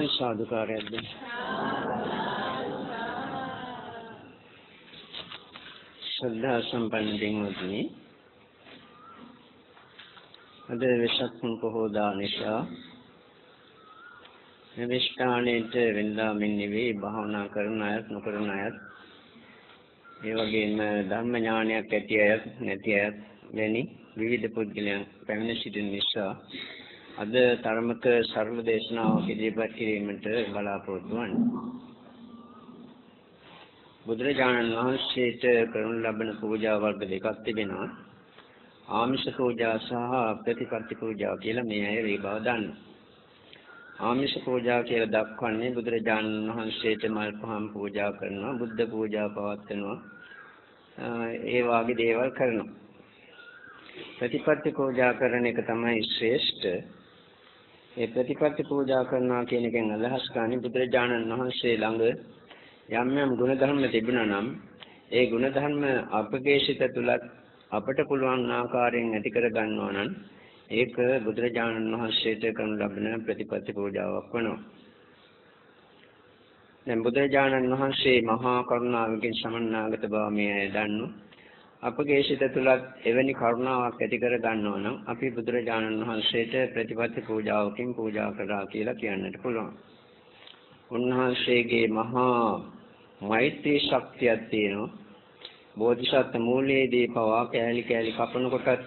දැන් සාදුකාරයක් දෙන්න. ශ්‍රද්ධා සම්පන්න දෙවියන්වත්නි අද වෙසක් පොහෝ දානිසා මේ ස්ථානෙට වෙනදා මෙන් නෙවෙයි භාවනා කරන අයත් නොකරන අයත් ඒ වගේම ධර්ම ඥානයක් ඇති අයත් නැති අයත් වැනි විවිධ පුද්ගලයන් පැමිණ සිටින නිසා අද තරමක සරල දේශනාවක් ඉදිරිපත් කිරීමට බලාපොරොත්තු වන්නේ. බුදුරජාණන් වහන්සේට කරනු ලබන පූජා වර්ග දෙකක් තිබෙනවා. ආමිෂ පූජා සහ ප්‍රතිපත්ති පූජා කියලා මේ අය මේ බව දන්නවා. ආමිෂ පූජා කියලා දක්වන්නේ බුදුරජාණන් වහන්සේට මල් පහන් පූජා කරනවා, බුද්ධ පූජා පවත්වනවා. ඒ වාගේ දේවල් කරනවා. ප්‍රතිපත්ති පූජා කරන එක තමයි ශ්‍රේෂ්ඨ. ඒ ප්‍රතිපත්ති පූජා කරනවා කියන එකෙන් අදහස් කරන්නේ බුදුරජාණන් වහන්සේ ළඟ යම් යම් ගුණධර්ම තිබුණා නම් ඒ ගුණධර්ම අපගේ සිත තුලත් අපට පුළුවන් ආකාරයෙන් ඇති කර ගන්නවා නම් ඒක බුදුරජාණන් වහන්සේට කරන ලබන ප්‍රතිපත්ති පූජාවක් වෙනවා. දැන් බුදුරජාණන් වහන්සේ මහා කරුණාවකින් සමන්නාගත බව මේ දන්නු. අපගේ සිත තුලත් එවැනි කරුණාවක් ඇති කර ගන්නවා නම් අපි බුදුරජාණන් වහන්සේට ප්‍රතිපත්ති පූජාවකින් පූජා කරා කියලා කියන්නට පුළුවන්. උන්වහන්සේගේ මහා මෛත්‍රී ශක්තියක් තියෙනවා. බෝධිසත්ව මූලයේදී පවා කෑලි කෑලි කපනකොටත්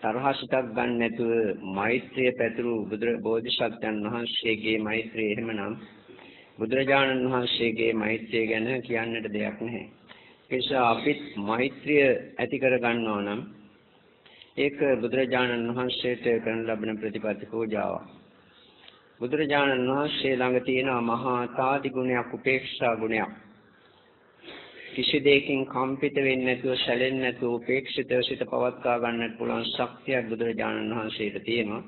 තරහසිතක් ගන්න නැතුව මෛත්‍රිය පැතුරු බුදු බෝධිසත්වයන් වහන්සේගේ මෛත්‍රිය එහෙමනම් බුදුරජාණන් වහන්සේගේ මෛත්‍රිය ගැන කියන්නට දෙයක් නැහැ. නිසා අපිත් මෛත්‍රිය ඇති කර ගන්නවා නම් ඒක බුදුරජාණන් වහන්සේට කරන ලබන ප්‍රතිපත්ති පූජාවක්. බුදුරජාණන් වහන්සේ ළඟ තියෙන මහා තාදි ගුණයක් උපේක්ෂා ගුණයක්. කිසි දෙයකින් කම්පිත වෙන්නේ නැතුව සැලෙන්නේ නැතුව උපේක්ෂිතව සිත පවත්වා ගන්නට පුළුවන් ශක්තියක් බුදුරජාණන් වහන්සේට තියෙනවා.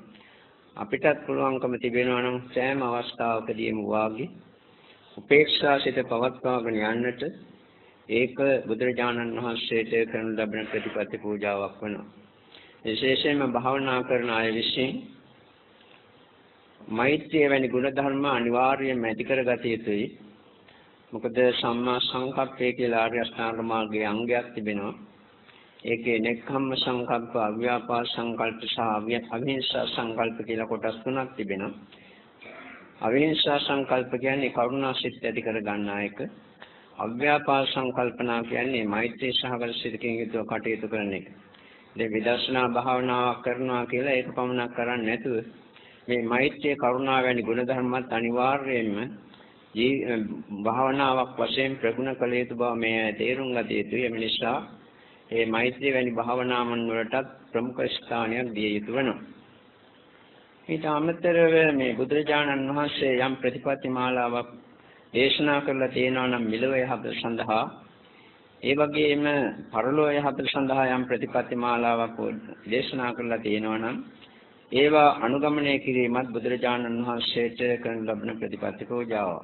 අපිටත් පුළුවන්කම තිබෙනවා නම් සෑම අවස්ථාවකදීම වාගේ උපේක්ෂා සිත පවත්වාගෙන යන්නට ඒක බුදුරජාණන් වහන්සේට කරන ලබන ප්‍රතිපත්ති පූජාවක් වෙනවා. විශේෂයෙන්ම භාවනා කරන අය විසින් මෛත්‍රිය වැනි ගුණධර්ම අනිවාර්යයෙන්ම ඇති කරගත යුතුයි. මොකද සම්මා සංකප්පය කියලා ආර්ය අෂ්ටාංග මාර්ගයේ අංගයක් තිබෙනවා. ඒකේ නෙක්ඛම්ම සංකල්ප, අව්‍යාපාද සංකල්ප සහ අවිහිංසා සංකල්ප කියලා කොටස් තුනක් තිබෙනවා. අවිහිංසා සංකල්ප කියන්නේ කරුණා සිත් ඇති කර ගන්නා එක. අව්‍යාපාද සංකල්පනා කියන්නේ මෛත්‍රී සහගත සිතකින් යුතුව කටයුතු කරන එක. දැන් විදර්ශනා භාවනාවක් කරනවා කියලා ඒක පමණක් කරන්නේ නැතුව මේ මෛත්‍රී කරුණා වැනි ගුණධර්මත් අනිවාර්යයෙන්ම භාවනාවක් වශයෙන් ප්‍රගුණ කළ යුතු බව මේ තේරුම් ගත යුතුයි. එම නිසා මේ මෛත්‍රී වැනි භාවනාවන් වලටත් ප්‍රමුඛ ස්ථානයක් දිය යුතු වෙනවා. ඊට අමතරව මේ බුදුරජාණන් වහන්සේ යම් ප්‍රතිපත්ති මාලාවක් දේශනා කරලා තියෙනවා නම් මිලව යහපත සඳහා ඒ වගේම පරලෝ යහපත සඳහා යම් ප්‍රතිපත්ති මාලාවක් දේශනා කරලා තියෙනවා නම් ඒවා අනුගමනය කිරීමත් බුදුරජාණන් වහන්සේට කරන ලබන ප්‍රතිපත්ති පූජාවක්.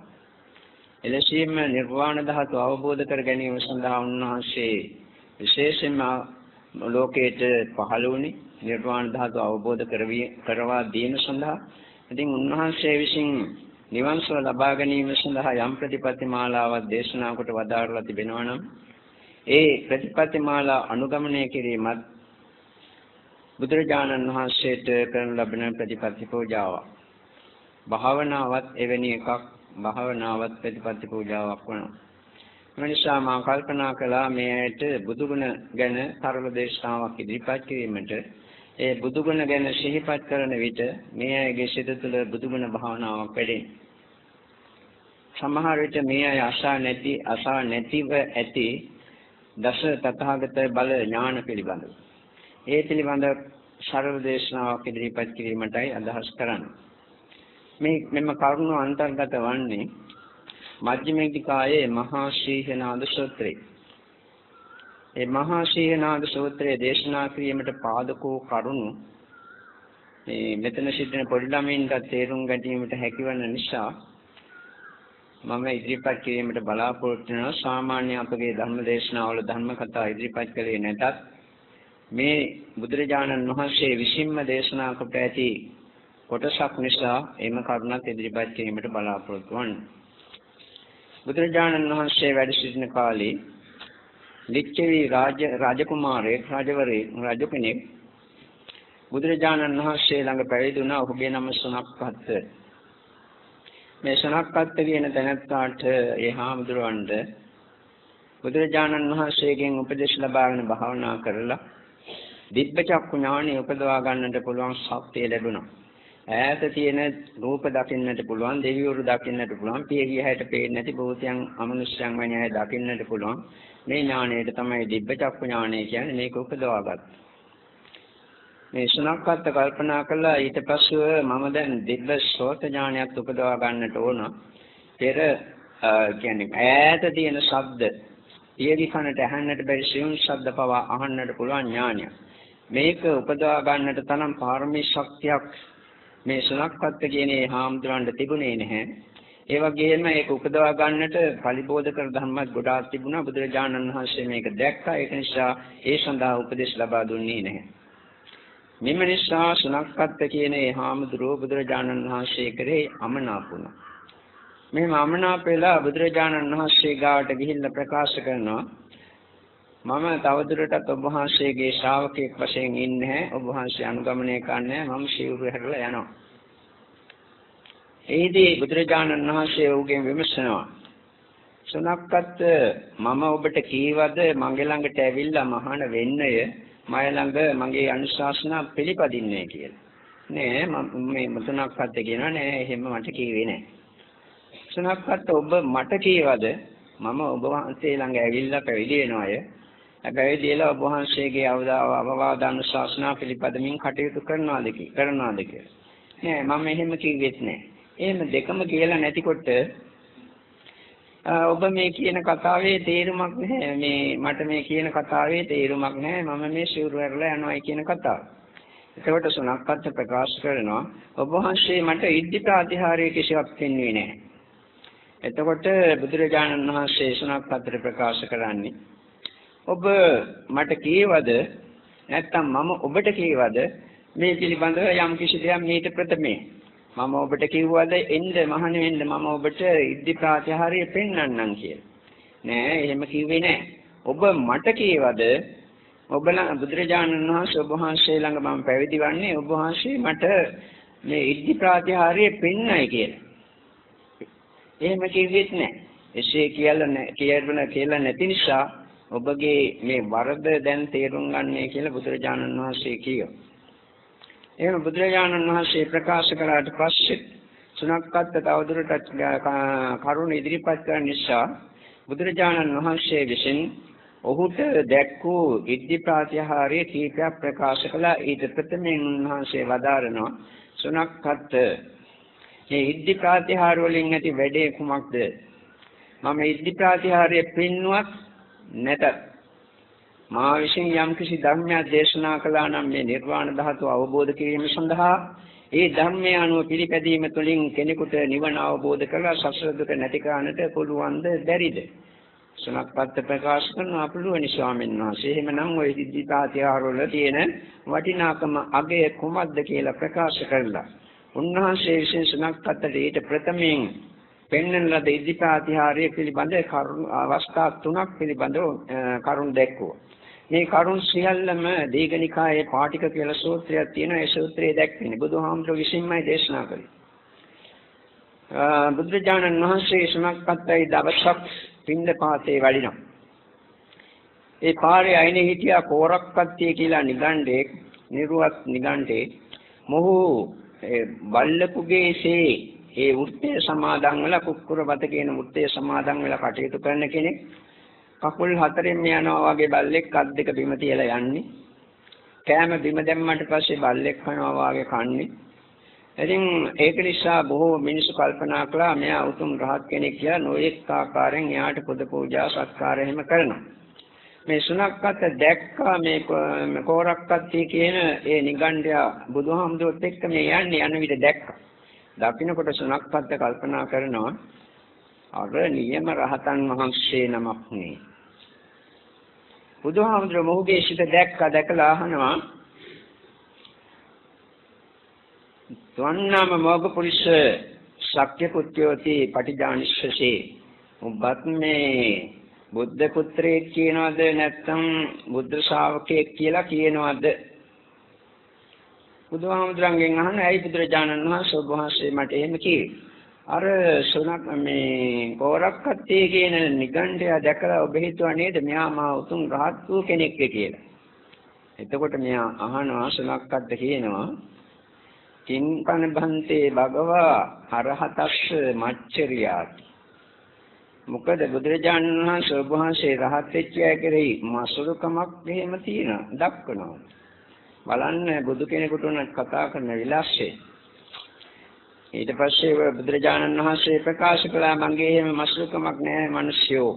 එලෙසින්ම නිර්වාණ ධාතු අවබෝධ කර ගැනීම සඳහා උන්වහන්සේ විශේෂයෙන්ම ලෝකයට පහළ වුණේ නිර්වාණ ධාතු අවබෝධ කරවා දීම සඳහා. ඉතින් උන්වහන්සේ විසින් නිවන් සුව ලබා ගැනීම සඳහා යම් ප්‍රතිපත්ති මාලාවක් දේශනා කොට වදාරලා තිබෙනවා නම් ඒ ප්‍රතිපත්ති මාලා අනුගමනය කිරීමත් බුදුරජාණන් වහන්සේට කරන ලබන ප්‍රතිපත්ති පූජාවක්. භාවනාවත් එවැනි එකක් භාවනාවත් ප්‍රතිපත්ති පූජාවක් වෙනවා. එනිසා මා කල්පනා කළා මේ ඇයට බුදුගුණ ගැන සරල දේශනාවක් ඉදිරිපත් කිරීමට ඒ බුදුගුණ ගැන සිහිපත් කරන විට මේ අයගේ සිත තුළ බුදුගුණ භාවනාවක් වැඩේ. සමහර විට මේ අය අසා නැති අසා නැතිව ඇති දස තථාගත බල ඥාන පිළිබඳව. ඒ පිළිබඳ සරල දේශනාවක් ඉදිරිපත් කිරීමටයි අදහස් කරන්නේ. මේ මෙම කරුණ අන්තර්ගත වන්නේ මජ්ක්‍ධිම නිකායේ මහා ශ්‍රීහනාද සූත්‍රය. ඒ මහා ශ්‍රීහනාද සූත්‍රය දේශනා කිරීමට පාදකෝ කරුණු මේ මෙතන සිටින පොඩි ළමයින්ට තේරුම් ගැනීමට හැකිවන නිසා මම ඉදිරිපත් කිරීමට බලාපොරොත්තු වෙනවා සාමාන්‍ය අපගේ ධර්ම දේශනාවල ධර්ම කතා ඉදිරිපත් කළේ නැතත් මේ බුදුරජාණන් වහන්සේ විසින්ම දේශනා කොට ඇති කොටසක් නිසා එම කරුණත් ඉදිරිපත් කිරීමට බලාපොරොත්තු වන්නේ. බුදුරජාණන් වහන්සේ වැඩ සිටින කාලේ ලිච්ඡවි රාජ රාජකුමාරයෙක් රජවරයෙක් රජ කෙනෙක්. බුදුරජාණන් වහන්සේ ළඟ පැවිදි වුණා ඔහුගේ නම සුනක්කත් මේ සුනක්කත් කියන තැනත්තාට ඒ හාමුදුරුවන්ට බුදුරජාණන් වහන්සේගෙන් උපදෙස් ලබාගෙන භාවනා කරලා දිබ්බ චක්කු ඥානෙ උපදවා ගන්නට පුළුවන් ශක්තිය ලැබුණා. ඈත තියෙන රූප දකින්නට පුළුවන්, දෙවිවරු දකින්නට පුළුවන්, පියගිය හැට පේන්නේ නැති භූතයන්, අමනුෂ්‍යයන් වැනි අය දකින්නට පුළුවන්. මේ ඥාණයට තමයි දිබ්බ චක්කු ඥානය කියන්නේ මේක උපදවාගත්. මේ සුණක්කත් කල්පනා කළා ඊට පස්සෙ මම දැන් දිබ්බ ශ්‍රෝත ඥානයක් උපදවා ගන්නට ඕන. පෙර කියන්නේ ඈත තියෙන ශබ්ද පියවි කනට ඇහෙන්නට බැරි සියුම් ශබ්ද පවා අහන්නට පුළුවන් ඥානයක්. මේක උපදවා ගන්නට තරම් පාරමී ශක්තියක් මේ සුණක්කත් කියන ඒ හාමුදුරන්ට තිබුණේ නැහැ. ඒ වගේම ඒක උපදවා ගන්නට පරිබෝධ කර ධර්මයක් ගොඩාක් තිබුණා. බුදුරජාණන් වහන්සේ මේක දැක්කා. ඒක නිසා ඒ සඳහා උපදෙස් ලබා දුන්නේ නැහැ. මෙම නිසා සුණක්කත් කියන ඒ හාමුදුරුව බුදුරජාණන් වහන්සේ කරේ අමනාපුණා. මෙහෙම අමනාප වෙලා බුදුරජාණන් වහන්සේ ගාවට ගිහිල්ලා ප්‍රකාශ කරනවා මම තවදුරටත් ඔබ වහන්සේගේ ශ්‍රාවකයෙක් වශයෙන් ඉන්නේ ඔබ වහන්සේ අනුගමනය කරන්නේ මම ශිවුරු හැරලා යනවා. එහිදී බුදුරජාණන් වහන්සේ ඔහුගෙන් විමසනවා. සුනක්කත් මම ඔබට කීවද? මගේ ළඟට ඇවිල්ලා මහාන වෙන්නය. මය ළඟ මගේ අනුශාසනා පිළිපදින්නේ කියලා. නෑ මම මේ මුතුනක්කත් කියනවා. නෑ එහෙම මට කිව්වේ නෑ. සුනක්කත් ඔබ මට කීවද? මම ඔබ වහන්සේ ළඟ ඇවිල්ලා පැවිදි වෙන අය පැවිදි වෙලා ඔබ වහන්සේගේ අවවාද අනුශාසනා පිළිපදමින් කටයුතු කරනවාද කරනවාද කියලා. නෑ මම එහෙම කිව්වෙත් නෑ. එහෙම දෙකම කියලා නැතිකොට ඔබ මේ කියන කතාවේ තේරුමක් නැහැ. මේ මට මේ කියන කතාවේ තේරුමක් නැහැ. මම මේ ශිවරු ඇරලා යනවායි කියන කතාව. එතකොට සුණක්පත් ප්‍රකාශ කරනවා. ඔබ වහන්සේ මට ඉද්ධි ප්‍රාතිහාරයේ කිසිවක් පෙන්වන්නේ නැහැ. එතකොට බුදුරජාණන් වහන්සේ සුණක් පත්‍ර ප්‍රකාශ කරන්නේ ඔබ මට කීවද නැත්නම් මම ඔබට කීවද මේ පිළිබඳව යම් කිසි දෙයක් මීට ප්‍රථමේ මම ඔබට කිව්වද එන්න මහණ වෙන්න මම ඔබට ඉද්ධි ප්‍රාතිහාර්ය පෙන්වන්නම් කියලා. නෑ එහෙම කිව්වේ නෑ. ඔබ මට කීවද ඔබලා බුදුරජාණන් වහන්සේ ඔබ වහන්සේ ළඟ මම පැවිදි වන්නේ ඔබ වහන්සේ මට මේ ඉද්ධි ප්‍රාතිහාර්ය පෙන්වයි කියලා. එහෙම කිව්වෙත් නැහැ. එසේ කියලා කියන්න කියලා නැති නිසා ඔබගේ මේ වරද දැන් තේරුම් ගන්නයි කියලා බුදුරජාණන් වහන්සේ කියනවා. එහෙම බුදුරජාණන් වහන්සේ ප්‍රකාශ කළාට පස්සේ සුණක්කත් තවදුරටත් කරුණ ඉදිරිපත් කරන නිසා බුදුරජාණන් වහන්සේ විසින් ඔහුට දැක්වූ ඉද්ධි ප්‍රාතිහාර්ය කීපයක් ප්‍රකාශ කළා ඊට ප්‍රථමයෙන් උන්වහන්සේ වදාරනවා සුණක්කත් මේ ඉද්ධි ප්‍රාතිහාර වලින් ඇති වැඩේ කුමක්ද? මම ඉද්ධි ප්‍රාතිහාරය පින්වත් නැත. මා විසින් යම් කිසි ධර්මයක් දේශනා කළා නම් මේ නිර්වාණ ධාතුව අවබෝධ කිරීම සඳහා ඒ ධර්මය අනුව පිළිපැදීම තුළින් කෙනෙකුට නිවන අවබෝධ කරලා සසර දුක නැති කරන්නට පුළුවන්ද බැරිද? සුණක්පත් ප්‍රකාශ කරන අපළුවනි ස්වාමීන් වහන්සේ එහෙමනම් ওই ඉද්ධි ප්‍රාතිහාර වල තියෙන වටිනාකම අගය කුමක්ද කියලා ප්‍රකාශ කළා. උන්වහන්සේ විශේෂණක් අතට ඊට ප්‍රථමයෙන් පෙන්වන ලද ඉදිපාතිහාරය පිළිබඳ කරුණු අවස්ථා තුනක් පිළිබඳව කරුණ දැක්වුවා. මේ කරුණ සියල්ලම දීඝනිකායේ පාටික කියලා සූත්‍රයක් තියෙනවා. ඒ සූත්‍රයේ දැක්වෙන්නේ බුදුහාමුදුරුවෝ විසින්මයි දේශනා කළේ. බුදුරජාණන් වහන්සේ සමක්පත්තයි දවසක් පින්දපාතේ වඩිනවා. ඒ පාරේ අයිනේ හිටියා කෝරක්කත්තිය කියලා නිගණ්ඩේ නිරුවත් නිගණ්ඩේ මොහු ඒ බල්ලකුගේසේ ඒ වෘත්තය සමාදන් වෙලා කුක්කුර බත කියන වෘත්තය සමාදන් වෙලා කටයුතු කරන කෙනෙක්. කකුල් හතරෙන් යනවා වගේ බල්ලෙක් අත් දෙක බිම තියලා යන්නේ. කෑම බිම දැම්මට පස්සේ බල්ලෙක් කනවා වගේ කන්නේ. ඉතින් ඒක නිසා බොහෝ මිනිස්සු කල්පනා කළා මෙයා උතුම් රහත් කෙනෙක් කියලා නොඑක ආකාරයෙන් එයාට පොද පූජා සත්කාර එහෙම කරනවා. මේ සුණක්කත් දැක්කා මේ කෝරක්කත්ති කියන ඒ නිගණ්ඨයා බුදුහාමුදුරුවොත් එක්ක මේ යන්නේ යන විදිහ දැක්කා. දකින්නකොට සුණක්කත් කල්පනා කරනවා. අර නියම රහතන් වහන්සේ නමක් නේ. බුදුහාමුදුරුවෝ මොහුගේ සිත දැක්කා දැකලා අහනවා. ත්වන්නාම මොග පුරිස ශක්‍ය පුත්‍රයෝති පටිජානිස්සසේ. උඹත් මේ බුද්ධ පුත්‍රයෙක් කියනවද නැත්නම් බුද්ධ ශ්‍රාවකයෙක් කියලා කියනවද? බුදුහාමුදුරන්ගෙන් අහන ඇයි බුදුරජාණන් වහන්සේ ඔබ වහන්සේ මට එහෙම කිව්වේ අර සුණක් මේ කෝරක්කත්තේ කියන නිගණ්ඨය දැකලා ඔබ හිතුවා නේද මෙයා මා උතුම් රහත් වූ කෙනෙක්ද කියලා. එතකොට මෙයා අහනවා සුණක්කත්ත කියනවා කිංකන භන්තේ භගවා අරහතස්ස මච්චරියාති. මොකද බුදුරජාණන් වහන්සේ ඔබ වහන්සේ රහත් වෙච්ච අය කෙරෙහි මසුරුකමක් එහෙම තියෙනවා දක්වනවා. බලන්න බුදු කෙනෙකුට උනත් කතා කරන විලාසය. ඊට පස්සේ බුදුරජාණන් වහන්සේ ප්‍රකාශ කළා මගේ එහෙම මස්ලුකමක් නැහැ මිනිස්යෝ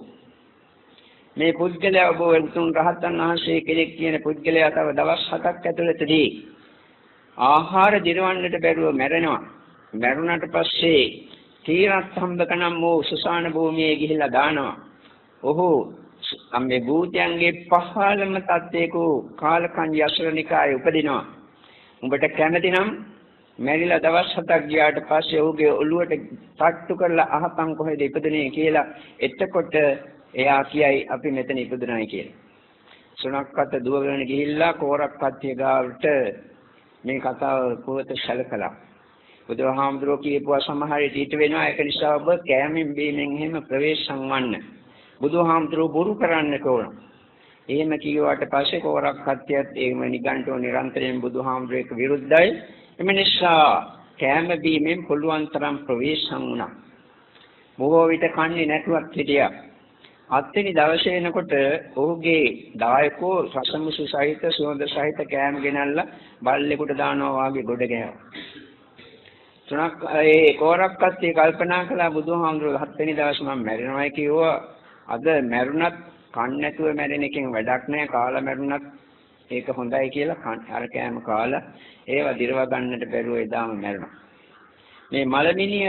මේ පුද්ගලයා ඔබ වතුන් රහතන් වහන්සේ කෙනෙක් කියන පුද්ගලයා තව දවස් හතක් ඇතුළතදී ආහාර දිරවන්නට බැරුව මැරෙනවා. මැරුණාට පස්සේ තීරත් හම්බකනම් වූ සුසාන භූමියේ ගිහිල්ලා දානවා. ඔහු මේ භූතයන්ගේ පහළම තත්ත්වයක කාලකන්‍ය අසරණිකායේ උපදිනවා උඹට කැමති නම් මැරිලා දවස් හතක් ගියාට පස්සේ ඔහුගේ ඔළුවට තට්ටු කරලා අහපන් කොහෙද ඉපදුනේ කියලා එතකොට එයා කියයි අපි මෙතන ඉපදුනායි කියලා. සුණක්කට දුවගෙන ගිහිල්ලා කෝරක්කත්තිය ගාවට මේ කතාව පුවත සැලකලා. බුදුහාමුදුරුවෝ කියපුවා සමහර ඊට වෙනවා ඒක නිසා ඔබ කෑමෙන් බීමෙන් එහෙම ප්‍රවේශම් වන්න. බුදුහාමුදුරුවෝ බොරු කරන්නට ඕන. එහෙම කිව්වට පස්සේ කෝරක්කත්තියත් එහෙම නිගණ්ඨෝ නිරන්තරයෙන් බුදුහාමුදුරුවේක විරුද්ධයි. එම නිසා කෑම බීමෙන් පුළුවන් තරම් ප්‍රවේශම් වුණා. බොහෝ විට කන්නේ නැතුවත් හිටියා. හත්වෙනි දවසේ එනකොට ඔහුගේ දායකෝ රසමුසු සහිත සුවඳ සහිත කෑම ගෙනල්ලා බල්ලෙකුට දානවා වාගේ ගොඩ ගැහුවා. තුනක් ඒ කෝරක්කත් කල්පනා කළා බුදුහාමුදුරුවෝ හත්වෙනි දවසේ මම මැරෙනවායි කිව්වා. අද මැරුණත් කන්න නැතුව මැරෙන එකෙන් වැඩක් නැහැ කාලා මැරුණත් ඒක හොඳයි කියලා අර කෑම කාලා ඒවා දිරව ගන්නට බැරුව එදාම මැරුණා. මේ මලමිනිය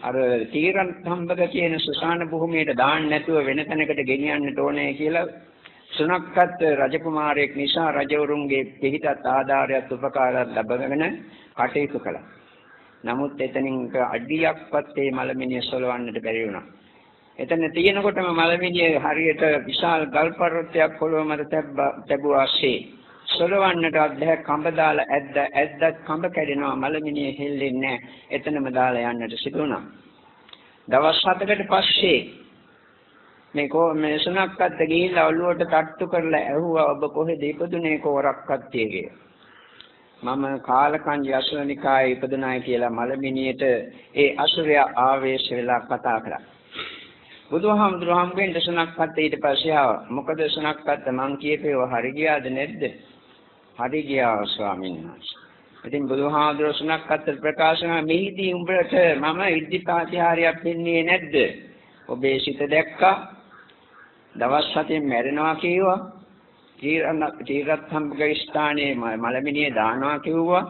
අර තීරන් සම්බක කියන සුසාන භූමියට දාන්න නැතුව වෙන තැනකට ගෙනියන්නට ඕනේ කියලා සුනක්කත් රජකුමාරයෙක් නිසා රජවරුන්ගේ පිහිටත් ආධාරයත් උපකාරයක් ලැබගෙන කටයුතු කළා. නමුත් එතනින් අඩියක්වත් මේ මලමිනිය සොලවන්නට බැරි වුණා. එතන තියෙනකොටම මලමිනිය හරියට විශාල ගල් පර්වතයක් පොළොව මත තැබුවාසේ සොලවන්නට අධ්‍යක් කඹ දාලා ඇද්ද ඇද්දත් කඹ කැඩෙනවා මලමිනිය හෙල්ලෙන්නේ එතනම දාලා යන්නට සිදු වුණා. දවස් හතකට පස්සේ මේ කෝ මේ සුණක්කත් ගිහිල්ලා ඔළුවට තට්ටු කරලා ඇහුවා ඔබ කොහෙද ඉපදුනේ කෝරක්කත්තිය කියලා. මම කාලකන්‍ය අසුරනිකායේ ඉපදුනායි කියලා මලමිනියට ඒ අසුරයා ආවේශ වෙලා කතා කළා. බුදුහාමුදුරුවෝ හම්බෙන්න සුණක්කත් ඊට පස්සේ ආවා. මොකද සුණක්කත් මං කියපේව හරි ගියාද නැද්ද? හරි ගියා ස්වාමීන් වහන්සේ. ඉතින් බුදුහාමුදුරුවෝ සුණක්කත් ප්‍රකාශ කරන මෙහිදී උඹට මම ඉද්ධිපාතිහාරයක් දෙන්නේ නැද්ද? ඔබේ සිත දැක්කා. දවස් හතෙන් මැරෙනවා කියුවා. තීරත් සම්පක ස්ථානයේ මලමිනිය දානවා කිව්වා.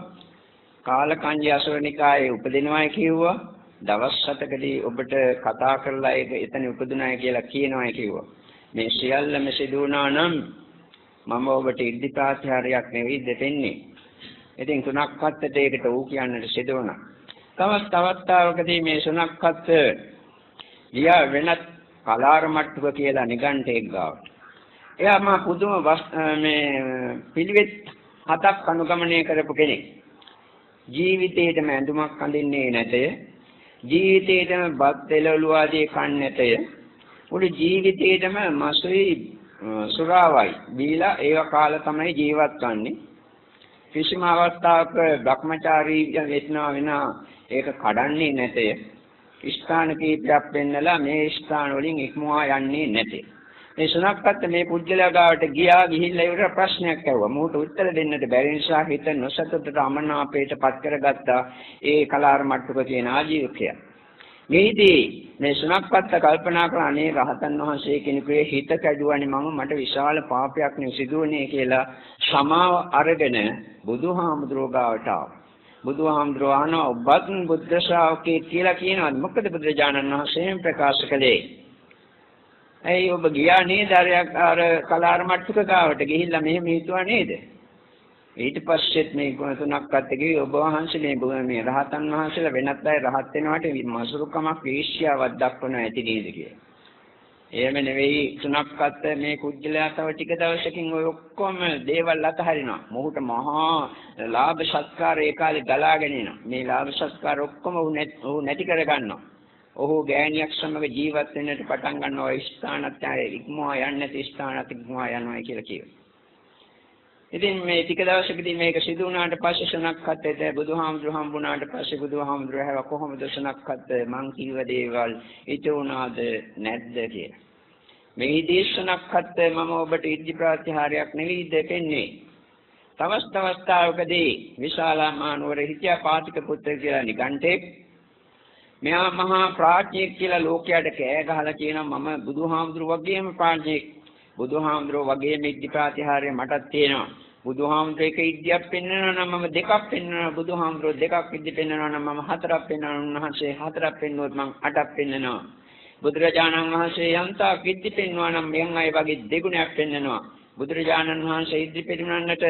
කාලකන්‍ය අසවනිකායේ උපදිනවායි කිව්වා. දවස් හතකදී ඔබට කතා කරලා ඒක එතන උපදුනායි කියලා කියනවා කිව්වා. මේ සියල්ලම සිදු වුණා නම් මම ඔබට ඉද්ධි ප්‍රාතිහාරයක් නෙවෙයි දෙපෙන්නේ. ඉතින් තුනක්කත්තට ඒකට ඌ කියන්නට සිදු වුණා. තවත් තවත්තාවකදී මේ සුණක්කත්ත ගියා වෙනත් කලාර මට්ටුක කියලා නිගණ්ඨයෙක් ගාවට. එයා මා පුදුම මේ පිළිවෙත් හතක් අනුගමනය කරපු කෙනෙක්. ජීවිතේටම ඇඳුමක් අඳින්නේ නැතේ ජීවිතේටම බත් එළවලු ආදී කන්නේතය මුළු ජීවිතේටම මසුයි සුරාවයි. බීලා ඒව කාලා තමයි ජීවත් වන්නේ. කිසිම අවස්ථාවක භ්‍රමචාරී වෙත්නවා විනා ඒක කඩන්නේ නැතේ ස්ථාන කීපයක් පෙන්නලා මේ ස්ථාන වලින් ඉක්මවා යන්නේ නැතේ. මේ සුණක්කත් මේ පුජ්‍යලයා ගාවට ගියා ගිහිල්ලා ඉවර ප්‍රශ්නයක් ඇහුවා. මොහුට උත්තර දෙන්නට බැරි නිසා හිත නොසතුටට අමනාපයට පත් කරගත්තා. ඒ කලාර මට්ටක තියෙන ආජීවකය. මේදී මේ සුණක්කත් කල්පනා කරා අනේ රහතන් වහන්සේ කෙනෙකුගේ හිත කැඩුවානේ මම මට විශාල පාපයක් නේ සිදුවන්නේ කියලා සමාව අරගෙන බුදුහාමුදුරුවෝ ගාවට ආවා. බුදුහාමුදුරුවෝ අහනවා ඔබත් බුද්ධ ශ්‍රාවකේ කියලා කියනවා. මොකද බුදුරජාණන් වහන්සේ ප්‍රකාශ කළේ ඇයි ඔබ ගියා නේද අර අර කලාර මට්ටක ගාවට ගිහිල්ලා මෙහෙම හිතුවා නේද? ඊට පස්සෙත් මේ ගුණ තුනක් අත්දැකී ඔබ වහන්සේ මේ මේ රහතන් වහන්සේලා වෙනත් අය රහත් වෙනවට මසුරුකමක් වේශ්‍යාවක් දක්වන ඇති නේද කියලා. එහෙම නෙවෙයි තුනක්වත් මේ කුජලයා තව ටික දවසකින් ඔය ඔක්කොම දේවල් අතහරිනවා. මොහුට මහා ලාභ සත්කාර ඒ කාලේ ගලාගෙන එනවා. මේ ලාභ සත්කාර ඔක්කොම ඔහු නැති කරගන්නවා. ඔහු ගෑණියක් සමග ජීවත් වෙන්නට පටන් ගන්නවා ස්ථානත් ඉක්මවා යන්නේ නැති ස්ථානත් ඉක්මවා යනවා කියලා කියනවා. ඉතින් මේ ටික දවසකදී මේක සිදු වුණාට පස්සේ සනක්කත් බුදුහාමුදුරු හම්බුණාට පස්සේ බුදුහාමුදුරු හැව කොහොමද සනක්කත් මං කිව්ව දේවල් ඊට උනාද නැද්ද කියලා. මේ දේශනක්කත් මම ඔබට ඉර්ධි ප්‍රාතිහාරයක් නෙවෙයි දෙපෙන්නේ. තවස් තවස්තාවකදී විශාලා මානවර හිතියා පාතික පුත්‍ර කියලා නිගණ්ඨේ මෙයා මහා ප්‍රඥෙක් කියලා ලෝකයට කෑ ගහලා කියනවා මම බුදුහාමුදුරු වගේම ප්‍රඥෙක් බුදුහාමුදුරුවෝ වගේම ඉද්ධි ප්‍රාතිහාර්ය මටත් තියෙනවා. බුදුහාමුදුරුවෝ එක ඉද්ධියක් පෙන්වනවා නම් මම දෙකක් පෙන්වනවා. බුදුහාමුදුරුවෝ දෙකක් ඉද්ධි පෙන්වනවා නම් මම හතරක් පෙන්වනවා. උන්වහන්සේ හතරක් පෙන්වුවොත් මම අටක් පෙන්වනවා. බුදුරජාණන් වහන්සේ යන්තා ඉද්ධි පෙන්වනවා නම් මෙයන් අය වගේ දෙගුණයක් පෙන්වනවා. බුදුරජාණන් වහන්සේ ඉද්ධි පෙන්වන්නට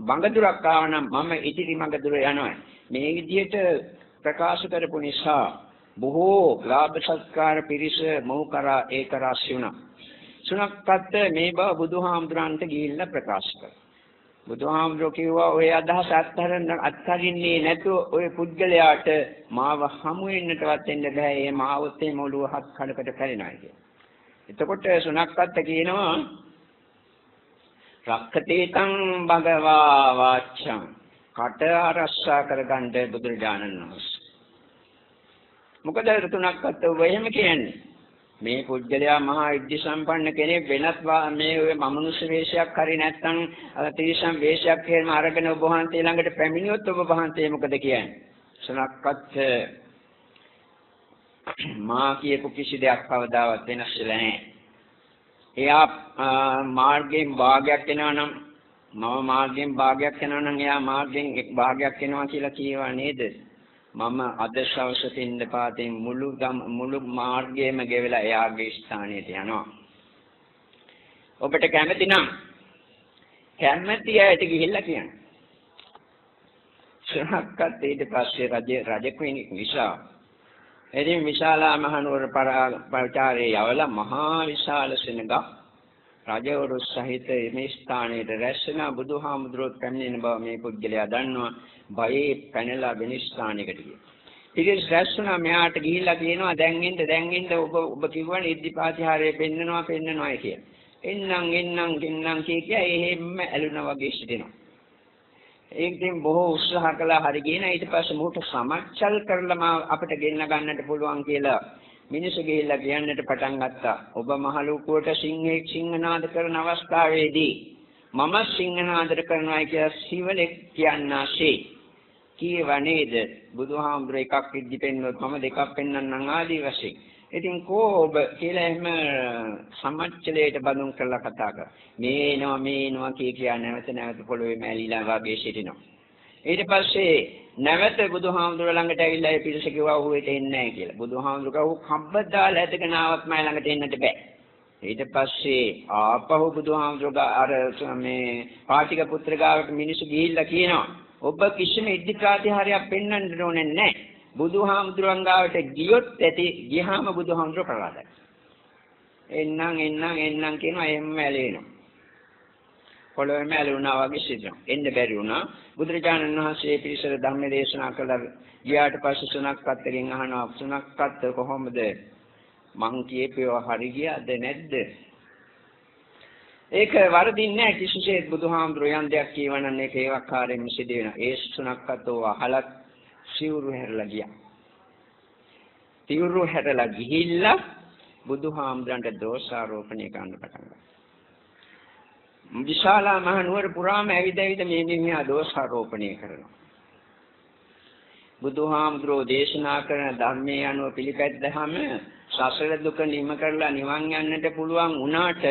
බඟදුරක් ආවනම් මම ඉදිරි මඟදුර යනවා. මේ විදිහට ප්‍රකාශ කරපු නිසා බොහෝ ලාභ සත්කාර පිරිස මොහු කරා ඒක රාශි වුණා. සුණක්කත් මේ බව බුදුහාමුදුරන්ට ගිහිල්ලා ප්‍රකාශ කළා. බුදුහාමුදුරුවෝ කිව්වා ඔය අදහස අත්හරින්න අත්හරින්නේ නැතුව ඔය පුද්ගලයාට මාව හමු වෙන්නටවත් එන්න බෑ. ඒ මාවොත් ඒ මොළුව හත් කඩකට කැරෙනවා කියලා. එතකොට සුණක්කත් කියනවා රක්කතේතං භගවා වාචං කට ආරක්ෂා කරගන්න බුදුරජාණන් වහන්සේ. මොකද තුනක්වත් ඔබ එහෙම කියන්නේ? මේ පුජ්‍යලයා මහා ඉද්ධි සම්පන්න කෙනෙක් වෙනත් මේ ඔය මමනුෂ්‍ය වේශයක් හරි නැත්නම් තිරිසන් වේශයක් එහෙම අරගෙන ඔබ වහන්සේ ළඟට පැමිණියොත් ඔබ වහන්සේ මොකද කියන්නේ? සනක්වත් මා කියපු කිසි දෙයක් කවදාවත් වෙනස් වෙලා නැහැ. එයා මාර්ගයෙන් භාගයක් වෙනවා නම් මම මාර්ගයෙන් භාගයක් වෙනවා නම් එයා මාර්ගයෙන් එක් භාගයක් වෙනවා කියලා කියවා නේද? මම අද ශවස පින්දපාතෙන් මුළු මුළු මාර්ගයේම ගෙවලා එයාගේ ස්ථානයට යනවා. ඔබට කැමති නම් කැමති අයට ගිහිල්ලා කියන්න. ශ්‍රහක්කත් ඊට පස්සේ රජ රජ කෙනෙක් නිසා එදින විශාලා මහනුවර පරාචාරයේ යවලා මහා විශාල සෙනඟක් රජවරු සහිත මේ ස්ථානයේ රැස්වෙන බුදුහාමුදුරුවෝ පැමිණෙන බව මේ පුද්ගලයා දන්නවා. බයේ පැනලා වෙන ස්ථානයකට ගියා. ඉතින් රැස්ුණා මෙයාට ගිහිල්ලා කියනවා දැන් එන්න දැන් එන්න ඔබ ඔබ කිව්වනේ ඉද්ධිපාතිහාරය පෙන්නනවා පෙන්නනවා කියලා. එන්නම් එන්නම් ගෙන්නම් කිය කිය එහෙම්ම ඇලුනා වගේ සිටිනවා. ඒකෙන් බොහෝ උත්සාහ කළා හරි ගියන ඊට පස්සේ මොහොත සමච්චල් කරලා අපිට ගෙන්න ගන්නට පුළුවන් කියලා මිනිස්සු ගිහිල්ලා කියන්නට පටන් ගත්තා. ඔබ මහලුකුවට සිංහෙක් සිංහනාද කරන අවස්ථාවේදී මම සිංහනාදර කරනවා කියලා සිවලෙක් කියන්නාසේ. කීව නේද? බුදුහාමුදුර එකක් ඉද්දි පෙන්වුවොත් මම දෙකක් පෙන්වන්නම් ආදී වශයෙන්. ඉතින් කෝ ඔබ කියලා එහෙම සමච්චලයට බඳුන් කරලා කතා කරා. මේනවා මේනවා කිය කියා නැවත නැවත පොළොවේ මැලිලා වගේ සිටිනවා. ඊට පස්සේ නැවත බුදුහාමුදුර ළඟට ඇවිල්ලා ඒ පිරිස කිව්වා ඔහු එට එන්නේ නැහැ කියලා. බුදුහාමුදුර කව කබ්බදාලා ඇදගෙන ආවත් මම ළඟට එන්නට බෑ. ඊට පස්සේ ආපහු බුදුහාමුදුර අර මේ පාටික පුත්‍ර ගාවට මිනිස්සු ගිහිල්ලා කියනවා ඔබ කිසිම ඉද්ධි ප්‍රාතිහාරයක් පෙන්වන්න ඕනේ නැහැ. බුදුහාමුදුරන් ගාවට ගියොත් ඇති ගියාම බුදුහාමුදුර ප්‍රලාදයි. එන්නම් එන්නම් එන්නම් කියනවා එහෙම ඇලේනවා. පොළොවේම ඇලුනා වගේ සිදුනවා. එන්න බැරි වුණා. බුදුරජාණන් වහන්සේ පිරිසට ධර්ම දේශනා කළා. ගියාට පස්සේ සුණක්කත්ගෙන් අහනවා සුණක්කත් කොහොමද? මං කියපේවා හරි ගියාද නැද්ද? ඒක වරදින්නේ නැහැ කිසිසේත් බුදුහාමුදුරුවෝ යම් දෙයක් කියවනම් ඒක ඒවක්කාරයෙන් සිදු වෙනවා. ඒ සුණක්කතෝ අහලත් සිවුරු හැරලා ගියා. සිවුරු හැරලා ගිහිල්ලා බුදුහාමුදුරන්ට දෝෂාරෝපණය කරන්න පටන් ගත්තා. විශාලා මහ නුවර පුරාම ඇවිද ඇවිද මේ මිනිහා දෝෂාරෝපණය කරනවා. බුදුහාමුදුරෝ දේශනා කරන ධර්මයේ අනුව පිළිපැද්දහම සසර දුක නිම කරලා නිවන් යන්නට පුළුවන් වුණාට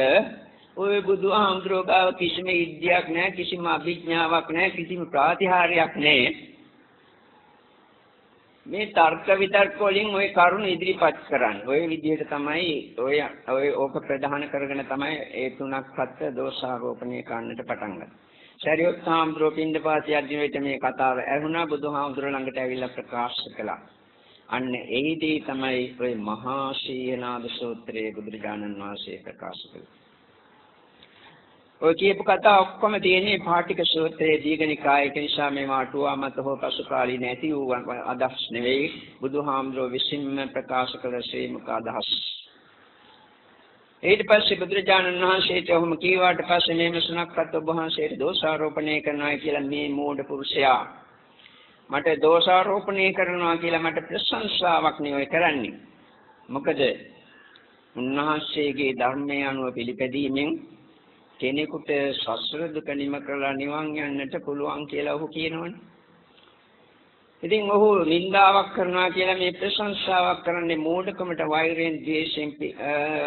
ওই බුදුහාමුදුරෝ ගාව කිසිම ඉද්ධියක් නැහැ කිසිම අභිඥාවක් නැහැ කිසිම ප්‍රාතිහාර්යයක් නැහැ මේ තර්ක විතර්ක වලින් ওই කරුණ ඉදිරිපත් කරන්නේ. ওই විදිහට තමයි ඔය ඔය ඕක ප්‍රධාන කරගෙන තමයි ඒ තුනක් හත් දෝෂාරෝපණය කරන්නට පටන් ගත්තේ. සරියොත් හාමුදුරුවෝ පින්දපාතේ යද්දී විතර මේ කතාව ඇහුණා බුදුහාමුදුරුවෝ ළඟට ඇවිල්ලා ප්‍රකාශ කළා. අන්න එහිදී තමයි ওই මහා ශීනාද සූත්‍රයේ බුදුරජාණන් වහන්සේ ප්‍රකාශ කළේ. ඔය කියපු කතා ඔක්කොම තියෙන්නේ පාටික සූත්‍රයේ දීඝනිකාය ඒක නිසා මේවා අටුවා මත හෝ පසු කාලී නැති වූ අදහස් නෙවෙයි බුදුහාමුදුරුවෝ විසින්ම ප්‍රකාශ කළ ශ්‍රීමක අදහස්. ඊට පස්සේ බුදුරජාණන් වහන්සේට ඔහොම කීවාට පස්සේ මේ මසුණක්වත් ඔබ වහන්සේට දෝෂාරෝපණය කරනවා කියලා මේ මෝඩ පුරුෂයා මට දෝෂාරෝපණය කරනවා කියලා මට ප්‍රශංසාවක් නෙවෙයි කරන්නේ. මොකද උන්වහන්සේගේ ධර්මයේ අනුව පිළිපැදීමෙන් කෙනෙකුට සසර දුක නිම කරලා නිවන් යන්නට පුළුවන් කියලා ඔහු කියනවනේ. ඉතින් ඔහු නින්දාවක් කරනවා කියලා මේ ප්‍රශංසාවක් කරන්නේ මෝඩකමට වෛරයෙන් ද්වේෂයෙන්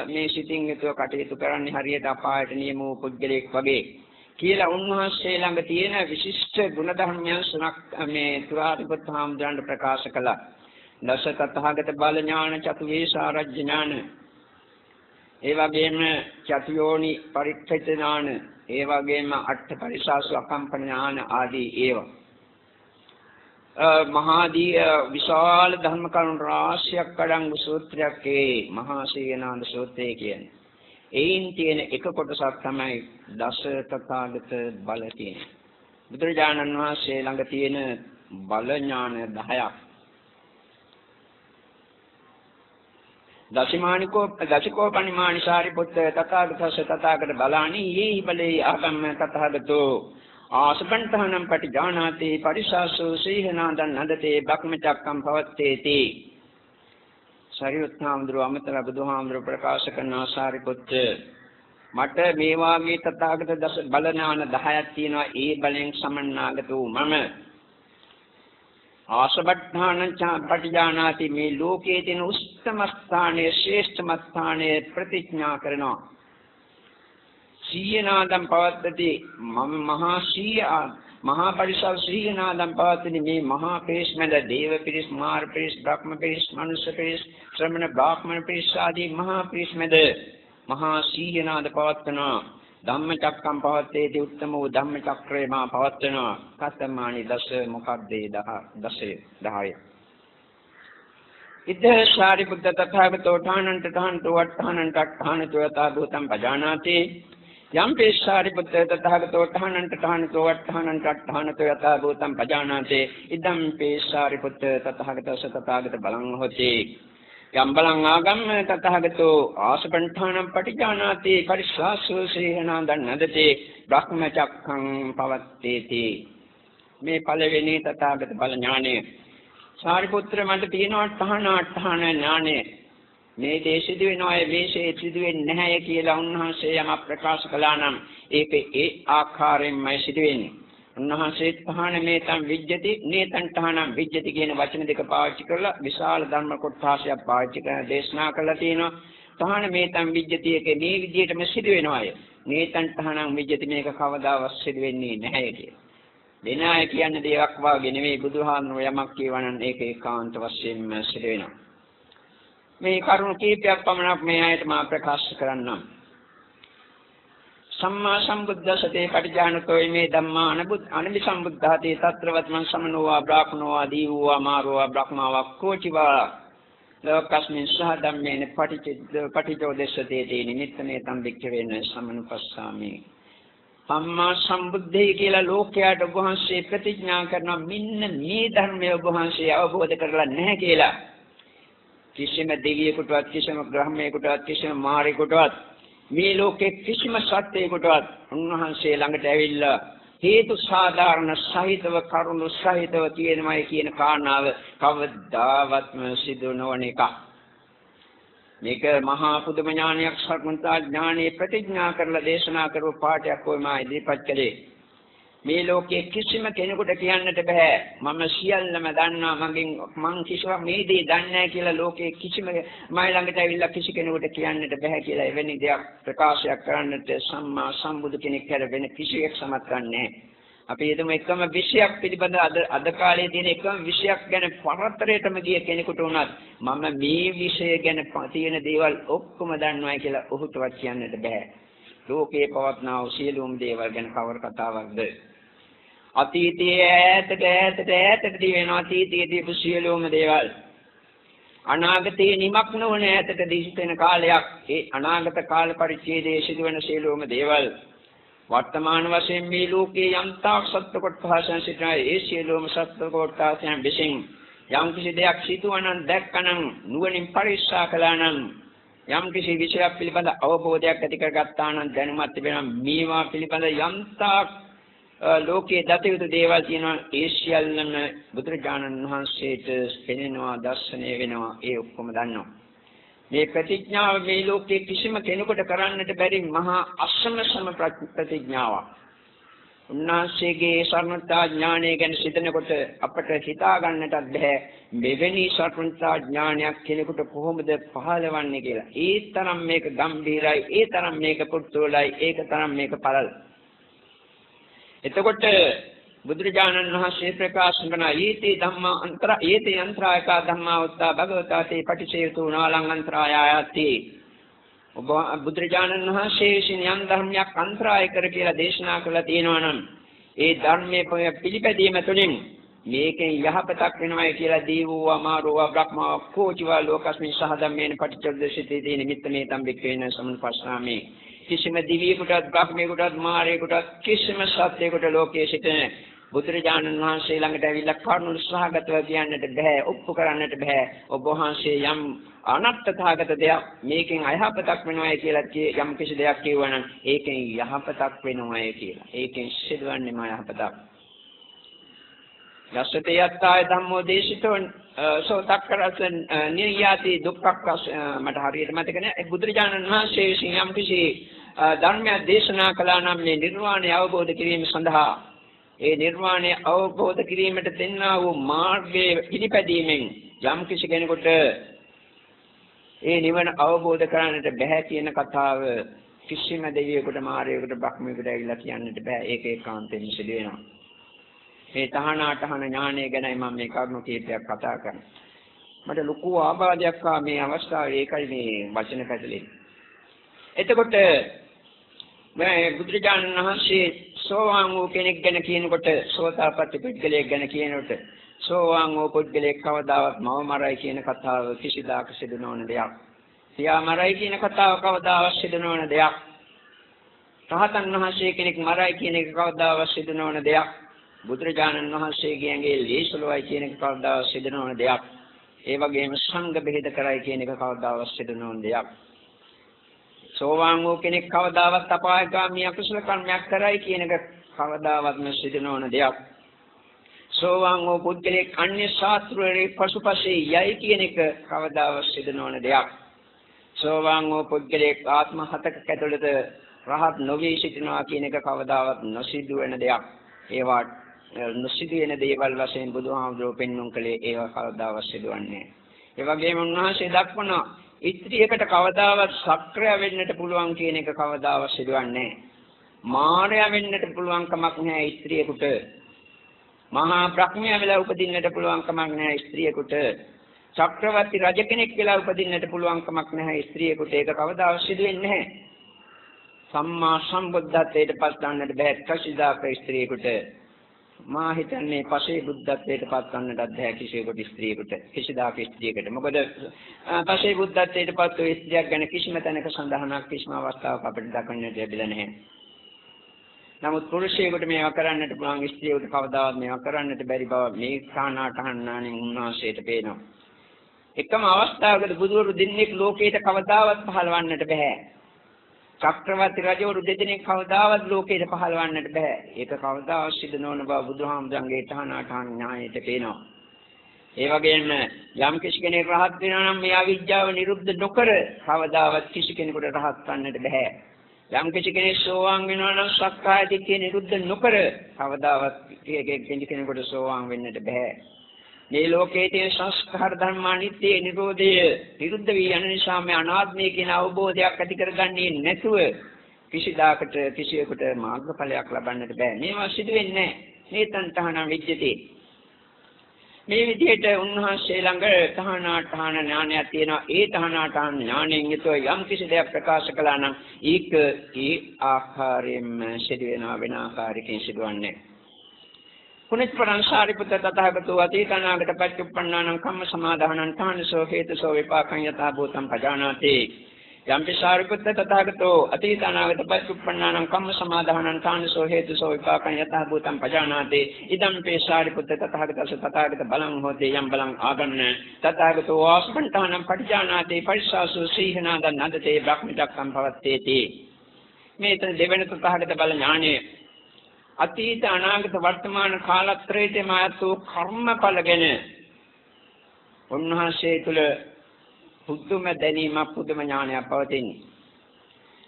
මේ සිතින් යුතුව කටයුතු කරන්නේ හරියට අපායට නියම වූ පුද්ගලෙක් වගේ කියලා උන්වහන්සේ ළඟ තියෙන විශිෂ්ට ගුණධර්මයන් සුණක් මේ තුරාරිපුත් හාමුදුරන්ට ප්‍රකාශ කළා. දස තථාගත බල ඥාන චතු වේසාරජ්‍ය ඥාන ඒ වගේම චතුයෝනි පරික්ඛිත ඥාන ඒ වගේම අට්ඨ පරිසාසු අකම්පන ඥාන ආදී ඒවා මහාදී විශාල ධර්ම කරුණු රාශියක් අඩංගු සූත්‍රයක් ඒ මහා සීනාන්ද සූත්‍රය කියන්නේ. එයින් තියෙන එක කොටසක් තමයි දස තථාගත බල කියන්නේ. බුදුරජාණන් වහන්සේ ළඟ තියෙන බල ඥාන 10ක්. දසිමානිකෝ දසිකෝ පනිමානි සාරිපුත්ත තථාගතස්ස තථාගත බලානි යේහි බලේ ආගම්ම තථාගතෝ. ආසපන්තහනම් පටිජානාති පරිසාසෝ සීහනාදන් නදතේ බක්මචක්කම් පවත්තේති. සරියුත් හාමුදුරුව අමතර බුදුහාමුදුරුව ප්‍රකාශ කරන ආසාරිපුත්ත මට මේ වාගේ තථාගත දස බලනාන 10ක් තියෙනවා. ඒ බලෙන් සමන්නාගත වූ මම. ආසබද්ධාන පටිජානාති මේ ලෝකයේ තියෙන උත්තම ස්ථානයේ ශ්‍රේෂ්ඨම ස්ථානයේ ප්‍රතිඥා කරනවා සීයනාදම් පවත්තති මම මහා සීය මහා පරිසල් සීයනාදම් පවත්තනි මේ මහා පේස්මෙද දේව පිරිස් මාර පිරිස් බ්‍රහ්ම පිරිස් මනුෂ්‍ය පිරිස් ශ්‍රමණ බ්‍රාහ්මණ පිරිස් ආදී මහා පිරිස්මෙද මහා සීයනාද පවත්තනවා ධම්මචක්කම් පවත්තේති උත්තම වූ ධම්මචක්‍රේ මා පවත්වනවා. කතමානි දස මොකද්දේ 10 10 ඉද සාරිපුත්ත තථාගතෝ ඨානන්ත ඨානතෝ වට්ඨානන්ත ඨානතෝ යතා භූතං පජානාති. යම් පේශාරිපුත්‍ර තථාගතෝ ඨානන්ත ඨානතෝ වට්ඨානන්ත ඨානතෝ යථා භූතං පජානාතේ. ඉදම් පේශාරිපුත්‍ර තථාගතස්ස තථාගත බලං හොති යම් බලං ආගම්ම තථාගතෝ ආසපණ්ඨානම් පටිජානාති පරිස්සාසෝ සේහනා දන්නදතේ බ්‍රහ්මචක්ඛං පවත්තේති. මේ පළවෙනි තථාගත බල ඥානය. සාරිපුත්‍ර මට තියෙනවා ඨාන ඨාන ඥානය. මේ දේ සිදු වෙනවා මේ ශේ සිදු වෙන්නේ නැහැ කියලා උන්වහන්සේ යමක් ප්‍රකාශ කළා නම් ඒක ඒ ආකාරයෙන්මයි සිදු වෙන්නේ. උන්වහන්සේ තහන මේතම් විජ්ජති නේතං තහනම් විජ්ජති කියන වචන දෙක පාවිච්චි කරලා විශාල ධර්ම කොටසක් පාවිච්චි කරන දේශනා කළා තියෙනවා. තහන මේතම් විජ්ජති එක මේ විදිහටම සිදු වෙනවාය. නේතං තහනම් විජ්ජති මේක කවදාවත් සිදු වෙන්නේ නැහැ කියලා. දෙනාය කියන දේවක් වාගේ නෙමෙයි බුදුහාමුදුරුවෝ යමක් කියවනම් ඒක ඒකාන්ත වශයෙන්ම සිදු වෙනවා. මේ කරුණු කීපයක් පමණක් මේ ආයත මා ප්‍රකාශ කරන්නම්. සම්මා සම්බුද්දසතේ පටිජානතෝ මේ ධම්මා අනුබුත් අනිදි සම්බුද්ධාතේ తත්‍රවත්මන් සමනෝවා බ්‍රාහ්මනෝවා දීවෝවා මාරෝවා බ්‍රහ්මාවා කෝචිවා ලෝකස්මින් සහ ධම්මේන පටිච්ච පටිච්චෝදෙස්සතේ තේ නිමිත්තනේ තම් වික්ඛවේන සමනුපස්සාමි. සම්මා සම්බුද්ධය කියලා ලෝකයට ඔබ වහන්සේ ප්‍රතිඥා කරනවා මෙන්න මේ ධර්මය ඔබ වහන්සේ අවබෝධ කරලා නැහැ කියලා. කිසිම දෙවියෙකුටවත් කිසිම බ්‍රහ්මයෙකුටවත් කිසිම මාරයෙකුටවත් මේ ලෝකේ කිසිම සත්‍යයකටවත් උන්වහන්සේ ළඟට ඇවිල්ලා හේතු සාධාරණ සහිතව කරුණු සහිතව කියනමයි කියන කාරණාව කවදාවත්ම සිදු නොවන එකක්. මේක මහා පුදුම ඥානයක් සර්වන්තා ඥානයේ ප්‍රතිඥා කරලා දේශනා කරපු පාඩයක් ඔය මා ඉදිරිපත් කළේ. මේ ලෝකයේ කිසිම කෙනෙකුට කියන්නට බෑ. මම සියල්ලම දන්නවා. මගෙන් මං කිසිවක් මේ දේ දන්නේ නැහැ කියලා ලෝකයේ කිසිම මයි ළඟට ඇවිල්ලා කිසි කෙනෙකුට කියන්නට බෑ කියලා එවැනි දෙයක් ප්‍රකාශයක් කරන්නට සම්මා සම්බුදු කෙනෙක් හැර වෙන කිසියෙක් සමත් නැහැ. අපි හිතමු එකම විෂයක් පිළිබඳ අද අද කාලේ තියෙන එකම විෂයක් ගැන පරතරයටම ගිය කෙනෙකුට උනත් මම මේ විෂය ගැන තියෙන දේවල් ඔක්කොම දන්නවා කියලා ඔහුටවත් කියන්නට බෑ. ලෝකේ පවත්නා වූ සියලුම දේවල් ගැන කවර කතාවක්ද? අතීතයේ ඈතට ඈතට ඈතට දිවෙන අතීතයේ දීපු සියලුම දේවල්. අනාගතයේ නිමක් නොවන ඈතට දිසිතෙන කාලයක්. ඒ අනාගත කාල පරිච්ඡේදයේ සිදුවන සියලුම දේවල්. වර්තමාන වශයෙන් මේ ලෝකයේ යම්තාක් සත්‍ය කොටසයන් සිටිනා ඒ සියලුම සත්‍ය කොටසයන් විසින් යම් කිසි දෙයක් සිදුවනන් දැක්කනම් නුවණින් පරික්ෂා කළා නම් යම් කිසි විෂයක් පිළිබඳ අවබෝධයක් ඇති කරගත්තා නම් දැනුමත් තිබෙනවා මේවා පිළිබඳ යම්තාක් ලෝකයේ දත යුතු දේවල් තියෙනවා. ඒ සියල්ලම බුදුරජාණන් වහන්සේට පෙනෙනවා දර්ශනය වෙනවා. ඒ ඔක්කොම දන්නවා. මේ ප්‍රතිඥාව මේ ලෝකයේ කිසිම කෙනෙකුට කරන්නට බැරි මහා අසමසම ප්‍රතිඥාවක්. උන්වහන්සේගේ සර්වඥතා ඥානය ගැන සිතනකොට අපට හිතා ගන්නටත් බෑ මෙවැනි සර්වඥතා ඥානයක් කෙනෙකුට කොහොමද පහළවන්නේ කියලා. ඒ තරම් මේක ගැඹීරයි, ඒ තරම් මේක පුදුලයි, ඒක තරම් මේක පළල්. එතකොට බුදුරජාණන් වහන්සේ ප්‍රකාශ කරන ඊති ධම්මා අන්තර ඊති අන්තරායක ධම්මා උත්තා භගවතා තේ පටිසේතු නාලං අන්තරායති ඔබ බුදුරජාණන් වහන්සේ විසින් යම් ධර්මයක් අන්තරාය කර කියලා දේශනා කළා තියෙනවා නම් ඒ ධර්මයේ පිළිපැදීම තුළින් මේකෙන් යහපතක් වෙනවයි කියලා දීවෝ අමාරෝ බ්‍රහ්මා කෝචිවා ලෝකස්මින් සහ ධම්මේන පටිච්චසමුප්පාදේ නිමිත්ත මේ තම් වික්‍රේන සමුපස්සාමේ. කිසිම දිවියෙකුටත් බ්‍රහ්මයෙකුටත් මාරයෙකුටත් කිසිම සත්‍යයකට ලෝකයේ සිටින බුදුරජාණන් වහන්සේ ළඟට ඇවිල්ලා කරුණු සහගතව කියන්නට බෑ ඔප්පු කරන්නට බෑ ඔබ වහන්සේ යම් අනත්තතාවගත දෙයක් මේකෙන් අයහපතක් වෙනවයි කියලා යම් කිසි දෙයක් කියවනම් ඒකෙන් යහපතක් වෙනවයි කියලා. ඒකෙන් සිදුවන්නේම යහපතක්. යස්සතේ යත්තාය ධම්මෝ දේශිතෝ සෝතක්කරස නිර්යාති දුක්ඛක්ඛ මට හරියට මතක නැහැ. බුදුරජාණන් වහන්සේ විසින් යම් කිසි ධර්මයක් දේශනා කළා නම් මේ නිර්වාණය අවබෝධ කිරීම සඳහා ඒ නිර්වාණය අවබෝධ කිරීමට දෙන්නා වූ මාර්ගයේ පිළිපැදීමෙන් යම් කිසි කෙනෙකුට ඒ නිවන අවබෝධ කරගන්නට බෑ කියන කතාව කිසිම දෙවියෙකුට මාරයෙකුට බ්‍රහ්මයෙකුට ඇවිල්ලා කියන්නට බෑ ඒක ඒකාන්තයෙන් සිදු වෙනවා මේ තහනාටහන ඥානය ගැනයි මම මේ කරුණු කීපයක් කතා කරන්නේ මට ලොකු ආබාධයක් ආ මේ අවස්ථාවේ ඒකයි මේ වචන පැටලෙන්නේ එතකොට මේ බුදුරජාණන් වහන්සේ සෝවාන් වූ කෙනෙක් ගැන කියනකොට සෝතාපට්ටි පුද්ගලයෙක් ගැන කියනකොට සෝවාන් වූ පුද්ගලයෙක් කවදාවත් මව මරයි කියන කතාව කිසිදාක සිදු නොවන දෙයක්. සියා මරයි කියන කතාව කවදාවත් සිදු නොවන දෙයක්. රහතන් වහන්සේ කෙනෙක් මරයි කියන එක කවදාවත් සිදු නොවන දෙයක්. බුදුරජාණන් වහන්සේගේ ඇඟේ ලේසලොයි කියන එක කවදාවත් සිදු නොවන දෙයක්. ඒ වගේම සංඝ බෙහෙත කරයි කියන එක කවදාවත් සිදු නොවන දෙයක්. සෝවාන් වූ කෙනෙක් කවදාවත් අපායගාමී අකුසල කර්මයක් කරයි කියන එක කවදාවත්ම සිදු නොවන දෙයක්. සෝවාන් වූ පුද්ගලෙක් අන්‍ය ශාස්ත්‍රයේ පසුපසේ යයි කියන එක කවදාවත් සිදු නොවන දෙයක්. සෝවාන් වූ පුද්ගලෙක් ආත්ම හතක ඇතුළත රහත් නොවී සිටිනවා කියන එක කවදාවත් නොසිදු වෙන දෙයක්. ඒවා නොසිදු වෙන දේවල් වශයෙන් බුදුහාමුදුරුවෝ පෙන්වුම් කළේ ඒවා කවදාවත් සිදුවන්නේ නැහැ. ඒ වගේම උන්වහන්සේ දක්වනවා ස්ත්‍රියකට කවදාවත් සක්‍රිය වෙන්නට පුළුවන් කියන එක කවදාවත් සිදුවන්නේ නැහැ. මායя වෙන්නට පුළුවන් කමක් නැහැ ස්ත්‍රියකට. මහා බ්‍රහ්මයා වෙලා උපදින්නට පුළුවන් කමක් නැහැ ස්ත්‍රියකට. චක්‍රවර්ති රජ කෙනෙක් වෙලා උපදින්නට පුළුවන් කමක් නැහැ ස්ත්‍රියකට. ඒක කවදාවත් සිදු වෙන්නේ නැහැ. සම්මා සම්බුද්ධත්වයට පත් ගන්නට බෑ කසිදාක ස්ත්‍රියකට. මා හිතන්නේ පසේ බුද්ධත්වයට පත් ගන්නටත් බෑ කිසියෙකුට ස්ත්‍රියකට. කිසිදාක ස්ත්‍රියකට. මොකද පසේ බුද්ධත්වයට පත් වූ ස්ත්‍රියක් ගැන කිසිම තැනක සඳහනක් කිසිම අවස්ථාවක අපිට දක්වන්නට ලැබිලා නැහැ. නමුත් පුරුෂයෙකුට මේවා කරන්නට පුළුවන් ස්ත්‍රියකට කවදාවත් මේවා කරන්නට බැරි බව මේ කාණාටහන්නානේ උන්වහන්සේට පේනවා. එකම අවස්ථාවකදී බුදුවරු දෙන්නෙක් ලෝකයට කවදාවත් පහළවන්නට බෑ. චක්‍රවර්ති රජවරු දෙදෙනෙක් කවදාවත් ලෝකයට පහළවන්නට බෑ. ඒක කවදාවත් සිදු නොවන බව බුදුහාමුදුරන්ගේ තහනාටහන් ඥාණයට පේනවා. ඒ වගේම යම් කිසි කෙනෙක් රහත් වෙනවා නම් මේ අවිජ්ජාව නිරුද්ධ නොකර කවදාවත් කිසි කෙනෙකුට රහත් වන්නට බෑ. යම් කිසි කෙනෙක් සෝවාන් වෙනවා නම් සක්කාය දිට්ඨිය නිරුද්ධ නොකර කවදාවත් කෙනෙක් කෙනෙකුට සෝවාන් වෙන්නට බෑ. මේ ලෝකයේ තියෙන සංස්කාර ධර්ම අනිත්‍ය නිරෝධය නිරුද්ධ වී යන නිසා මේ අනාත්මය කියන අවබෝධයක් ඇති කරගන්නේ නැතුව කිසිදාකට කිසියෙකුට මාර්ගඵලයක් ලබන්නට බෑ. මේවා සිදු වෙන්නේ නැහැ. මේ තන්තහන විද්‍යති. මේ විදිහට උන්වහන්සේ ළඟ තහනාඨාන ඥානයක් තියෙනවා. ඒ තහනාඨාන ඥාණයෙන් යුතුව යම් කිසි දෙයක් ප්‍රකාශ කළා නම් ඒක ඒ ආකාරයෙන්ම සිදු වෙනවා වෙන ආකාරයකින් සිදුවන්නේ. පුනිත්පරං සාරිපුත්ත තථාගතෝ අතීතනාගත පච්චුප්පන්නානං කම්ම සමාදානං තානසෝ හේතුසෝ විපාකං යථා භූතං පජානාති. යම්පි සාරිපුත්ත තථාගතෝ අතීත අනාගත පච්චුප්පන්නානං කම්ම සමාදානං තානසෝ හේතුසෝ විපාකං යතහ භූතං පජානාති. ඉදම්පි සාරිපුත්ත තථාගතස තථාගත බලං හෝති යම් බලං ආගන්න. තථාගතෝ වාස්පන්තානං පටිජානාති පරිසාසු සීහනාදන් නදතේ බ්‍රහ්මිතක්කම් පවත්තේති මේ තන දෙවෙනි තථාගත බල ඥානය අතීත අනාගත වර්තමාන කාලත්‍රයේදී මාතු කර්මඵලගෙන උන්වහන්සේ තුල පුදුම දැනීමක් පුදුම ඥානයක් පවතින්නේ.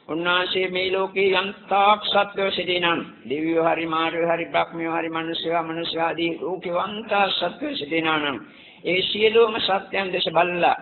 උන්වහන්සේ මේ ලෝකේ යන්තාක් සත්‍යෝ සිටිනම් දිව්‍යෝ හරි මාර්යෝ හරි බ්‍රහ්මයෝ හරි මිනිස්යා මිනිස්යා ආදී ලෝකේ වන්තා සත්‍යෝ සිටිනානම් ඒ සියලුම සත්‍යයන් දැස බලලා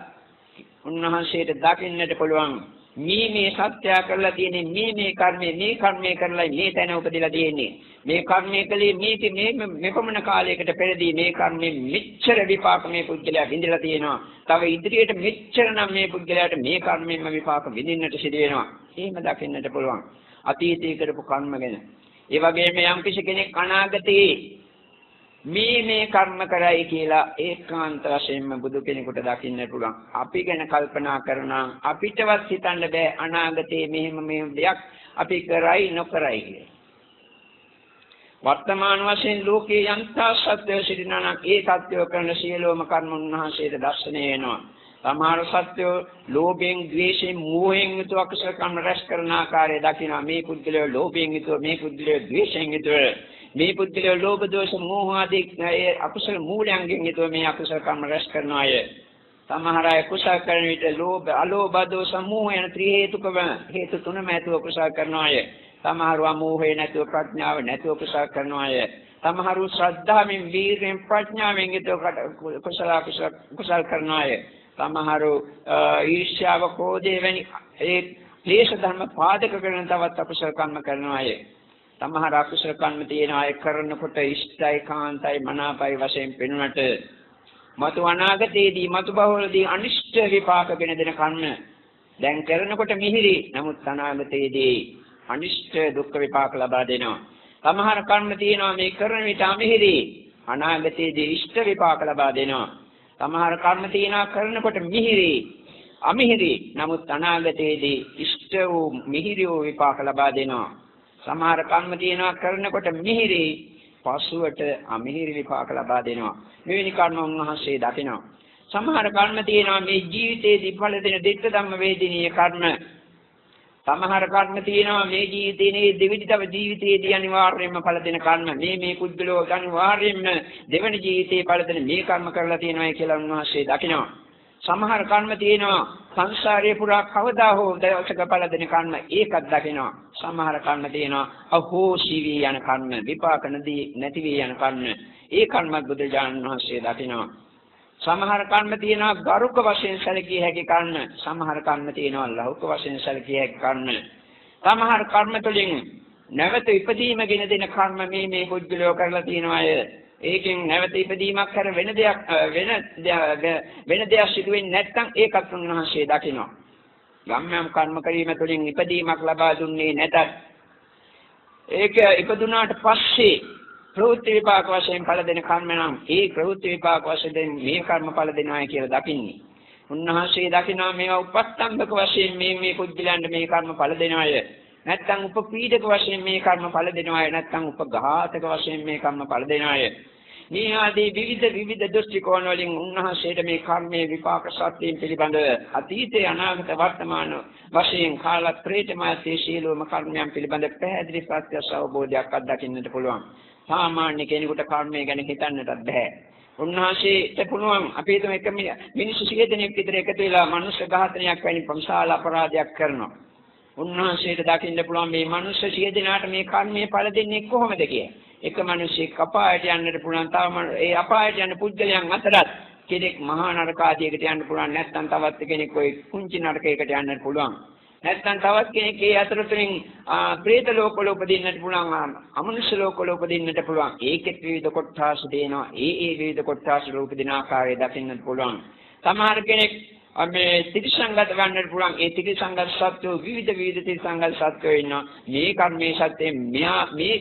උන්වහන්සේට දකින්නට පුළුවන් මේ මේ සත්‍ය කරලා තියෙන්නේ මේ මේ කර්මය මේ කර්මය කරලා මේ තැන උපදලා තියෙන්නේ. මේ කර්මය කලේ මේක මේ මෙපමණ කාලයකට පෙරදී මේ කර්මෙ මෙච්චර විපාක මේ පුද්ගලයා විඳලා තියෙනවා. තව ඉදිරියට මෙච්චර නම් මේ පුද්ගලයාට මේ කර්මෙන්ම විපාක විඳින්නට සිදු වෙනවා. එහෙම දකින්නට පුළුවන්. අතීතයේ කරපු කර්ම ගැන. ඒ වගේම යම් කෙනෙක් අනාගතයේ මේ මේ කර්ම කරයි කියලා ඒකාන්ත වශයෙන්ම බුදු කෙනෙකුට දකින්න පුළුවන්. අපි ගැන කල්පනා කරනවා අපිටවත් හිතන්න බෑ අනාගතයේ මෙහෙම මේ දෙයක් අපි කරයි නොකරයි කියලා. වර්තමාන වශයෙන් ලෝකේ යන්තා සත්‍ය සිටිනා නම් ඒ සත්‍යව කරන සියලුම කර්ම උන්වහන්සේට දැర్శණය වෙනවා. සමහර සත්‍යෝ ලෝභයෙන්, ද්වේෂයෙන්, මෝහයෙන් යුතුව අකුසල කර්ම රැස් කරන ආකාරය දකිනවා. මේ පුද්ගලයා ලෝභයෙන් යුතුව, මේ පුද්ගලයා ද්වේෂයෙන් යුතුව මේ පුද්ගලයා ලෝභ දෝෂ මෝහ ආදී ඒ අකුසල මූලයන්ගෙන් යුතුව මේ අකුසල කර්ම රැස් කරන අය. සමහර අය කුසල කරන විට ලෝභ, අලෝභ, දෝෂ, මෝහ යන ත්‍රි හේතුක හේතු තුනම ඇතුව කුසල කරන අය. සමහරව මෝහේ නැතුව ප්‍රඥාව නැතුව කුසල කරන අය. සමහරු ශ්‍රද්ධාවෙන්, වීරයෙන්, ප්‍රඥාවෙන් යුතුව කුසල කුසල කරන අය. සමහරු ඊර්ෂ්‍යාව, කෝධය වැනි ඒ ක්ලේශ ධර්ම පාදක කරන තවත් අකුසල කර්ම කරන අය. සමහර අකුසල කර්ම තියෙන අය කරනකොට ඉෂ්ටයි කාන්තයි මනාපයි වශයෙන් පෙනුනට මතු අනාගතයේදී මතු බහවලදී අනිෂ්ට විපාකගෙන දෙන කර්ම දැන් කරනකොට මිහිරි. නමුත් අනාගතයේදී අනිෂ්ට දුක්ඛ විපාක ලබා දෙනවා. සමහර කර්ම තියෙනවා මේ කරන විට අමිහිරි. අනාගතයේදී ඉෂ්ට විපාක ලබා දෙනවා. සමහර කර්ම තියෙනවා කරනකොට මිහිරි. අමිහිරි. නමුත් අනාගතයේදී ඉෂ්ට වූ මිහිරි වූ විපාක ලබා දෙනවා. සමහර කර්ම තියෙනවා කරනකොට මිහිරි පසුවට අමිහිරි විපාක ලබා දෙනවා. මෙවැනි කර්ම උන්වහන්සේ දකිනවා. සමහර කර්ම තියෙනවා මේ ජීවිතයේදී ඵල දෙන දෙත්ත ධම්ම වේදිනීය කර්ම. සමහර කර්ම තියෙනවා මේ ජීවිතයේ දෙවිදි තව ජීවිතයේදී අනිවාර්යයෙන්ම ඵල දෙන කර්ම. මේ මේ කුජලෝ අනිවාර්යයෙන්ම දෙවන ජීවිතයේ ඵල දෙන මේ කර්ම කරලා තියෙනවා කියලා උන්වහන්සේ දකිනවා. සමහර කර්ම තියෙනවා සංසාරයේ පුරා කවදා හෝ දවසක පළ දෙන කර්ම ඒකත් දකිනවා. සමහර කර්ම තියෙනවා අහෝසි වී යන කර්ම විපාක නැදී නැති වී යන කර්ම. ඒ කර්මත් බුදුජානක වහන්සේ දකිනවා. සමහර කර්ම තියෙනවා ගරුක වශයෙන් සැලකිය හැකි කර්ම. සමහර කර්ම තියෙනවා ලෞක වශයෙන් සැලකිය හැකි කර්ම. සමහර කර්ම තුළින් නැවත ඉපදීම ගෙන දෙන කර්ම මේ මේ පුද්ගලයෝ කරලා තියෙනවා අය ඒකෙන් නැවත ඉපදීමක් කර වෙන දෙයක් වෙන වෙන දෙයක් සිදු වෙන්නේ නැත්නම් ඒකත් උන්වහන්සේ දකිනවා. යම් යම් කර්ම කිරීම තුළින් ඉපදීමක් ලබා දුන්නේ නැතත් ඒක ඉපදුනාට පස්සේ ප්‍රවෘත්ති විපාක වශයෙන් ඵල දෙන කර්ම නම් ඒ ප්‍රවෘත්ති විපාක වශයෙන් මේ කර්ම ඵල දෙනවා කියලා දකින්නේ. උන්වහන්සේ දකිනවා මේවා උපස්තම්භක වශයෙන් මේ මේ පුද්ගලයන්ට මේ කර්ම ඵල දෙනවාය. නැත්නම් උපපීඩක වශයෙන් මේ කර්ම ඵල දෙනවාය. නැත්නම් උපඝාතක වශයෙන් මේ කර්ම ඵල දෙනවාය. මේ ආදී විවිධ විවිධ දෘෂ්ටි කෝණ වලින් උන්වහන්සේට මේ කර්මයේ විපාක සත්‍යයෙන් පිළිබඳව අතීතේ අනාගත වර්තමාන වශයෙන් කාලත්‍රේතමාතේ ශීලෝම කර්මයන් පිළිබඳ පැහැදිලි සත්‍ය අවබෝධයක් අත්දකින්නට පුළුවන්. සාමාන්‍ය කෙනෙකුට කර්මය ගැන හිතන්නටත් බෑ. උන්වහන්සේට පුළුවන් අපි හිතමු එක මිනිස්සු සිය දෙනෙක් විතර එකතු වෙලා මනුෂ්‍ය ඝාතනයක් වැනි ප්‍රමසාල අපරාධයක් කරනවා. උන්වහන්සේට දකින්න පුළුවන් මේ මනුස්ස සිය දෙනාට මේ කර්මයේ ඵල දෙන්නේ කොහොමද කියලා. එක මිනිසෙක් අපායට යන්නට පුළුවන් තව ඒ අපායට යන පුද්ගලයන් අතරත් කෙනෙක් මහා නරක ආදියකට යන්න පුළුවන් නැත්නම් තවත් කෙනෙක් ওই කුංචි නරකයකට යන්න පුළුවන්. නැත්නම් තවත් කෙනෙක් ඒ අතරතුරින් പ്രേත ලෝකවල උපදින්නට පුළුවන් අමනුෂ්‍ය ලෝකවල උපදින්නට පුළුවන්. ඒකෙත් විවිධ කොටස් දෙනවා. ඒ ඒ විවිධ කොටස් වල උපදින ආකාරය දකින්නට පුළුවන්. සමහර කෙනෙක් මේ ත්‍රිසංගත ගන්නට පුළුවන්. ඒ ත්‍රිසංගත සත්‍යෝ විවිධ විවිධ ත්‍රිසංගත සත්‍යෝ ඉන්නවා. මේ කර්මයේ සත්‍යයෙන් මෙයා මේ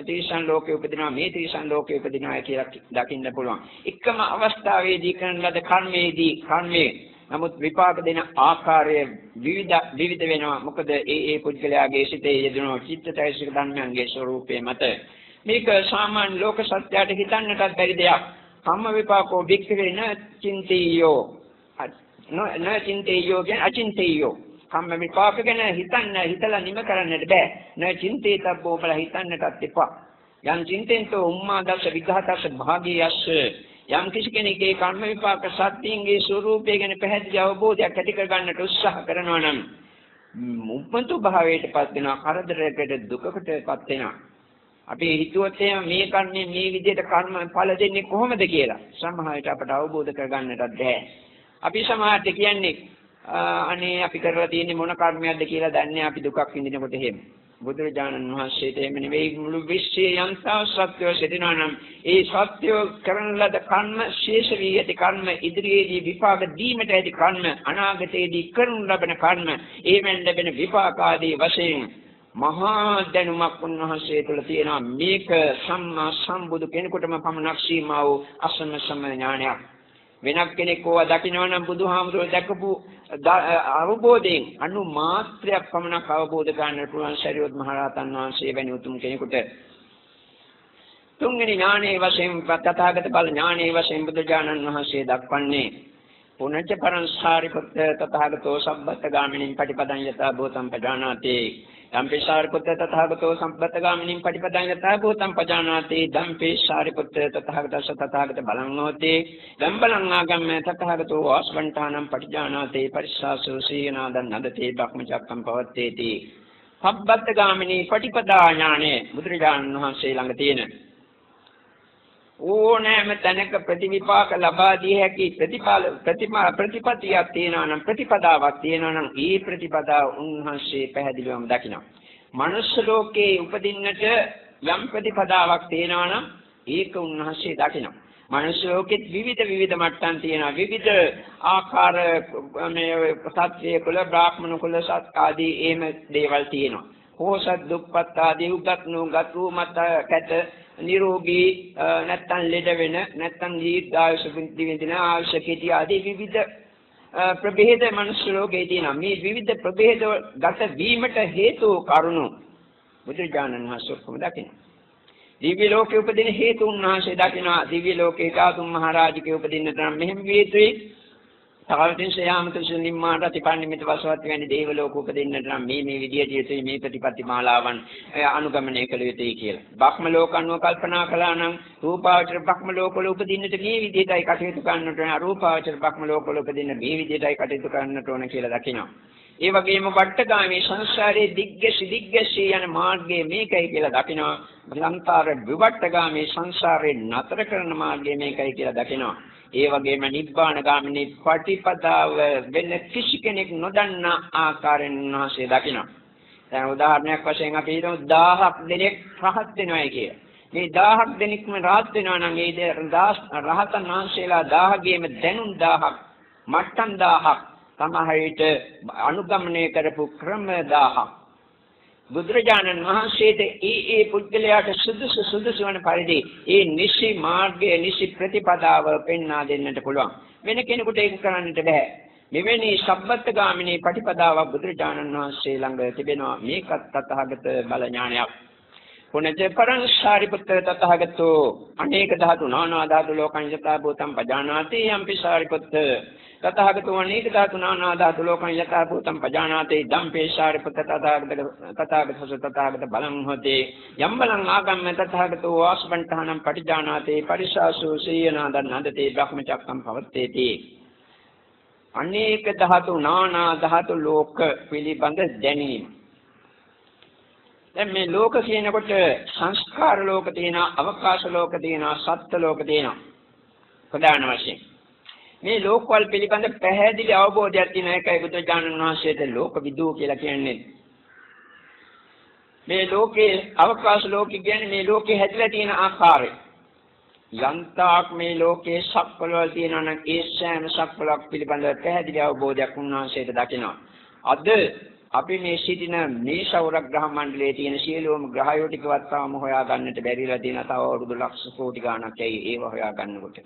ත්‍රිසං ලෝකේ උපදිනවා මේ ත්‍රිසං ලෝකේ උපදිනවා කියලා දකින්න පුළුවන්. එකම අවස්ථාවේදී කරන ලද කර්මයේදී කර්මයේ නමුත් විපාක දෙන ආකාරය විවිධ විවිධ වෙනවා. මොකද ඒ ඒ පුද්ගලයාගේ සිතේ යෙදෙන චිත්තචෛතසික ධර්මයන්ගේ ස්වરૂපයේ මත. මේක සාමාන්‍ය ලෝක සත්‍යයට හිතන්නටත් බැරි දෙයක්. කම්ම විපාකෝ වික්ඛවේ න චින්තියෝ. න චින්තියෝ කියන්නේ අචින්තියෝ කම්ම විපාක ගැන හිතන්න හිතලා නිම කරන්නට බෑ. න චින්තේතබ්බෝ බල හිතන්නටත් එපා. යම් චින්තෙන්තෝ උම්මා දස්ස විඝාතස්ස භාගියස්ස යම් කිසි කෙනෙක්ගේ කර්ම විපාක සත්‍යයේ ස්වરૂපය ගැන පැහැදිලි අවබෝධයක් ඇති කර ගන්නට උත්සාහ කරනවා නම් මුප්පන්තු භාවයටපත් වෙනවා කරදරයකට දුකකටපත් වෙනවා අපි හිතුවොත් මේ කර්මයේ මේ විදිහට කර්ම ඵල දෙන්නේ කොහොමද කියලා සමහරවිට අපට අවබෝධ කරගන්නටත් බැහැ අපි සමහරට කියන්නේ අනේ අපි කරලා තියෙන්නේ මොන කර්මයක්ද කියලා දන්නේ අපි දුකක් විඳිනකොට එහෙම. බුදුරජාණන් වහන්සේට එහෙම නෙවෙයි මුළු විශ්වයේ යම්තා සත්‍යව සිටිනවා නම් ඒ සත්‍යව කරන ලද කර්ම ශේෂ වී ඇති කර්ම ඉදිරියේදී විපාක දීමට ඇති කර්ම අනාගතයේදී කරනු ලබන කර්ම ඒවෙන් ලැබෙන විපාක ආදී වශයෙන් මහා දැනුමක් උන්වහන්සේ තුළ තියෙනවා. මේක සම්මා සම්බුදු කෙනෙකුටම පමණක් සීමා වූ අසම සම ඥානයක්. වෙනත් කෙනෙක් ඕවා දකිනවා නම් බුදුහාමුදුරුවෝ දැකපු අවබෝධයෙන් අනු මාත්‍රයක් පමණක් අවබෝධ ගන්නට පුළුවන් ශරීරොත් මහරහතන් වහන්සේ වැනි උතුම් කෙනෙකුට. තුන්වෙනි ඥානයේ වශයෙන් තථාගත බල ඥානයේ වශයෙන් බුදුජානන් වහන්සේ දක්වන්නේ පුනච්ච පරංසාරිපුත්ත තථාගතෝ සම්බත්ත ගාමිනින් පටිපදං යතා භූතං පජානාති. ධම්පේ සාරිපුත්ත තථාගතෝ සම්පත්ත ගාමිනින් පටිපදං යතා භූතං පජානාති. ධම්පේ සාරිපුත්ත තථාගතස්ස තථාගත බලං නොති. ධම්බලං ආගම්ම තථාගතෝ වාස්වන්තානම් පටිජානාති. පරිස්සාසෝ සීනාදන් නදති. බක්මචක්කම් පවත්තේති. සම්බත්ත ගාමිනී පටිපදා ඥානේ බුදුරජාණන් වහන්සේ ළඟ තියෙන ඕනෑම තැනක ප්‍රතිවිපාක ලබා දී හැකි ප්‍රතිපාල ප්‍රතිමා ප්‍රතිපතියක් තියෙනවා නම් ප්‍රතිපදාවක් තියෙනවා නම් ඒ ප්‍රතිපදාව උන්වහන්සේ පැහැදිලිවම දකිනවා. මනුෂ්‍ය ලෝකේ උපදින්නට යම් ප්‍රතිපදාවක් තියෙනවා නම් ඒක උන්වහන්සේ දකිනවා. මනුෂ්‍ය ලෝකෙත් විවිධ විවිධ මට්ටම් තියෙනවා. විවිධ ආකාර මේ සත්‍ය කුල බ්‍රාහ්මණ කුල සත් ආදී එහෙම දේවල් තියෙනවා. පෝසත් දුප්පත් ආදී උගත් නුගත් මත කැට නිරෝගී නැත්තම් ලෙඩ වෙන නැත්තම් දීර්ඝායුෂ විඳින ආයුෂ කෙටි ආදී විවිධ ප්‍රභේද මනුෂ්‍ය ලෝකේ තියෙනවා. මේ විවිධ ප්‍රභේද ගත වීමට හේතු කරුණු බුදුජානන් වහන්සේ කොහොමද දකින්නේ? දිව්‍ය ලෝකේ උපදින හේතු උන්වහන්සේ දකිනවා. දිව්‍ය ලෝකේ කාතුම් මහරජකේ උපදින්නට නම් මෙහෙම වේතුයි සකලතින් ශයාමතුෂ නිම්මාන රතිපන්නිමිත වසවත් වැනි දේව ලෝක උපදින්නට නම් මේ මේ විදියට යුතුයි මේ ප්‍රතිපatti මාලාවන් අනුගමනය කළ යුතුයි කියලා. බ්‍රහ්ම ලෝක අනුව කල්පනා කළා නම් රූපාවචර බ්‍රහ්ම ලෝකවල උපදින්නට මේ විදියටයි කටයුතු කරන්නට ඕන. අරූපාවචර බ්‍රහ්ම ලෝකවල උපදින්න මේ විදියටයි කටයුතු කරන්නට ඕන කියලා දකිනවා. ඒ වගේම වට්ටගාමී සංසාරයේ දිග්ගසි දිග්ගසි යන මාර්ගය මේකයි කියලා දකිනවා. සංසාර විවට්ටගාමී සංසාරේ නතර කරන මාර්ගය මේකයි කියලා දකිනවා. ඒ වගේම නිබ්බාන ගාමිනී පටිපදාව වෙන කිසි කෙනෙක් නොදන්නා ආකාරයෙන් උන්වහන්සේ දකිනවා. දැන් උදාහරණයක් වශයෙන් අපි හිතමු 1000ක් දෙනෙක් රහත් වෙනවායි කියලා. මේ 1000ක් දෙනෙක්ම රහත් වෙනවා නම් ඒ රහතන් වහන්සේලා 1000ගේම දැනුම් 1000ක් මට්ටම් 1000ක් සමහර විට අනුගමනය කරපු ක්‍රම 1000ක් බුදුරජාණන් වහන්සේට ඒ ඒ පුද්ගලයාට සුදුසු සුදුසු වන පරිදි ඒ නිසි මාර්ගය නිසි ප්‍රතිපදාව පෙන්වා දෙන්නට පුළුවන්. වෙන කෙනෙකුට ඒක කරන්නට බෑ. මෙවැනි සබ්බත් ගාමිනී ප්‍රතිපදාවක් බුදුරජාණන් වහන්සේ ළඟ තිබෙනවා. මේකත් තථාගත බල ඥානයක්. පුනච පරං සාරිපුත්‍ර තථාගතෝ. අනේක ධාතු නානා ධාතු ලෝකං යතා භූතං පජානාති යම්පි සාරිපුත්‍ර තථාගතෝ අනේක ධාතු නානා ධාතු ලෝකං යතා භූතං පජානාති ධම්පේ සාරිපුත්‍ර තථාගත තථාගතස තථාගත බලං හොතේ. යම් බලං ආගම්ම තථාගතෝ වාස්වන්තහනම් පටිජානාති පරිශාසෝ සීයනාදන් නන්දතේ බ්‍රහ්මචක්කම් පවත්තේති. අනේක ධාතු නානා ධාතු ලෝක පිළිබඳ දැනීම. දැන් මේ ලෝක කියනකොට සංස්කාර ලෝක තියෙනවා, අවකාශ ලෝක තියෙනවා, සත්ත්ව ලෝක තියෙනවා. ප්‍රධාන වශයෙන්. මේ ලෝකවල පිළිබඳ පැහැදිලි අවබෝධයක් තියෙන එකයි බුදුරජාණන් වහන්සේට ලෝක විදූ කියලා කියන්නේ. මේ ලෝකේ අවකාශ ලෝකෙ කියන්නේ මේ ලෝකේ හැදිලා තියෙන ආකාරය. යන්තාක් මේ ලෝකේ සක්වලවල් තියෙනවා නම් ඒ සෑම සක්වලක් පිළිබඳව පැහැදිලි අවබෝධයක් උන්වහන්සේට දකිනවා. අද අපි මේ සිටින මේ සෞර ග්‍රහ මණ්ඩලයේ තියෙන සියලුම ග්‍රහයෝ ටිකවත් තාම හොයා ගන්නට බැරිලා තියෙන තව අවුරුදු ලක්ෂ කෝටි ගණනක් ඇයි ඒව හොයා ගන්නකොට.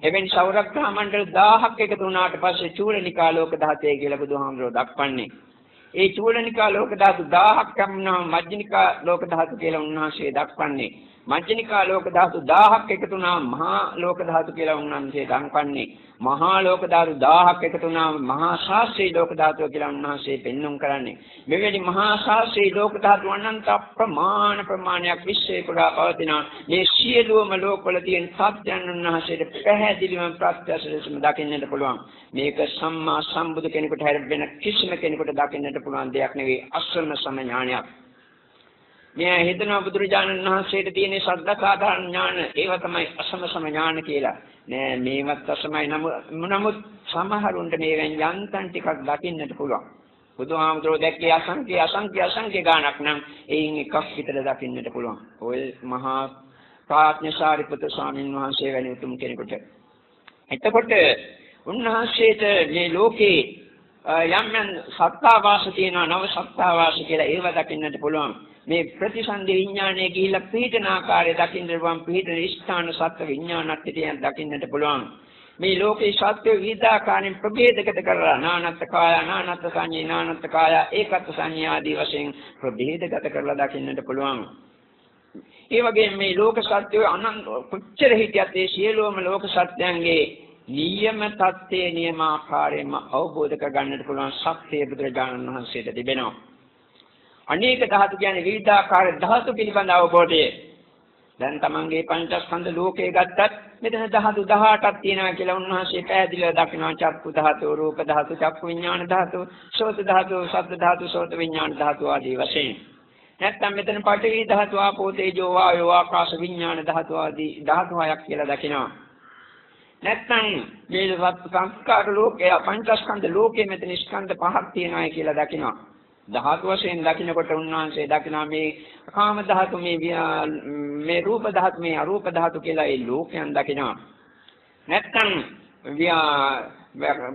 එබැවින් සෞර ග්‍රහ මණ්ඩල 1000ක් එකතු වුණාට පස්සේ චූලනිකා ලෝක ධාතය කියලා බුදුහාමුදුරුවෝ දක්වන්නේ. ඒ චූලනිකා ලෝක ධාතු 1000ක් ගන්නවා මජ්ජනිකා ලෝක ධාතු කියලා උන්වහන්සේ දක්වන්නේ. මජ්ජනිකා ලෝක ධාතු 1000ක් එකතු වුණා මහා ලෝක ධාතු කියලා උන්වහන්සේ දක්වන්නේ. මහා ලෝක ධාතු 1000ක් එකතු වුණාම මහා ශාස්ත්‍රීය ලෝක ධාතුව කියලා උන්වහන්සේ පෙන්눔 කරන්නේ. මෙවැනි මහා ශාස්ත්‍රීය ලෝක ධාතු අනන්ත ප්‍රමාණ ප්‍රමාණයක් විශ්වේ පුරා පවතින මේ සියලුම ලෝකවල තියෙන සත්‍යයන් උන්වහන්සේට පැහැදිලිවම ප්‍රත්‍යක්ෂ ලෙසම දකින්නට පුළුවන්. මේක සම්මා සම්බුදු කෙනෙකුට හැර වෙන කිසිම කෙනෙකුට දකින්නට පුළුවන් දෙයක් නෙවෙයි අසන්න සම ඥානයක්. මේ හිතනවා බුදුරජාණන් වහන්සේට තියෙන සද්ධාසාධාරණ ඥාන ඒව තමයි අසම සම ඥාන කියලා. නෑ මේවත් අසමයි නමුත් සමහරුන්ට මේවෙන් යන්තම් ටිකක් දකින්නට පුළුවන්. බුදුහාමුදුරුවෝ දැක්කේ අසංඛ්‍ය අසංඛ්‍ය අසංඛ්‍ය ගාණක් නම් එයින් එකක් විතර දකින්නට පුළුවන්. ඔය මහා ප්‍රඥාසාරිපුත්‍ර ස්වාමීන් වහන්සේ වැනි උතුම් කෙනෙකුට. එතකොට උන්වහන්සේට මේ ලෝකේ යම් යම් සත්තාවාස තියෙනවා නව සත්තාවාස කියලා ඒව දකින්නට පුළුවන්. මේ ප්‍රතිසන්දි විඥානයේ ගිහිල්ලා පිහිටන ආකාරය දකින්න පුළුවන් පිහිටන ස්ථාන සත්ත්ව විඥානත් කියන දකින්නට පුළුවන්. මේ ලෝකේ සත්‍ය විදාකාරයෙන් ප්‍රභේදකට කරලා නානත් කාය නානත් සංඤේ නානත් කාය ඒකත් සංඤා ආදී වශයෙන් ප්‍රභේදගත කරලා දකින්නට පුළුවන්. ඒ වගේම මේ ලෝක සත්‍යය අනන්ත කොච්චර හිටියත් ඒ සියලුම ලෝක සත්‍යයන්ගේ නියම தත්ත්වයේ නියමාකාරයෙන්ම අවබෝධ කර ගන්නට පුළුවන් ශක්තිය බුදුරජාණන් වහන්සේට තිබෙනවා. අනේක ධාතු කියන්නේ විවිධාකාර ධාතු පිළිබඳ අවබෝධය. දැන් තමන්ගේ පංචස්කන්ධ ලෝකේ ගත්තත් මෙතන ධාතු 18ක් තියෙනවා කියලා උන්වහන්සේ පැහැදිලිව දක්වනවා චක්කු ධාතු, රූප ධාතු, චක්කු විඥාන ධාතු, සෝත ධාතු, ශබ්ද ධාතු, සෝත විඥාන ධාතු ආදී වශයෙන්. නැත්නම් මෙතන පඨවි ධාතු, ආපෝ තේජෝ වායෝ ආකාශ විඥාන ධාතු ආදී ධාතු හයක් කියලා දකිනවා. නැත්නම් මේ සංස්කාර ලෝකයේ පංචස්කන්ධ ලෝකයේ මෙතන ස්කන්ධ පහක් තියෙනවා කියලා දකිනවා. ධාතු වශයෙන් දකින්නකොට උන්වහන්සේ දකිනවා මේ කාම ධාතු මේ මේ රූප ධාතු මේ අරූප ධාතු කියලා ඒ ලෝකයන් දකිනවා. නැත්නම්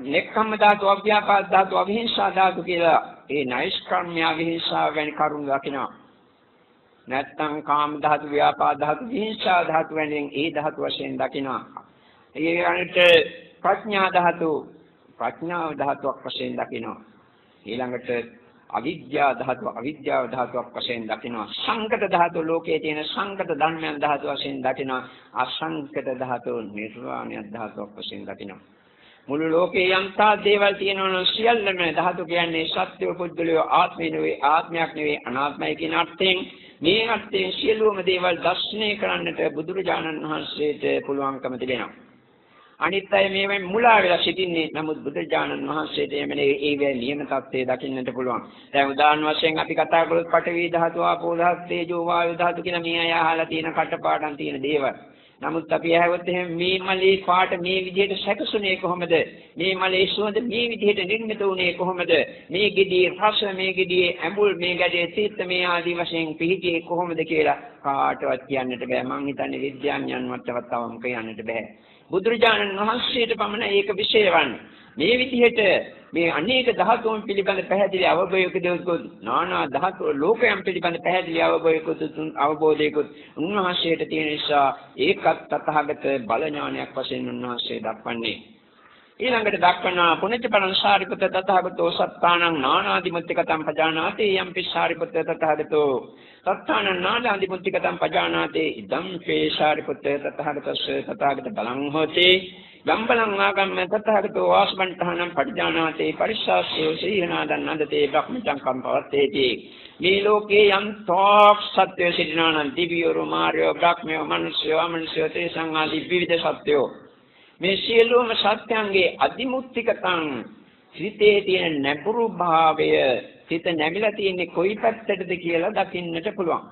නෙක්ඛම්ම ධාතු අව්‍යාපාද ධාතු අවිහිංසා ධාතු කියලා ඒ නෛෂ්ක්‍රම්‍ය අවිහිංසා වැනි කරුණු දකිනවා. නැත්නම් කාම ධාතු ව්‍යාපාද ධාතු විහිංසා ධාතු වැනි ඒ ධාතු වශයෙන් දකිනවා. ඒ අනිට ප්‍රඥා ධාතු ප්‍රඥාව ධාතුවක් වශයෙන් දකිනවා. ඊළඟට අවිද්‍යා ධාතුව අවිද්‍යාව ධාතුවක් වශයෙන් දකිනවා. සංකත ධාතුව ලෝකයේ තියෙන සංකත ධර්මයන් ධාතුව වශයෙන් දකිනවා. අසංකත ධාතුව නිර්වාණය ධාතුවක් වශයෙන් දකිනවා. මුළු ලෝකේ යම්තා දේවල් තියෙනවා සියල්ලම ධාතු කියන්නේ සත්‍ය පුද්ගලයෝ ආත්මය නෙවෙයි ආත්මයක් නෙවෙයි අනාත්මයි කියන අර්ථයෙන්. මේ අර්ථයෙන් සියලුම දේවල් දර්ශනය කරන්නට බුදුරජාණන් වහන්සේට පුළුවන්කම තිබෙනවා. අනිත් අය මේවෙන් මුලා වෙලා සිටින්නේ නමුත් බුදුජානන් වහන්සේට එමනේ ඒ නියම தත්ත්වය දකින්නට පුළුවන්. දැන් උදාහරණ වශයෙන් අපි කතා කළොත් පඨවි ධාතු, ආපෝ ධාතු, තේජෝ වායු ධාතු කියන මේ අය අහලා තියෙන කටපාඩම් තියෙන දේවල්. නමුත් අපි ඇහුවොත් එහෙනම් මේ මලේ පාට මේ විදිහට සැකසුනේ කොහොමද? මේ මලේ සුවඳ මේ විදිහට නිර්මිත වුණේ කොහොමද? මේ ගෙඩියේ රස මේ ගෙඩියේ ඇඹුල් මේ ගැඩේ තීත්ත මේ ආදී වශයෙන් පිහිටියේ කොහොමද කියලා කාටවත් කියන්නට බෑ. මං හිතන්නේ විද්‍යාඥයන්වත්වත් තවම කියන්නට බෑ. බුදුරජාණන් වහන්සේට පමණ ඒක විශේෂවන්නේ. මේ විදිහට මේ අනේක ධාතුන් පිළිබඳ පැහැදිලි අවබෝධයකදී නානා ධාතු ලෝකයන් පිළිබඳ පැහැදිලි අවබෝධයකුත් අවබෝධයකුත් උන්වහන්සේට තියෙන නිසා ඒකත් තථාගත බල ඥානයක් වශයෙන් උන්වහන්සේ දක්වන්නේ. ඊළඟට දක්වනවා පුණ්‍ය පරංසාරිපුත තථාගතෝ සත්තානං නානාදිමුත්තිකතම් පජානාති යම්පි සාරිපුත තථාගතෝ සත්තානං නානාදිමුත්තිකතම් පජානාති ඉදම් පේසාරිපුත තථාගතස්ස තථාගත බලං හෝති. ගම්බලං ආගම්ම තථාගතෝ වාස්මන්තහනම් පටිජානාතේ පරිස්සාස්යෝ සීහනාදන් නන්දතේ බ්‍රහ්මචං කම්පවත්තේති මේ ලෝකේ යම් තෝක් සත්‍ය සිටිනානම් දිව්‍යෝ මාර්යෝ බ්‍රහ්මයෝ මනුෂ්‍යෝ අමනුෂ්‍යෝ තේසං ආදී විවිධ සත්‍යෝ මේ සියලුම සත්‍යංගේ අදිමුත්තිකතං හිතේ තියෙන නැඹුරු භාවය හිත නැමිලා තියෙන්නේ කොයි පැත්තටද කියලා දකින්නට පුළුවන්.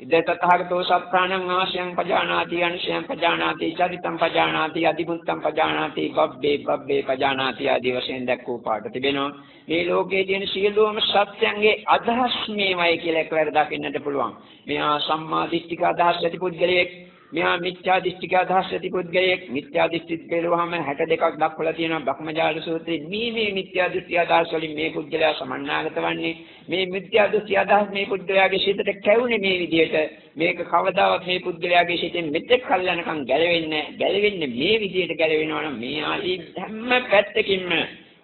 ඉද තථාගතෝ සත්තානං ආශයං පජානාති අනුශයං පජානාති චරිතං පජානාති අදිමුත්තං පජානාති බබ්බේ බබ්බේ පජානාති ආදී වශයෙන් දැක්වූ පාඩ තිබෙනවා. මේ ලෝකයේ තියෙන සියලුම සත්‍යයන්ගේ අදහස් මේවයි කියලා එකවර දකින්නට පුළුවන්. මෙහා සම්මා දිට්ඨික අදහස් ඇති පුද්ගලයෙක්. මෙහා මිත්‍යා දෘෂ්ටික අදහස් ඇති පුද්ගලයෙක්. මිත්‍යා දෘෂ්ටිත් බැලුවහම 62ක් දක්වලා තියෙනවා බ්‍රහ්මජාල සූත්‍රයේ. මේ මේ මිත්‍යා දෘෂ්ටි අදහස් වලින් මේ පුද්ගලයා සමන්නාගත වන්නේ. මේ මිත්‍යා දෘෂ්ටි අදහස් මේ පුද්ගලයාගේ සිතට කැවුනේ මේ විදිහට. මේක කවදාවත් මේ පුද්ගලයාගේ සිතෙන් මෙතෙක් කල් යනකම් ගැලවෙන්නේ ගැලවෙන්නේ මේ විදිහට ගැලවෙනවා නම් මේ ආදී හැම පැත්තකින්ම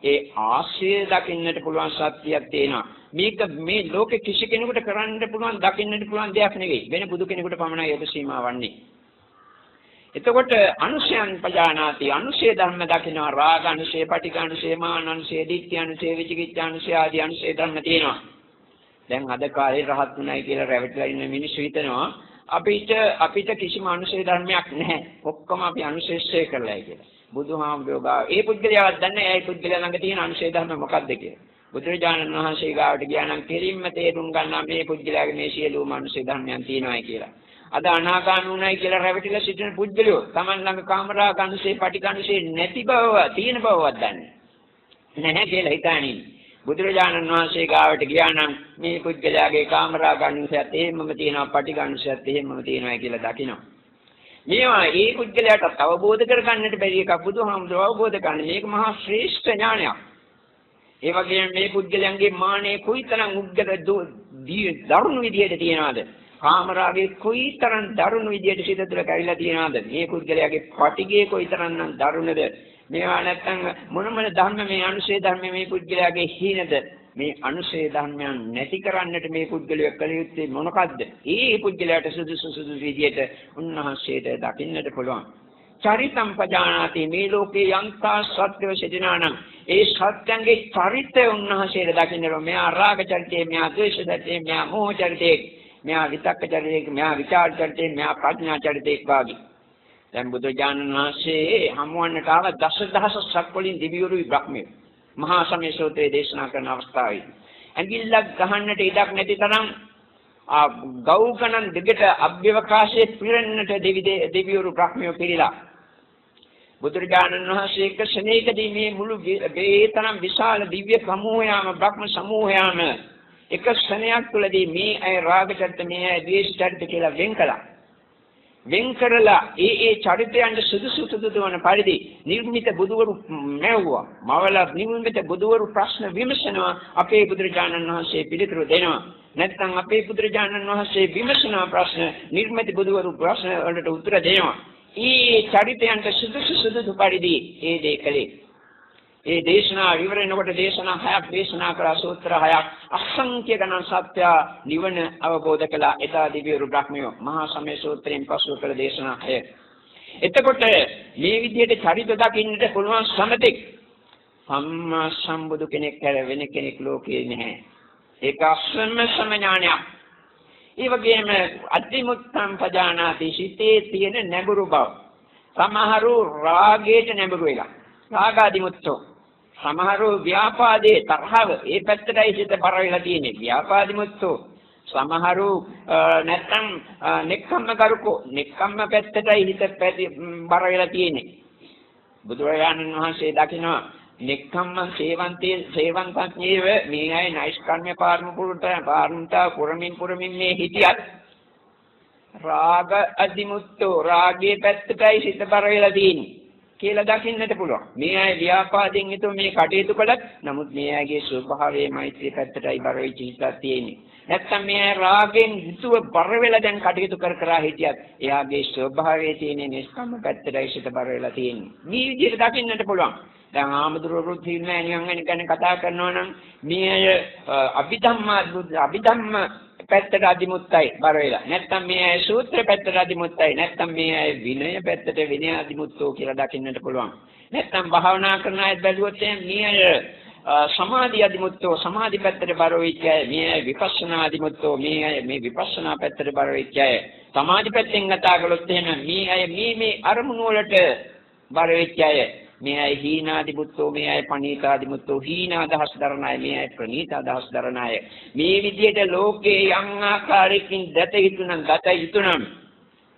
ඒ ආශ්‍රය දකින්නට පුළුවන් සත්‍යයක් තියෙනවා. මේක මේ ලෝකෙ කිසි කෙනෙකුට කරන්න පුළුවන් දකින්නට පුළුවන් දෙයක් නෙවෙයි. වෙන බුදු කෙනෙකුට පමණයි ඒක සීමාවන්නේ එතකොට අනුශයන් පජානාති. අනුශය ධර්ම දකිනවා. රාග අනුශය පටිඝ අනුශය මාන අනුශය ditthි අනුශය විචිකිච්ඡා අනුශය ආදී අනුශය ධර්ම තියෙනවා. දැන් අද කාලේ රහත් උනායි කියලා රැවටිලා ඉන්න මිනිස්සු හිතනවා අපිට අපිට කිසිම අනුශය ධර්මයක් නැහැ. ඔක්කොම අපි අනුශේෂය කරලායි කියලා. බුදුහාමුදුරුවෝ ගාව ඒ පුද්ගලයාවත් දන්නේ ඒ පුද්ගලයා ළඟ තියෙන අනුශය ධර්ම මොකක්ද කියලා. බුදුරජාණන් වහන්සේ ගාවට ගියා නම් කෙලින්ම තේරුම් ගන්නා මේ පුද්ගලයාගේ මේ සියලුම අනුශය ධර්මයන් තියෙනවායි කියලා. අද අනාගාමී වුණයි කියලා රැවටිලා සිටින පුද්ගලයෝ Taman ළඟ කාමරා ගනුසේ පටිගනුසේ නැති බව තියෙන බවවත් දන්නේ නැහැ කියලා හිතන්නේ බුදුරජාණන් වහන්සේ ගාවට ගියා නම් මේ පුද්ගලයාගේ කාමරා ගනුසයත් එහෙමම තියෙනවා පටිගනුසයත් එහෙමම තියෙනවා කියලා දකිනවා. මේවා ඒ පුද්ගලයාට අවබෝධ කරගන්නට බැරි එකක් බුදුහාමුදුරුවෝ අවබෝධ කරගන්න මේක මහා ශ්‍රේෂ්ඨ ඥානයක්. ඒ වගේම මේ පුද්ගලයන්ගේ මානෙ කුයිතරම් උග්ගද දරුණු විදියට තියනවාද? කාමරාගේ කොයිතරම් දරුණු විදියට සිත තුළ කැවිලා තියනවද? මේ පුද්ගලයාගේ පටිගේ කොයිතරම්නම් දරුණද? මේවා නැත්තම් මොන මොන ධර්ම මේ අනුශේ ධර්ම මේ පුද්ගලයාගේ හීනද? මේ අනුශේ ධර්මයන් නැති කරන්නට මේ පුද්ගලයා කළ යුත්තේ මොනකද්ද? ඒ පුද්ගලයාට සුදුසු සුදුසු විදියට උන්වහන්සේට දකින්නට පුළුවන්. චරිතම් පජානාති මේ ලෝකේ යන්තා සත්‍යව සිටිනානම් ඒ සත්‍යංගේ චරිතය උන්වහන්සේට දකින්න මෙයා රාග චරිතේ මෙයා ද්වේෂ චරිතේ මෙයා මෝහ චරිතේ මෙයා විතක්ක චරිතයක මෙයා විචාර චරිතේ මෙයා ප්‍රඥා චරිතේක් වාගේ දැන් බුදුජානන වහන්සේ හමුවන්නට ආව දසදහසක් වලින් දිවිවරුයි බ්‍රහ්මයේ. මහා සමය සූත්‍රයේ දේශනා කරන අවස්ථාවේ. ඇඟිල්ලක් ගහන්නට ඉඩක් නැති තරම් ගව් ගණන් දෙකට අභ්‍යවකාශයේ පිරෙන්නට දෙවි දෙවිවරු බ්‍රහ්මියෝ පිළිලා. බුදුරජාණන් වහන්සේ එක ශනේකදී මේ මුළු මේ තරම් විශාල දිව්‍ය සමූහයාම බ්‍රහ්ම සමූහයාම එක ක්ෂණයක් තුළදී මේ අය රාග චරිත මේ අය ද්වේෂ චරිත කියලා වෙන් කළා. වෙන් කරලා ඒ ඒ චරිතයන්ට සුදුසු සුදුසු වන පරිදි නිර්මිත බුදුවරු මැව්වා. මවල නිර්මිත බුදුවරු ප්‍රශ්න විමසනවා අපේ බුදුරජාණන් වහන්සේ පිළිතුරු දෙනවා. නැත්නම් අපේ බුදුරජාණන් වහන්සේ විමසන ප්‍රශ්න නිර්මිත බුදුවරු ප්‍රශ්න වලට උත්තර දෙනවා. ඒ චරිතයන්ට සුදුසු සුදුසු පරිදි ඒ දේ කළේ. ඒ දේශනා ඉවර වෙනකොට දේශනා හයක් දේශනා කරා සූත්‍ර හයක් අසංඛ්‍ය ගණන් සත්‍ය නිවන අවබෝධ කළා එදා දිව්‍ය බ්‍රහ්මියෝ මහා සමය සූත්‍රයෙන් පසු කළ දේශනා හය. එතකොට මේ විදිහට චරිත දකින්නට පුළුවන් සමතෙක් සම්මා සම්බුදු කෙනෙක් කර වෙන කෙනෙක් ලෝකේ නැහැ. ඒක අසම සමඥානයක්. ඒ වගේම අතිමුත්තම් පජානාති සිතේ තියෙන නැඹුරු බව. සමහරු රාගයට නැඹුරු වෙලා. රාගාදිමුත්තෝ සමහරව ව්‍යාපාදේ තරහව ඒ පැත්තටයි සිත බර වෙලා තියෙන්නේ ව්‍යාපාදිමුත්තෝ සමහරු නැත්තම් නෙක්ඛම්ම කරුකෝ. නෙක්ඛම්ම පැත්තටයි හිත බර වෙලා තියෙන්නේ. බුදුරජාණන් වහන්සේ දකිනවා නෙක්ඛම්ම සේවන්තේ සේවන්තඥේව මේ අය නෛෂ්කර්ම්‍ය පාරම පුරුට පාරමිතා පුරමින් පුරමින් මේ හිටියත් රාග අදිමුත්තෝ රාගයේ පැත්තටයි සිත බර වෙලා තියෙන්නේ. කියලා දකින්නට පුළුවන්. මේ අය ව්‍යාපාදයෙන් හිතුව මේ කටයුතු කළත් නමුත් මේ අයගේ ස්වභාවයේ මෛත්‍රී පැත්තටයි බර වෙච්ච හිතක් තියෙන්නේ. නැත්තම් මේ අය රාගෙන් හිතුව බර වෙලා දැන් කටයුතු කර කර හිටියත් එයාගේ ස්වභාවයේ තියෙන නිෂ්කම්ම පැත්තටයි සිත බර වෙලා තියෙන්නේ. මේ විදිහට දකින්නට පුළුවන්. දැන් ආමදුරුවෝ තින්නේ නිකන් ගැන කතා කරනවා නම් මේ අය අභිධම්මා අභිධම්ම පැත්තට අදිමුත්තයි බර වෙලා. නැත්තම් මේ අය සූත්‍ර පැත්තට අදිමුත්තයි. නැත්තම් මේ අය විනය පැත්තට විනය අදිමුත්තෝ කියලා දකින්නට පුළුවන්. නැත්තම් භාවනා කරන අය බැලුවොත් මේ අය සමාධි අදිමුත්තෝ සමාධි පැත්තට බර වෙච්ච අය. මේ අය විපස්සනා අදිමුත්තෝ මේ අය මේ විපස්සනා පැත්තට බර වෙච්ච අය. සමාධි පැත්තෙන් කතා කළොත් එහෙනම් මේ අය මේ මේ අරමුණු වලට බර වෙච්ච අය. මේ අය හීනාදි මුත්තෝ මේ අය පණීතාදි මුත්තෝ හීන අදහස් දරන අය මේ අය ප්‍රණීත අදහස් දරන අය මේ විදිහට ලෝකේ යම් ආකාරයකින් දත යුතුනම් ගත යුතුනම්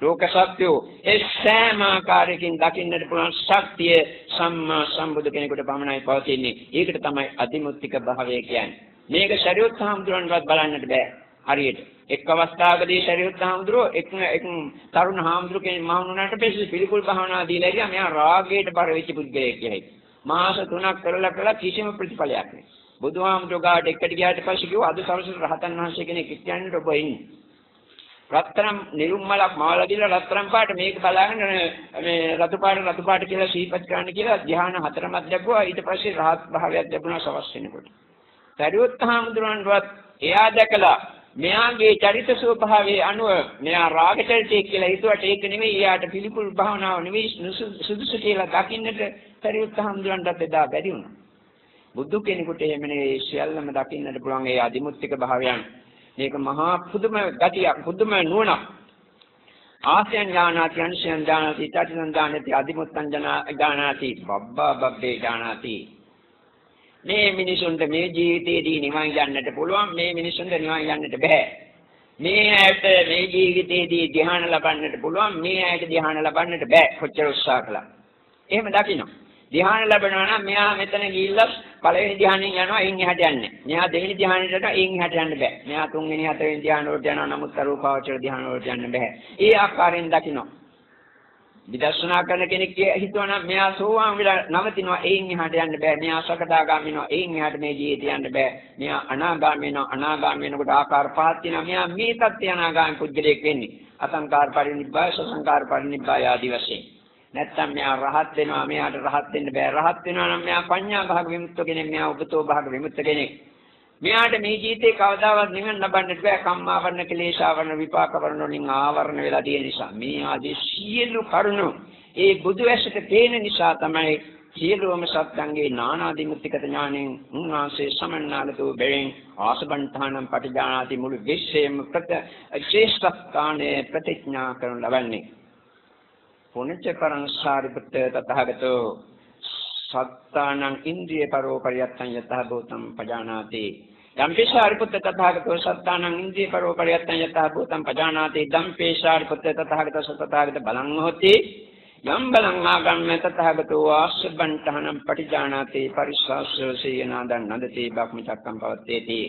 ලෝක සත්‍යෝ ඒ සෑම ආකාරයකින් දකින්නට පුළුවන් ශක්තිය සම්මා සම්බුදු කෙනෙකුට පමණයි පවතින්නේ. ඒකට තමයි අතිමුත්තික භාවය කියන්නේ. මේක ශරීරත් හාමුදුරන්වත් බලන්නට බෑ. හරියට. එක් අවස්ථාවකදී ශරීරත් හාමුදුරුවෝ එක් එක් තරුණ හාමුදුරු කෙනෙක් මහණුනාට පස්සේ පිළිකුල් භාවනා දීලා ඉතියා මෙයා රාගයට බර වෙච්ච පුද්ගලයෙක් කියයි. මාස 3ක් කරලා කළා කිසිම ප්‍රතිඵලයක් නැහැ. බුදුහාමුදුරුවෝ ගාට එකට ගියාට පස්සේ කිව්වා අද සරසන රහතන් වහන්සේ කෙනෙක් කියන්නේ ඔබ ඉන්නේ. රත්තරන් නිරුම්මලක් මාලා දීලා රත්තරන් පාට මේක බලාගෙන මේ රතු පාට රතු පාට කියලා සීපත් කරන්න කියලා ධ්‍යාන හතරමත් ලැබුවා ඊට පස්සේ රහත් භාවයක් ලැබුණා සවස් වෙනකොට. සරියොත් හාමුදුරන්වත් එයා දැකලා මෙයාගේ චරිත ස්වභාවයේ අනුව මෙයා රාග චරිතය කියලා හිතුවට ඒක නෙමෙයි එයාට පිළිකුල් භාවනාව නෙමෙයි සුදුසු කියලා දකින්නට සරියොත් හාමුදුරන්ට එදා බැරි වුණා. බුදු කෙනෙකුට එහෙම නෙවෙයි සියල්ලම දකින්නට පුළුවන් ඒ අදිමුත්තික භාවයන්. මේක මහා පුදුම ගතියක් පුදුම නුවණක්. ආසයන් ඥානාති අනුසයන් ඥානාති තටිසන් ඥානාති අදිමුත්තං ඥානාති බබ්බා බබ්බේ ඥානාති. මේ මිනිසුන්ට මේ ජීවිතයේදී නිවන් යන්නට පුළුවන් මේ මිනිසුන්ට නිවන් යන්නට බෑ මේ ඇයට මේ ජීවිතයේදී ධ්‍යාන ලබන්නට පුළුවන් මේ ඇයට ධ්‍යාන ලබන්නට බෑ කොච්චර උත්සාහ කළා එහෙම දකින්න ධ්‍යාන ලැබෙනවා නම් මෙයා මෙතන ගිහිල්ලා පළවෙනි ධ්‍යානෙන් යනවා එයින් එහාට යන්නේ. මෙයා දෙවෙනි ධ්‍යානෙට යනවා එයින් එහාට යන්න බෑ. මෙයා තුන්වෙනි හතරවෙනි ධ්‍යාන වලට යනවා නමුත් අරූපාවචර ධ්‍යාන වලට යන්න බෑ. ඒ ආකාරයෙන් දකිනවා. විදර්ශනා කරන කෙනෙක් හිතුවා නම් මෙයා සෝවාන් වෙලා නවතිනවා එයින් එහාට යන්න බෑ. මෙයා සකදාගාමී වෙනවා එයින් එහාට මේ ජීවිතය යන්න බෑ. මෙයා අනාගාමී වෙනවා අනාගාමී වෙනකොට ආකාර පහක් තියෙනවා. මෙයා මේ தත්ත්‍ය අනාගාමී පුද්ගලයෙක් වෙන්නේ. අසංකාර පරිනිබ්බාය සසංකාර පරිනිබ්බාය ආදී වශයෙන්. නැත්තම් මෙයා රහත් වෙනවා මෙයාට රහත් වෙන්න බෑ රහත් වෙනවා නම් මෙයා පඤ්ඤා භාග විමුක්ත කෙනෙක් මෙයා උපතෝ භාග විමුක්ත කෙනෙක් මෙයාට මේ ජීවිතේ කවදාවත් නිවන් ලබන්නට බෑ. කම්මාවරණ කෙලේශාවරණ විපාකවරණ වලින් ආවරණ වෙලා තියෙන නිසා. මේ ආදී සියලු කරුණු ඒ බුදු ඇසට පේන නිසා තමයි සියලුම සත්‍යංගේ නානාදිමුක්තිගත ඥාණයෙන් උන්වහන්සේ සමන්නාලතෝ බැවින් ආසබන්තානම් පටිජානාති මුළු විශ්වයේම ප්‍රත ශ්‍රේෂ්ඨස්ථානයේ ප්‍රතිඥා කරනු ලබන්නේ. පුණ්‍ය කරං සාරිපුත්ත තථාගතෝ සත්තානං ඉන්ද්‍රිය පරෝ පරියත්තං යතහ භූතං පජානාති. ධම්පේශාරිපුත්ත තථාගතෝ සත්තානං ඉන්ද්‍රිය පරෝ පරියත්තං යතහ භූතං පජානාති. ධම්පේශාරිපුත්ත තථාගතෝ සත්තාගත බලං හොති යම් බලං ආගම්ම තථාගතෝ ආස්සබ්බන්තහනම් පටිජානාති. පරිස්සාස්සසේනාදන් නදති. බක්මචක්කම් පවත්තේති.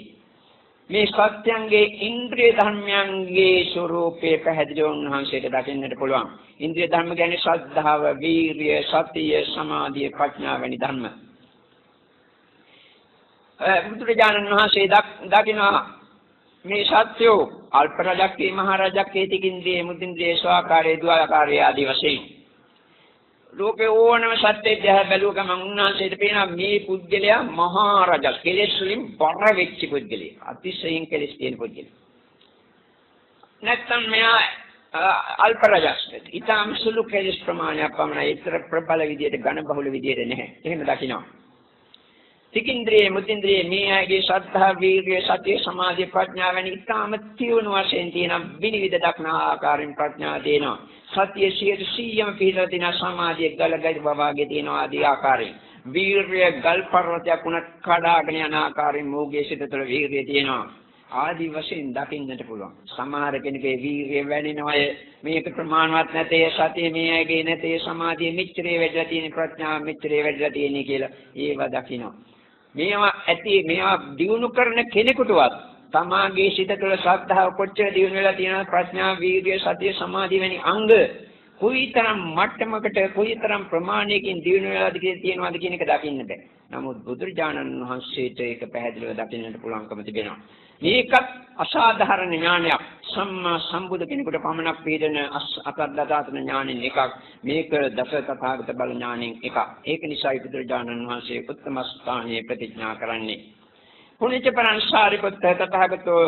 මේ සත්‍යංගේ ඉන්ද්‍රිය ධර්මයන්ගේ ස්වરૂපේ පැහැදිලිව උන්වහන්සේට දකින්නට පුළුවන්. ඉන්ද්‍රිය ධර්ම කියන්නේ ශ්‍රද්ධාව, වීරිය, සතිය, සමාධිය, ප්‍රඥා වැනි ධර්ම. බුදුරජාණන් වහන්සේ දකිනවා මේ සත්‍යෝ අල්ප රජක්කේ මහ රජක්කේ තිකින්ද්‍රිය මුදින්ද්‍රිය ස්වාකාරයේ දුආකාරයේ ආදී වශයෙන් ලෝකේ ඕනම සත්‍යය දිහා බැලුව ගමන් උන්වහන්සේට පේනවා මේ පුද්ගලයා මහා රජ කෙලෙස් වලින් බර වෙච්ච පුද්ගලයෙක්. අතිශයින් කෙලෙස් තියෙන පුද්ගලයෙක්. නැත්තම් මෙයා අල්ප රජස්ක. ඊටාම් සුළු කෙලෙස් ප්‍රමාණයක් පමණයි. ඒතර ප්‍රබල විදියට ඝන බහුල විදියට නැහැ. එහෙම දකිනවා. තිකින්ද්‍රිය මුතින්ද්‍රිය මේ ආගේ ශ්‍රද්ධා වීර්ය සතිය සමාධි ප්‍රඥා වැනි ඊටාම තියුණු වශයෙන් තියෙන විනිවිද දක්නා ආකාරයෙන් ප්‍රඥා දෙනවා. සතිය 100ම පිළිලා තියෙන සමාධිය ගලගල් බවාගේ තියෙන ආදී ආකාරයෙන්. වීර්ය ගල් පර්වතයක් උනත් කඩාගෙන යන ආකාරයෙන් මෝගයේ සිට තුළ වීර්යය තියෙනවා. ආදී වශයෙන් දකින්නට පුළුවන්. සමහර කෙනෙකුගේ වීර්යය වැඩෙනවය මේක ප්‍රමාණවත් නැතේ සතිය මේ ඇගේ නැතේ සමාධිය මෙච්චරේ වැඩිලා තියෙන ප්‍රඥාව මෙච්චරේ වැඩිලා තියෙන කියලා ඒව දකිනවා. මේවා ඇති මේවා දිනු කරන කෙනෙකුටවත් තමාගේ සිත තුළ ශ්‍රද්ධාව කොච්චර දියුණු වෙලා තියෙනවද ප්‍රඥා වීර්ය සතිය සමාධි වැනි අංග කොයිතරම් මට්ටමකට කොයිතරම් ප්‍රමාණයකින් දියුණු වෙලාද කියලා තියෙනවද කියන එක දකින්න බෑ. නමුත් බුදුරජාණන් වහන්සේට ඒක පැහැදිලිව දකින්නට පුළුවන්කම තිබෙනවා. මේකත් අසාධාරණ ඥානයක්. සම්මා සම්බුදු කෙනෙකුට පමණක් පිළිදෙන අසද්දාතන ඥානෙන් එකක්. මේක දස තථාගත බල ඥානෙන් එකක්. ඒක නිසායි බුදුරජාණන් වහන්සේ උත්තම ස්ථානයේ ප්‍රතිඥා කරන්නේ. පුනිච්ච පරංසාරිපුත්ත තථාගතෝ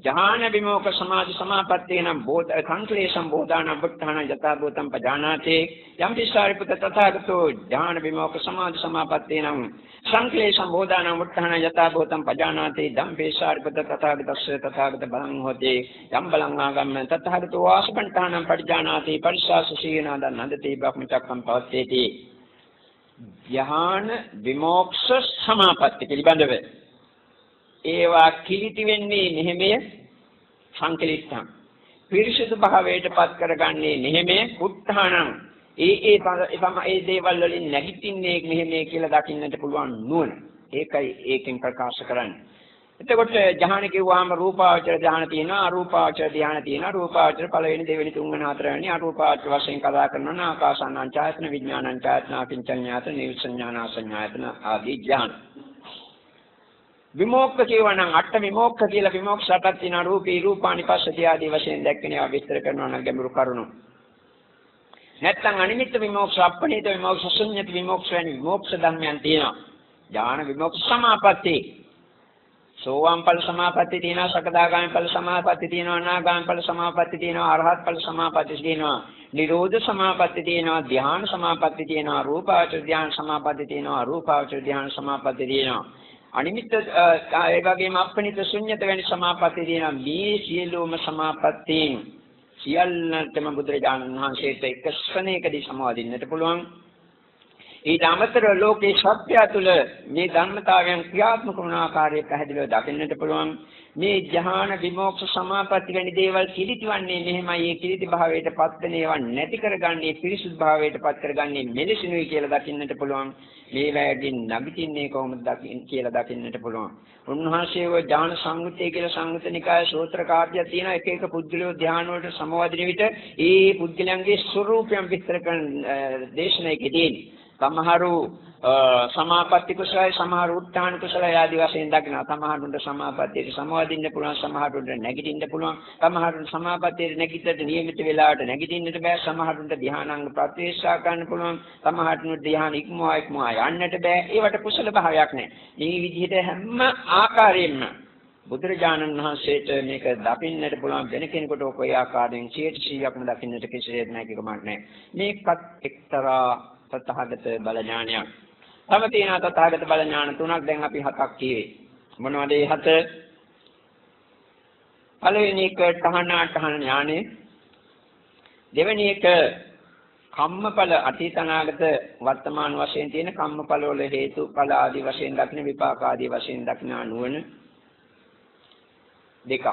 ජාන විමෝක සමාධි සමාපත්තිය නම් බෝධ සංක්ලේශම් බෝධාන වුත්තාන යථා භූතම් පජානාති යම් පිස්සාරිපුත්ත තථාගතෝ ජාන විමෝක සමාධි සමාපත්තිය නම් සංක්ලේශම් බෝධාන වුත්තාන යථා භූතම් පජානාති ධම් පිස්සාරිපුත්ත තථාගතස්ස තථාගත බලං හොති යම් බලං ආගම්ම තථාගතෝ වාසපන්තානම් පරිජානාති පරිසාස සීනාද නන්දති බ්‍රහ්මචක්කම් පවත්තේති. ධ්‍යාන විමෝක්ෂ සමාපatti පිළිබඳව ඒවා කිලිටි වෙන්නේ මෙහෙමය සංකලිට්ඨං පිරිසුදු භාවයට පත් කරගන්නේ මෙහෙමය කුත්තාණං ඒ ඒ ඒ දේවල් වලින් නැගිටින්නේ මෙහෙමයි කියලා දකින්නට පුළුවන් නුවණ. ඒකයි ඒකෙන් ප්‍රකාශ කරන්නේ. එතකොට ධ්‍යාන කිව්වහම රූපාවචර ධ්‍යාන තියෙනවා අරූපාවචර ධ්‍යාන තියෙනවා. රූපාවචර පළවෙනි දෙවෙනි තුන්වෙනි හතරවෙනි අරූපාවචර වශයෙන් කතා කරනවා නම් ආකාසානංචායතන විඥානංචායතන අකින්චඤ්ඤාත නිවිසඤ්ඤානාසඤ්ඤායතන ආදී ධ්‍යාන විමෝක්ඛ කියවනම් අට විමෝක්ඛ කියලා විමෝක්ෂ අටක් තියෙනවා. රූපී රූපානි පස්සති ආදී වශයෙන් දැක්කේ ඒවා විස්තර කරනවා නම් ගැඹුරු කරුණු. නැත්තම් අනිමිත්ත විමෝක්ෂ අප්පණීත විමෝක්ෂ ශුන්‍යත විමෝක්ෂ වැනි විමෝක්ෂ ධර්මයන් තියෙනවා. ඥාන විමෝක්ෂ සමාපatti. සෝවාන් ඵල සමාපatti තියෙනවා සකදාගාමි ඵල සමාපatti තියෙනවා අනාගාමි ඵල සමාපatti තියෙනවා අරහත් ඵල සමාපatti තියෙනවා නිරෝධ සමාපatti තියෙනවා ධ්‍යාන සමාපatti තියෙනවා රූපාවචර ධ්‍යාන සමාපatti තියෙනවා රූපාවචර ධ්‍යාන සමාපatti තියෙනවා. අනිමිත්ත ඒ වගේම අපනිත ශුන්්‍යත වැනි සමාපatti තියෙනවා මේ සියලුම සමාපත්තීන් සියල්ලටම බුදුරජාණන් වහන්සේට එක ශ්‍රණයකදී සමවදින්නට පුළුවන්. ඊට අමතරව ලෝකේ සත්‍ය තුළ මේ ධර්මතාවයන් ක්‍රියාත්මක වන ආකාරය පැහැදිලිව දකින්නට පුළුවන්. මේ ධ්‍යාන විමෝක්ෂ සමාපatti වැනි දේවල් කිලිටිවන්නේ මෙහෙමයි. ඒ කිලිටි භාවයට පත් වෙන ඒවා නැති කරගන්නේ පිරිසුදු භාවයට පත් කරගන්නේ මෙලෙසිනුයි කියලා දකින්නට පුළුවන්. මේ වැයකින් නැගිටින්නේ කොහොමද දකින්න කියලා දකින්නට පුළුවන්. උන්වහන්සේ ඔය ඥාන සංගුතය කියලා සංගුතනිකාය සූත්‍ර කාර්යය තියෙන එක එක පුද්ගලයෝ ධ්‍යාන වලට සමවදින විට ඒ පුද්ගලයන්ගේ ස්වરૂපයන් විස්තර කරන දේශනාවකදී සමහරු සමාපatti කුසලයි සමහරු උත්තාන කුසලයි ආදී වශයෙන් දකිනවා. සමහරුන්ට සමාපත්තියට සමවදින්න පුළුවන් සමහරුන්ට නැගිටින්න පුළුවන්. සමහරුන්ට සමාපත්තියට නැගිටට නියමිත වෙලාවට නැගිටින්නට බෑ. සමහරුන්ට ධ්‍යානාංග ප්‍රතිවේක්ෂා ගන්න පුළුවන්. සමහරුන්ට ධ්‍යාන ඉක්මවා ඉක්මවා යන්නට බෑ. ඒවට කුසල භාවයක් නැහැ මේ විදිහට හැම ආකාරයෙන්ම බුදුරජාණන් වහන්සේට මේක දකින්නට පුළුවන් වෙන කෙනෙකුට ඔය ආකාරයෙන් 100%ක්ම දකින්නට කිසිසේත් නැහැ කිකමක් නැහැ මේකත් එක්තරා තථාගත බල ඥානයක්. තව තියෙනවා තථාගත බල ඥාන තුනක් දැන් අපි හතක් කියේ. මොනවද ඒ හත? පළවෙනි එක තහනාඨහන ඥානෙ. දෙවෙනි එක කම්මඵල අතීතනාගත වර්තමාන වශයෙන් තියෙන කම්මඵල වල හේතුඵල ආදී වශයෙන් දක්න විපාක ආදී වශයෙන් දක්න නුවණ දෙකක්.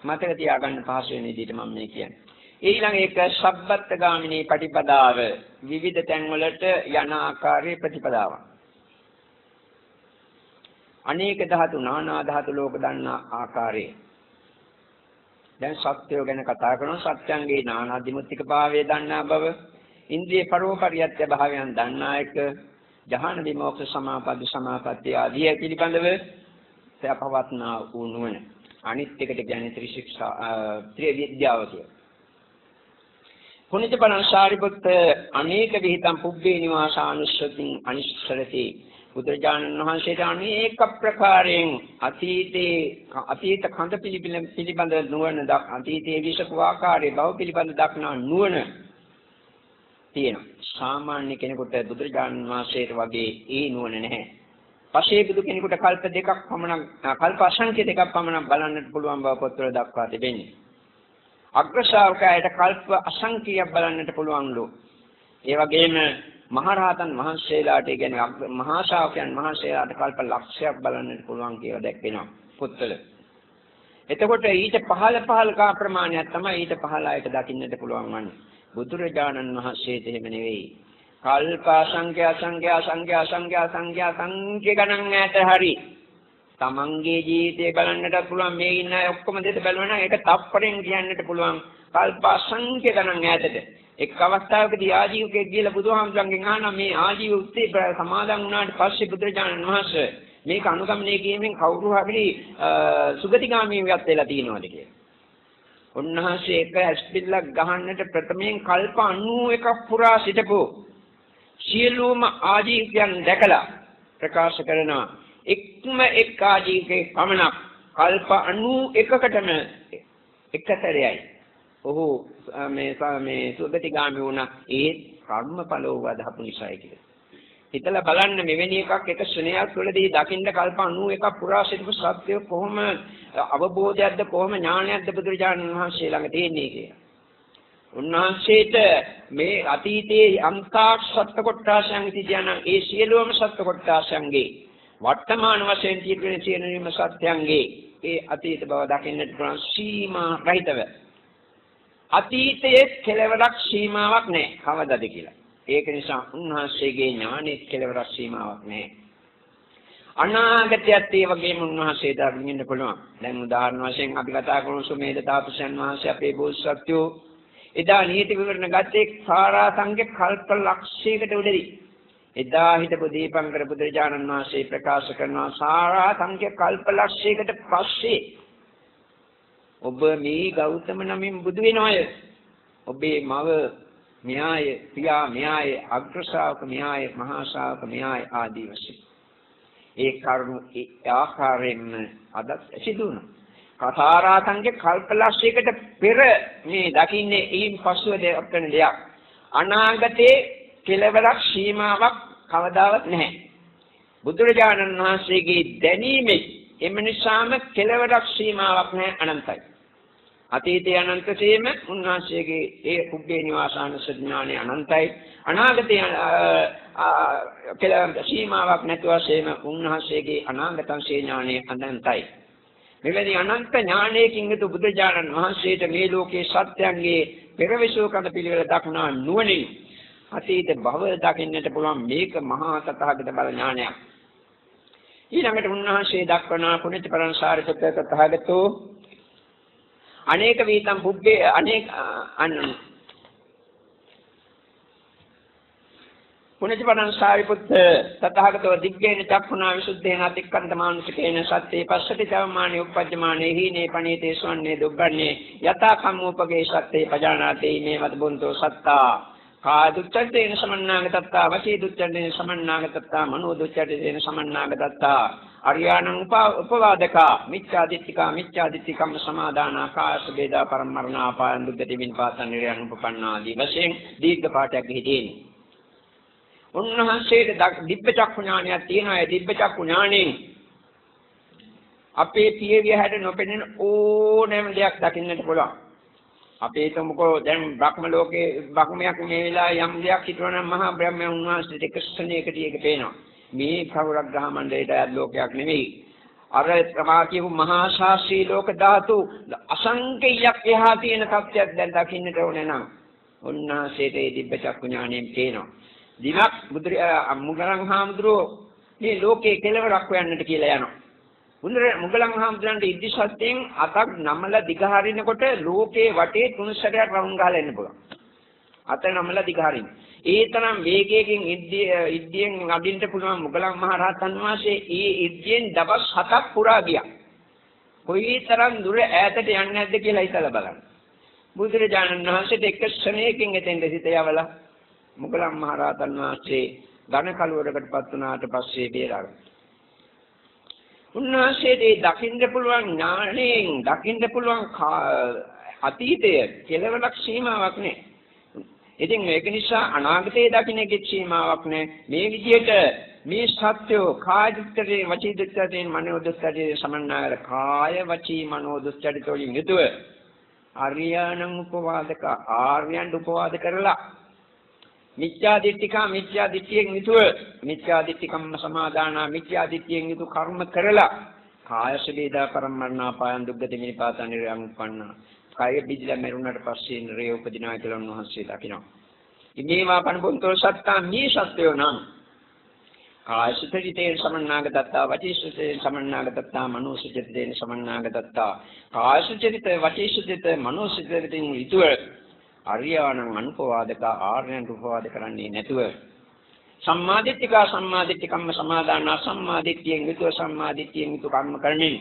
මතක තියාගන්න පහසු වෙන විදිහට මම මේ කියන්නේ. ඊළඟ එක සබ්බත් ගාමිනී ප්‍රතිපදාව විවිධ තැන්වලට යන ආකාරයේ ප්‍රතිපදාවක්. අනේක ධාතු නානා ධාතු ලෝක දන්නා ආකාරයේ. දැන් සත්‍යය ගැන කතා කරනවා. සත්‍යංගේ නානා දිමුත්තික භාවය දන්නා බව ඉන්ද්‍රිය පරෝපරියත්‍ය භාවයන් දන්නා එක ජහන විමෝක්ෂ සමාපatti සමාපatti ආදී පිළිබඳව සපවත්නා වූ නුවණ. අනිත් එකට කියන්නේ ත්‍රිශික්ෂා ත්‍රිවිද්‍යාව කියලා. පුනිත බණ සාරිපුත්ත අනේක විහිතම් පුබ්බේ නිවාසානුස්සතින් අනිස්සරති බුදුරජාණන් වහන්සේට අනේක ප්‍රකාරයෙන් අතීතේ අතීත කඳ පිළිබඳ නුවණ අතීතයේ විසපු ආකාරයේ බව පිළිබඳ දක්නා නුවණ තියෙනවා. සාමාන්‍ය කෙනෙකුට බුදුරජාණන් වහන්සේට වගේ ඒ නුවණ නැහැ. පසේ බුදු කෙනෙකුට කල්ප දෙකක් පමණ කල්ප අසංඛ්‍ය දෙකක් පමණ බලන්නට පුළුවන් බව පොත්වල දක්වා තිබෙනවා. අග්‍රශාවකයාට කල්ප අසංඛ්‍යයක් බලන්නට පුළුවන්ලු. ඒ වගේම මහරහතන් වහන්සේලාට කියන්නේ මහා ශාවකයන් වහන්සේලාට කල්ප ලක්ෂයක් බලන්නට පුළුවන් කියලා දැක්වෙනවා පුත්තල. එතකොට ඊට පහළ පහළ කා ප්‍රමාණයක් තමයි ඊට පහළ අයට දකින්නට පුළුවන් වන්නේ. බුදුරජාණන් වහන්සේට එහෙම නෙවෙයි. කල්ප අසංඛ්‍ය අසංඛ්‍ය අසංඛ්‍ය අසංඛ්‍ය අසංඛ්‍ය අසංඛ්‍ය ගණන් ඈත හරි තමන්ගේ ජීවිතය බලන්නට පුළුවන් මේ ඉන්න අය ඔක්කොම දෙත බලනවා නම් ඒක තප්පරෙන් කියන්නට පුළුවන්. කල්ප අසංඛ්‍ය ගණන් ඈතට. එක් අවස්ථාවකදී ආජීවකෙක් ගිහලා බුදුහාමුදුරන්ගෙන් අහනවා මේ ආජීව උත්තේ සමාදන් වුණාට පස්සේ බුදුරජාණන් වහන්සේ මේක අනුගමනය කිරීමෙන් කවුරු හරි සුගතිගාමීවියත් වෙලා තියෙනවද කියලා. උන්වහන්සේ එක ඇස්පිල්ලක් ගහන්නට ප්‍රථමයෙන් කල්ප 91ක් පුරා සිටපු සියලුම ආජීවයන් දැකලා ප්‍රකාශ කරනවා. එක්ම එක් ආජීවකේ පමණක් කල්ප 91කටම එකතරයයි. ඔහු මේ මේ සුගතිගාමී වුණා ඒ කර්මඵලව වදහපු නිසායි කියලා. හිතලා බලන්න මෙවැනි එකක් එක ශ්‍රේණියක් තුළදී දකින්න කල්ප 91ක් පුරා සිටපු සත්‍ය කොහොම අවබෝධයක්ද කොහොම ඥානයක්ද බුදුරජාණන් වහන්සේ ළඟ තියෙන්නේ කියලා. උන්වහන්සේට මේ අතීතයේ අන්තාක් සත්‍ය කොටාසයන් තියන ඒ සියලුම සත්‍ය කොටාසයන්ගේ වර්තමාන වශයෙන් තියෙන සියලුම සත්‍යයන්ගේ ඒ අතීත බව දකින්නට පුළුවන් සීමා රහිතව අතීතයේ කෙලවරක් සීමාවක් නැහැ කවදද කියලා. ඒක නිසා උන්වහන්සේගේ ඥානෙත් කෙලවරක් සීමාවක් නැහැ. අනාගතයත් ඒ වගේම උන්වහන්සේට අරින්න පුළුවන්. දැන් උදාහරණ වශයෙන් අපි කතා කරමු සුමේද තාපසයන් වහන්සේ අපේ බෝසත්ත්වෝ එදා නීති විවරණ ගත්තේ සාරාංශක කල්ප ලක්ෂයකට උඩදී. එදා හිටපු දීපංකර බුදුරජාණන් වහන්සේ ප්‍රකාශ කරනවා සාරාංශක කල්ප ලක්ෂයකට පස්සේ ඔබ මේ ගෞතම නමින් බුදු වෙනවය. ඔබේ මව න්‍යාය, පියා න්‍යාය, අග්‍ර ශ්‍රාවක න්‍යාය, මහා ශ්‍රාවක න්‍යාය ආදී වශයෙන් ඒ කරුණු ඒ ආකාරයෙන්ම අද සිදු වුණා. කතාරාතංගේ කල්පලක්ෂයකට පෙර මේ දකින්නේ ඊයින් පසුව දෙකන දෙයක්. අනාගතේ කෙලවරක් සීමාවක් කවදාවත් නැහැ. බුදුරජාණන් වහන්සේගේ දැනීමේ එම නිසාම කෙලවරක් සීමාවක් නැහැ අනන්තයි. අතීතයේ අනන්තසේම උන්වහන්සේගේ ඒ කුබ්බේ නිවාසාන ඥානය අනන්තයි. අනාගතයේ කියලා සීමාවක් නැතුවසේම උන්වහන්සේගේ අනාගතංශේ ඥානය අනන්තයි. මෙවැනි අනන්ත ඥානයකින් යුතු බුදුජානන් වහන්සේට මේ ලෝකේ සත්‍යයන්ගේ පෙරවිසූ කඳ පිළිවෙල දක්නා නුවණින් අතීත භව දකින්නට පුළුවන් මේක මහා තථාගත බල ඥානයක්. ඊළඟට උන්වහන්සේ දක්වන පුණ්‍යපරණ සාරිපුත්‍ර තථාගතෝ අනේක වීතම් පුබ්බේ අනේක පුණජපණං සාරිපුත්ත තථාගතෝ දිග්ගේන චක්ඛුනා විසුද්ධේන අතික්කන්ත මානුෂිකේන සත්‍යේ පස්සති චවමානේ උපජ්ජමානේ හීනේ පණීතේ සොන්නේ දුග්ගන්නේ යතා කම්මෝපගේ සත්‍යේ පජානාතේ මේ වද බොන්තෝ සත්තා කා දුච්චටේන සමන්නාගතත්තා වචී දුච්චටේන සමන්නාගතත්තා මනෝ දුච්චටේන සමන්නාගතත්තා අරියාණං උපවාදකා මිච්ඡාදිත්තිකා මිච්ඡාදිත්තිකම් සමාදානා කාස වේදා පරමරණා පායන් දුක්ගති වින්පාතන් නිරයන් උපපන්නාදී වශයෙන් දීර්ඝ පාඨයක් හිතේනේ උන්වහන්සේට දිබ්බ චක්කු ඥානයක් තියෙනවා ඒ දිබ්බ චක්කු ඥාණයෙන් අපේ පියවිය හැට නොපෙනෙන ඕනෑම දෙයක් දකින්නට පුළුවන්. අපේ තුමුකෝ දැන් බ්‍රහ්ම ලෝකේ බ්‍රහ්මයක් මේ වෙලාවේ යම් දෙයක් හිතවනම් මහා බ්‍රහ්මයන් උන්වහන්සේට එක ක්ෂණයකට ඒක පේනවා. මේ කවුරක් ග්‍රහ මණ්ඩලයට ඇත් ලෝකයක් නෙවෙයි. අර තමා කියපු මහා ශාස්ත්‍රී ලෝක ධාතු අසංකේයයක් එහා තියෙන තත්ත්වයක් දැන් දකින්නට ඕනේ නම් උන්වහන්සේට ඒ දිබ්බ චක්කු ඥාණයෙන් පේනවා. දිනක් බුදු මුගලන් හාමුදුරුවෝ මේ ලෝකේ කෙලවරක් හොයන්නට කියලා යනවා. මුදර මුගලන් හාමුදුරන්ට ඉදි සත්‍යයෙන් අතක් නමලා දිග හරිනකොට ලෝකේ වටේ තුන් සැරයක් රවුම් ගහලා එන්න පුළුවන්. අත නමලා දිග හරින්න. ඒ තරම් වේගයකින් ඉද්දියෙන් අදින්න පුළුවන් මුගලන් මහරහතන් වහන්සේ ඒ ඉද්දියෙන් දවස් 7ක් පුරා ගියා. කොයිතරම් දුර ඈතට යන්නේ නැද්ද කියලා හිතලා බලන්න. බුදුරජාණන් වහන්සේට එක ශ්‍රණයකින් එතෙන්ද සිට යවලා මුගලන් මහරහතන් වහන්සේ ධන කලවරකටපත් වුණාට පස්සේ බේරාගන්න. උන්වහන්සේට දකින්න පුළුවන් ඥාණයෙන් දකින්න පුළුවන් අතීතය කෙලවරක් සීමාවක් නෑ. ඉතින් ඒක නිසා අනාගතයේ දකින්න කිසි සීමාවක් නෑ. මේ විදිහට මේ සත්‍යෝ කාය දුක්ඛේ වචී දුක්ඛේ මනෝ දුක්ඛේ සමන්නාගර කාය වචී මනෝ දුක්ඛේ තෝලින් යුතුව ආර්යයන් උපවාදක ආර්යයන් උපවාද කරලා මිත්‍යා දිට්ඨිකා මිත්‍යා දිට්ඨියෙන් යුතුව මිත්‍යා දිට්ඨිකම්ම සමාදානා මිත්‍යා දිට්ඨියෙන් යුතු කර්ම කරලා කායස වේදා පරමරණා පායන් දුක්ගති මිනිපාතන් නිරයන් උපන්නා. කාය බිජ්ජල මෙරුණට පස්සේ නිරේ උපදිනා කියලා උන්වහන්සේ දකිනවා. ඉමේවා පණපොන්තෝ සත්තා මේ සත්‍යෝ නම් කායසුතරිතේ සමන්නාගතත්තා වචීසුතේ සමන්නාගතත්තා මනෝසුචරිතේ සමන්නාගතත්තා. කායසුචරිත වචීසුචරිත මනෝසුචරිතෙන් යුතුව අරියාණං අනුපවාදක ආර්යයන් උපවාද කරන්නේ නැතුව සම්මාදිට්ඨික සම්මාදිට්ඨිකම්ම සමාදාන අසම්මාදිට්ඨියෙන් යුතුව සම්මාදිට්ඨියෙන් යුතු කර්ම කරමින්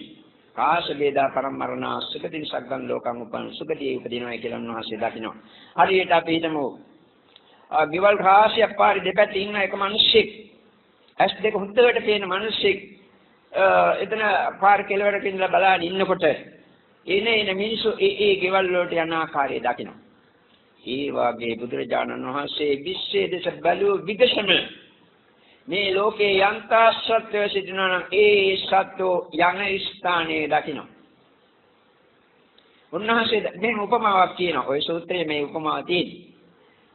කාශ වේදා පරමරණ සුගතින් සග්ගන් ලෝකං උපන් සුගතිය උපදිනවා කියලා උන්වහන්සේ දකිනවා. හරියට අපි හිතමු ගෙවල් රාශියක් පාරේ දෙපැත්තේ ඉන්න එක මිනිස්සෙක් ඇස් දෙක හුද්දකට පේන මිනිස්සෙක් එතන පාර කෙළවරක ඉඳලා බලාගෙන ඉන්නකොට එන එන මිනිස්සු ඒ ඒ ගෙවල් වලට යන ආකාරය දකිනවා. ඒ වාගේ බුදුරජාණන් වහන්සේ විශ්වයේ දෙස බැලුව විගසම මේ ලෝකේ යන්තා සත්‍ය සිටිනවා නම් ඒ සත්‍යෝ යන ස්ථානයේ දකින්න. උන්වහන්සේ මේ උපමාවක් කියනවා. ওই සූත්‍රයේ මේ උපමාව තියෙන්නේ.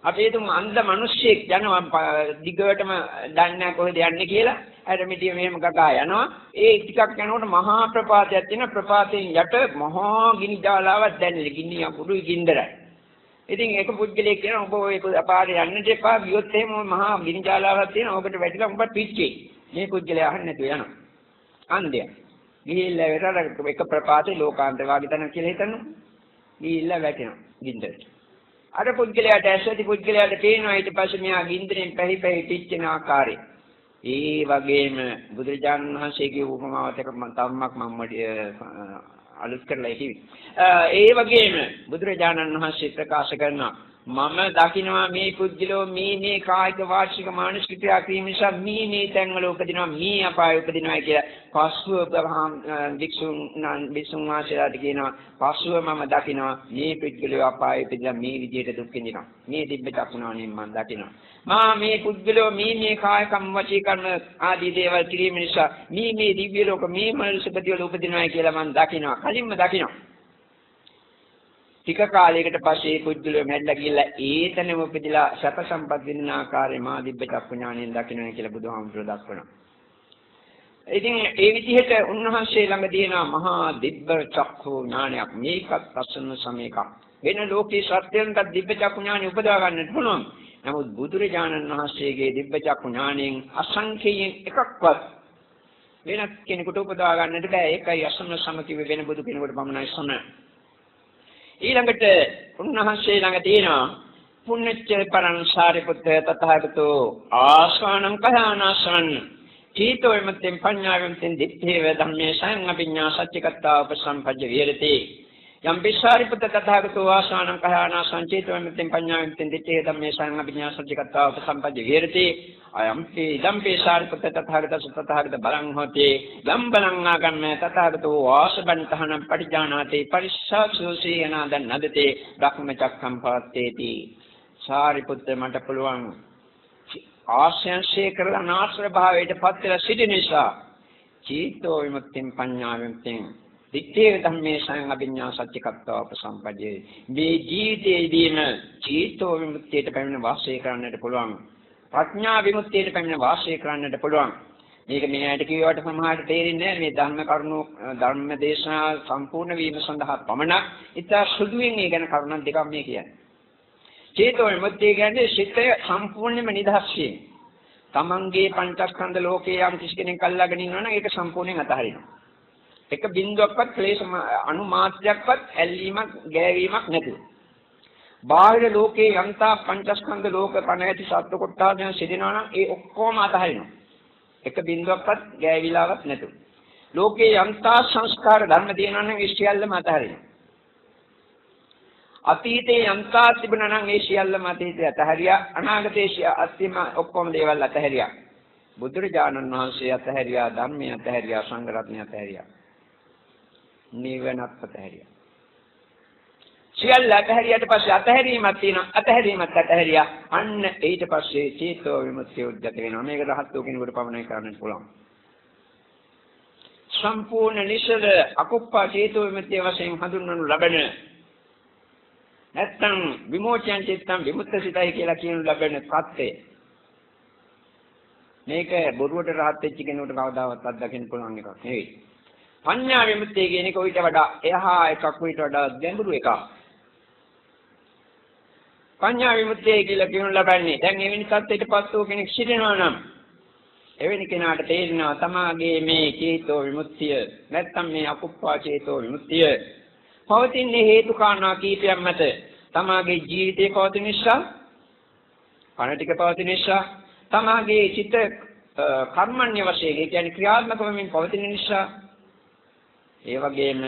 අපි හිතමු අන්ධ මිනිස්සෙක් යනවා දිගටම දන්නේ නැහැ කොහෙද යන්නේ කියලා. ඇරමිටිය මෙහෙම ගගා යනවා. ඒ ටිකක් යනකොට මහා ප්‍රපාතයක් තියෙන ප්‍රපාතයෙන් යට මහා ගිනි ජාලාවක් දැනෙන. ගිනි අකුඩුයි ගින්දරයි. ඉතින් ඒක පුද්ගලයෙක් කියනවා ඔබ ඔය අපාරේ යන්නට එපා. ගියොත් එහෙම මහා ගිනි ජාලාවක් තියෙනවා. ඔබට වැටිලා ඔබට පිච්චෙයි. මේ පුද්ගලයා අහන්නේ නැතුව යනවා. අන්ධයා. ගිහිල්ලා වෙරළ එක ප්‍රපාතේ ලෝකාන්ත වාගේ තැන කියලා හිතන්න. ගිහිල්ලා වැටෙනවා ගින්දරට. අර පුද්ගලයාට ඇසති පුද්ගලයාට පේනවා ඊට පස්සේ මෙයා ගින්දරෙන් පැහි පැහි පිච්චෙන ආකාරය. ඒ වගේම බුදුරජාණන් වහන්සේගේ උපමාවට තම්මක් මම අලුත් කරලා කිව්වේ. ඒ වගේම බුදුරජාණන් වහන්සේ ප්‍රකාශ කරනවා මම දකිනවා මේ පුද්ගලෝ මේ මේ කායික වාචික මානසික ක්‍රියා කිරීම නිසා මේ මේ තැන්වල උපදිනවා මේ අපාය උපදිනවා කියලා. පස්ව වික්ෂුන් වික්ෂුන් වාසයාට කියනවා පස්ව මම දකිනවා මේ පුද්ගලෝ අපාය උපදිනවා මේ විදිහට දුක් විඳිනවා. මේ දිබ්බ චක්ුණාණයෙන් මම දකිනවා. මා මේ පුද්ගලෝ මේ මේ කායකම් වචී කර්ම ආදී දේවල් කිරීම නිසා මේ මේ දිව්‍ය ලෝක මේ මනුෂ්‍යපතිවල උපදිනවා කියලා මම දකිනවා කලින්ම දකිනවා ටික කාලයකට පස්සේ පුද්ගලයා මැරිලා ගිහිල්ලා ඒතනම උපදිලා සැප සම්පත් විඳින ආකාරය මා දිබ්බ චක්කු ඥාණයෙන් දකින්නයි කියලා බුදුහාමුදුරුවෝ දක්වනවා. ඉතින් ඒ විදිහට උන්වහන්සේ ළඟ තියෙන මහා දිබ්බ චක්කු ඥානයක් මේකත් අසන්න සමේකක්. වෙන ලෝකේ සත්‍යයන්ට දිබ්බ චක්කු ඥානෙ උපදවා ගන්නට පුළුවන්. නමුත් බුදුරජාණන් වහන්සේගේ දිබ්බ චක්කු ඥාණයෙන් අසංඛේයයෙන් එකක්වත් වෙනත් කෙනෙකුට උපදවා ගන්නට බෑ. ඒකයි අසන්න සම කිව්වේ වෙන බුදු කෙනෙකුට පමණයි සම. ඊළඟට උන්වහන්සේ ළඟ තියෙනවා පුඤ්ඤච්ච පරං සාරිපුත්ත තථාගතෝ ආස්වානං කයානාසං චීතෝ විමුක්තිං පඤ්ඤාවිමුක්තිං දිත්තේව ධම්මේ සංඅපිඤ්ඤා සච්චිකත්තා උපසම්පජ්ජ විහෙරති යම් පිස්සාරිපුත්ත තථාගතෝ ආසානං කයානා සංචේතෝ මෙතෙන් පඤ්ඤාවෙන් දිත්තේ ධම්මේ සංඝපඤ්ඤා සච්චිකත්තා උපසම්පජ්ජ විහෙරති. අයම් පේ ඉදම් පිස්සාරිපුත්ත තථාගත සතථාගත බලං හොති. ගම් බලං ආගම්ම තථාගතෝ වාසබන්තහන පටිජානාති පරිස්සාසෝසී අනාදන් නදතේ. ධක්මචක්ඛම් පාත්තේති. සාරිපුත්ත මට පුළුවන් ආශ්‍රයන්සේ කරලා නාශ්‍ර භාවයට පත් වෙලා සිටින නිසා චීතෝ විමුක්තිං පඤ්ඤා විමුක්තිං දිත්තේ ධම්මේ සං අභිඥා සත්‍යකත්ව උපසම්පජේ මේ ජීවිතයේදීම චීතෝ විමුක්තියට පැමිණ වාසය කරන්නට පුළුවන්. ප්‍රඥා විමුක්තියට පැමිණ වාසය කරන්නට පුළුවන්. මේක මේ ඇයිට කියවට සමහරට තේරෙන්නේ නැහැ. මේ ධර්ම කරුණු ධර්ම දේශනා සම්පූර්ණ වීම සඳහා පමණක් ඉතා සුදුවෙන් මේ ගැන කරුණක් දෙකක් මේ කියන්නේ. චේතෝ විමුක්තිය කියන්නේ සිතය සම්පූර්ණයෙන්ම නිදහස් වීම තමන්ගේ පංචස්කන්ධ ලෝකේ යම් කිසි කෙනෙක් අල්ලාගෙන ඉන්නවා නම් ඒක සම්පූර්ණයෙන් අතහරිනවා. එක බින්දුවක්වත් ක්ලේශ අණු මාත්‍රයක්වත් ඇල්ලීමක් ගෑවීමක් නැතුව. බාහිර ලෝකේ යන්තා පංචස්කන්ධ ලෝක පණ ඇති සත්ව කොටාගෙන සිටිනවා නම් ඒ ඔක්කොම අතහරිනවා. එක බින්දුවක්වත් ගෑවිලාවක් නැතුව. ලෝකේ යන්තා සංස්කාර ධර්ම තියෙනවා නම් ඒ සියල්ලම අතහරිනවා. අතීතේ යන්තා තිබුණා නම් ඒ සියල්ලම අතීතේ අතහැරියා අනාගතේ අස්තිම ඔක්කොම දේවල් අතහැරියා බුදුරජාණන් වහන්සේ අතහැරියා ධර්මය අතහැරියා සංඝ රත්නය අතහැරියා නිවනත් අතහැරියා. සියල්ල අතහැරියට පස්සේ අතහැරීමක් තියෙනවා. අතහැරීමත් අතහැරියා. අන්න ඊට පස්සේ චේතෝ විමුක්තිය උද්ගත වෙනවා. මේක රහත් වූ කෙනෙකුට පමණයි කරන්න පුළුවන්. සම්පූර්ණ නිසල අකුප්පා චේතෝ විමුක්තිය වශයෙන් හඳුන්වනු ලබන නැත්තම් විමෝචයන් චිත්තම් විමුක්ත සිතයි කියලා කියනු ලබන தත්ත්වය. මේක බොරුවට රහත් වෙච්ච කෙනෙකුට කවදාවත් අත්දකින්න පුළුවන් එකක් නෙවෙයි. පඤ්ඤා විමුක්තිය කියන එක ඊට වඩා එහා එකක් ඊට වඩා ගැඹුරු එකක්. පඤ්ඤා විමුක්තිය කියලා කියනු ලබන්නේ දැන් එවැනි තත්ත්වයකට පත් වූ කෙනෙක් සිටිනවා නම් එවැනි කෙනාට තේරෙනවා තමාගේ මේ චේතෝ විමුක්තිය නැත්තම් මේ අකුප්පා චේතෝ විමුක්තිය පවතින්නේ හේතු කාරණා කීපයක් මත තමාගේ ජීවිතේ පවතින නිසා පණ ටික පවතින නිසා තමාගේ චිත්ත කර්මන්‍ය වශයෙන් ඒ කියන්නේ ක්‍රියාත්මක වෙමින් පවතින නිසා ඒ වගේම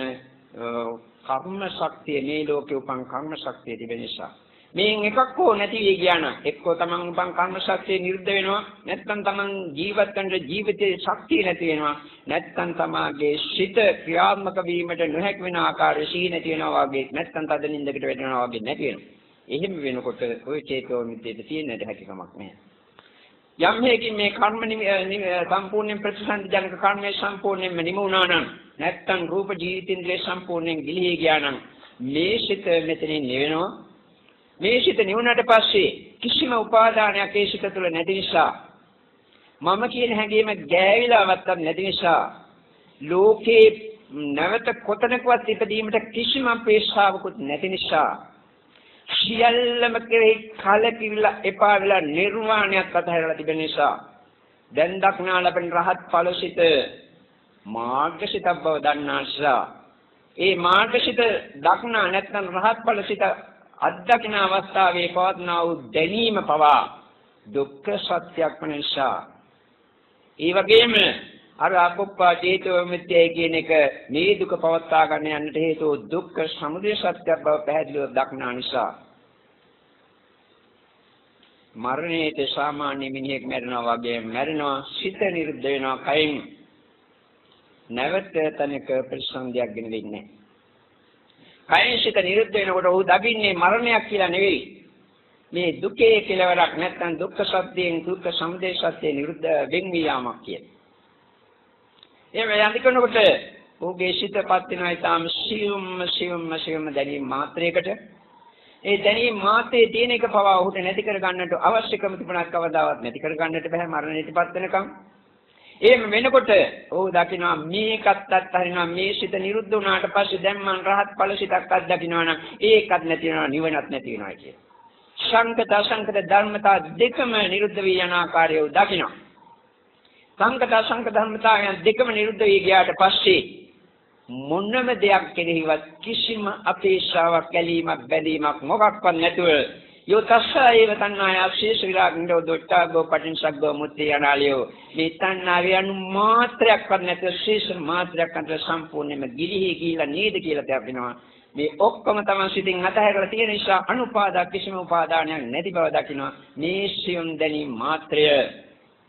කර්ම ශක්තිය මේ ලෝකේ උපන් කර්ම ශක්තිය තිබෙන නිසා. මේන් එකක් හෝ නැති වී ගියා නම් එක්කෝ තමන් උපන් කර්ම ශක්තිය නිරුද්ධ වෙනවා නැත්නම් තමන් ජීවත් වෙන ජීවිතයේ ශක්තිය නැති වෙනවා නැත්නම් තමාගේ සිත ක්‍රියාත්මක වීමට නොහැකි වෙන ආකාරයේ සී නැති වෙනවා වගේ නැත්නම් තද නින්දකට වැටෙනවා වගේ නැති වෙනවා. එහෙම වෙනකොට ওই චේතෝ මිත්‍යයට තියෙන්නට හැකියාවක් නැහැ. යම් හේකින් මේ කර්ම සම්පූර්ණයෙන් ප්‍රතිසන්දි ජනක කර්මයේ සම්පූර්ණයෙන්ම නිම වුණා නම් නැත්තම් රූප ජීවිතින්ද්‍රේ සම්පූර්ණයෙන් ගිලිහි ගියා නම් මේ සිත මෙතනින් නිවෙනවා. මේ සිත නිවුණාට පස්සේ කිසිම උපාදානයක් ඒ සිත තුළ නැති නිසා මම කියන හැඟීම ගෑවිලාවත් නැති නිසා ලෝකේ නැවත කොතනකවත් ඉපදීමට කිසිම අපේක්ෂාවකුත් නැති නිසා සියල්ලම කෙරෙහි කලකිරිලා එපා වෙලා නිර්වාණයක් අතහැරලා තිබෙන නිසා දැන් දක්නා ලැබෙන රහත් ඵලසිත මාර්ගසිතක් බව දන්නා නිසා. ඒ මාර්ගසිත දක්නා නැත්නම් රහත් ඵලසිත අත්දකින අවස්ථාවේ පවත්නා වූ දැනීම පවා දුක්ඛ සත්‍යයක් වන නිසා. ඒ වගේම අර අකුප්පා චේතෝ විමුක්තිය කියන එක මේ දුක පවත්වා ගන්න යන්නට හේතුව දුක්ඛ සමුදය සත්‍ය බව පැහැදිලිව දක්නා නිසා. මරණයට සාමාන්‍ය මිනිහෙක් මැරෙනවා වගේ මැරෙනවා සිත නිරුද්ධ වෙනවා කයින්. නැවත තනක ප්‍රසන්දියක් ගෙන දෙන්නේ කයින් සිත නිරුද්ධ වෙනකොට ඔහු දකින්නේ මරණයක් කියලා නෙවෙයි මේ දුකේ කෙලවරක් නැත්නම් දුක්ඛ සත්‍යයෙන් දුක්ඛ සමුදය සත්‍ය නිරුද්ධ වෙන්වී යාමක් කියන. එහෙම යන්දිකනකොට ඔහුගේ සිතපත් වෙනවා ඊටාම සියුම් සියුම් සියුම් දැනීම මාත්‍රයකට ඒ දැනීම මාත්‍රයේ තියෙන එක පවා ඔහුට නැති කර ගන්නට අවශ්‍යකම තිබුණත් කවදාවත් නැති කර ගන්නට බෑ මරණයටපත් වෙනකම්. එහෙම වෙනකොට ඔහු දකිනවා මේකත් අත්හරිනවා මේ සිත නිරුද්ධ වුණාට පස්සේ දැන් මං රහත් ඵල සිතක් අත්දකින්නවා නම් ඒකත් නැති වෙනවා නිවනත් නැති වෙනවා කිය. සංකත අසංකත ධර්මතා දෙකම නිරුද්ධ වී යන ආකාරය දකිනවා. සංකත අසංකත ධර්මතායන් දෙකම නිරුද්ධ වී ගියාට පස්සේ මොනම දෙයක් කෙරෙහිවත් කිසිම අපේක්ෂාවක් ගැලීමක් බැඳීමක් මොකක්වත් නැතුව යෝ තස්සයව තණ්හාය අශේෂ විරාගින්දෝ දොට්ටාගෝ පටින්සග්ගෝ මුත්‍ති යනාලියෝ මේ තණ්හාවේ අනු මාත්‍රයක්වත් නැතුව ශේෂ මාත්‍රයක් අතර සම්පූර්ණයෙන්ම ගිලිහි කියලා නේද කියලා දෙයක් වෙනවා මේ ඔක්කොම තමයි සිතින් අතහැරලා තියෙන නිසා අනුපාදා කිසිම උපාදානයක් නැති බව දකිනවා. මේ සියුම් දැනීම මාත්‍රය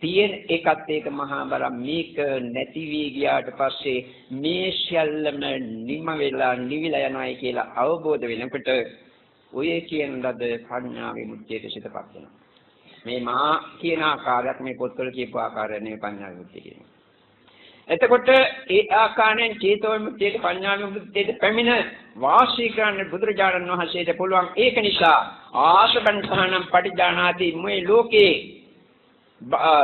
තියෙන එකත් ඒක මහා බර මේක නැති වී ගියාට පස්සේ මේ සියල්ලම නිම වෙලා නිවිලා යනවායි කියලා අවබෝධ වෙනකොට ඔය කියන ලද ප්‍රඥා විමුක්තියට සිතපත් වෙනවා. මේ මා කියන ආකාරයක් මේ පොත්වල කියපු ආකාරය නෙවෙයි ප්‍රඥා විමුක්තිය කියන්නේ. එතකොට ඒ ආකාරයෙන් චේතෝ විමුක්තියට පඤ්ඤා විමුක්තියට පැමිණ වාසී කරන්න බුදුරජාණන් වහන්සේට පුළුවන් ඒක නිසා ආශබන් සහනම් පටිජානාති මේ ලෝකේ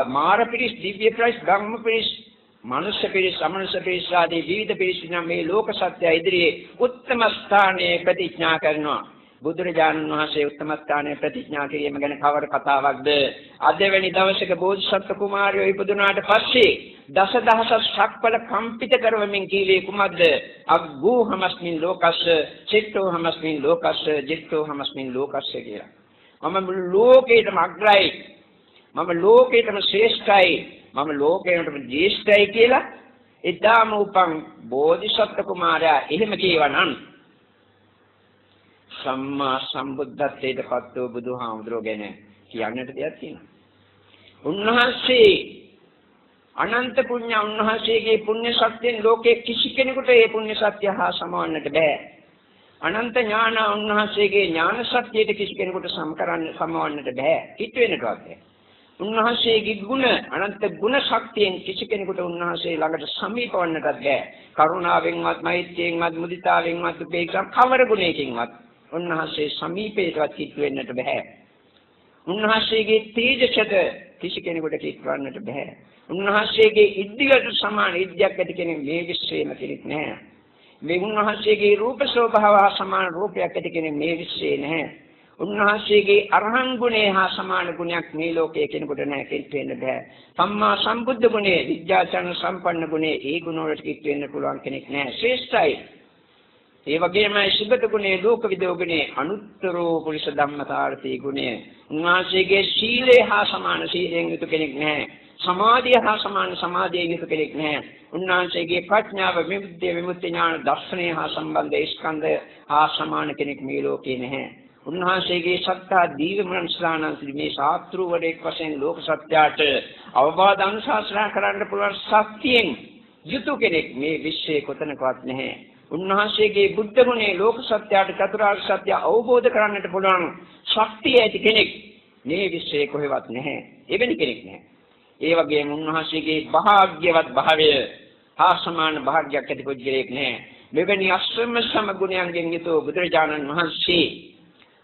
මාර පිරිස් දිව්‍ය පිරිස් ධම්ම පිරිස් මනුෂ්‍ය පිරිස් අමනුෂ්‍ය පිරිස් ආදී විවිධ පිරිස් නම් මේ ලෝක සත්‍ය ඉදිරියේ උත්තම ස්ථානයේ ප්‍රතිඥා කරනවා බුදුරජාණන් වහන්සේ උත්තම ස්ථානයේ ප්‍රතිඥා කිරීම ගැන කවර කතාවක්ද? අදවැනි දවසක බෝධිසත්ව කුමාරයෝ ඉපදුනාට පස්සේ දසදහස ශක්පල කම්පිත කරවමින් කීවේ කුමක්ද? අග්ගෝ හමස්මින් ලෝකස්ස චිත්තෝ හමස්මින් ලෝකස්ස ජිත්තෝ හමස්මින් ලෝකස්ස කියලා. මම ලෝකේටම අග්‍රයි. මම ලෝකේටම ශ්‍රේෂ්ඨයි. මම ලෝකේටම ජේෂ්ඨයි කියලා එදාම උපන් බෝධිසත්ව කුමාරයා එහෙම කියවනම් සම්මා සම්බුද්ධත්වයට පත් වූ බුදුහාමුදුරුවෝ ගැන කියන්නට දෙයක් තියෙනවා. උන්වහන්සේ අනන්ත පුණ්‍ය උන්වහන්සේගේ පුණ්‍ය ශක්තියෙන් ලෝකේ කිසි කෙනෙකුට ඒ පුණ්‍ය ශක්තිය හා සමවන්නට බෑ. අනන්ත ඥාන උන්වහන්සේගේ ඥාන ශක්තියට කිසි කෙනෙකුට සම කරන්න සමවන්නට බෑ. හිත වෙනටවත් බෑ. උන්වහන්සේගේ ගුණ අනන්ත ගුණ ශක්තියෙන් කිසි කෙනෙකුට උන්වහන්සේ ළඟට සමීප වන්නටත් බෑ. කරුණාවෙන්වත් මෛත්‍රියෙන්වත් මුදිතාවෙන්වත් උපේක්ෂා කවර ගුණයකින්වත් උන්වහන්සේ සමීපයටවත් කිට් වෙන්නට බෑ. උන්වහන්සේගේ තේජසට කිසි කෙනෙකුට කිට් වන්නට බෑ. උන්වහන්සේගේ ඉද්ධියට සමාන ඉද්ධියක් ඇති කෙනෙක් මේ විශ්වයේම කෙනෙක් නෑ. මේ උන්වහන්සේගේ රූප ස්වභාව හා සමාන රූපයක් ඇති කෙනෙක් මේ විශ්වයේ නැහැ. උන්වහන්සේගේ අරහන් ගුණය හා සමාන ගුණයක් මේ ලෝකයේ කෙනෙකුට නැහැ කිත් වෙන්න බෑ. සම්මා සම්බුද්ධ ගුණය, විද්‍යාචරණ සම්පන්න ගුණය, ඒ ගුණ වලට කිත් වෙන්න පුළුවන් කෙනෙක් නැහැ. ශ්‍රේෂ්ඨයි. ඒ වගේමයි සුගත ගුණේ ලෝක විදෝ ගුණේ අනුත්තරෝ පුරිස ධම්මතාර්ථී ගුණය. උන්වහන්සේගේ සීලය හා සමාන සීලයෙන් යුතු කෙනෙක් නැහැ. සමාධිය හා සමාන සමාධියෙන් යුතු කෙනෙක් නැහැ. උන්වහන්සේගේ ප්‍රඥාව විමුක්තිය විමුක්ති ඥාන දර්ශනය හා සම්බන්ධ ස්කන්ධය හා සමාන කෙනෙක් මේ ලෝකේ නැහැ. උන්වහන්සේගේ සත්‍තා දීවමන ශ්‍රාණන් මේ ශාස්ත්‍රු වරේක් වශයෙන් ලෝක සත්‍යයට අවබෝධ අනුශාසනා කරන්න පුළුවන් ශක්තියෙන් යුතු කෙනෙක් මේ විශ්වයේ කොතනකවත් නැහැ. උන්වහන්සේගේ බුද්ධ ගුණේ ලෝක සත්‍යයට චතුරාර්ය සත්‍ය අවබෝධ කරන්නට පුළුවන් ශක්තිය ඇති කෙනෙක් මේ විශ්වයේ කොහෙවත් නැහැ. එවැනි කෙනෙක් නැහැ. ඒ වගේම උන්වහන්සේගේ භාග්‍යවත් භාවය හා සමාන භාග්යක් ඇති පුද්ගලයෙක් නැහැ. මෙවැනි අශ්‍රම සම ගුණයන්ගෙන් යුතු බුදුරජාණන් වහන්සේ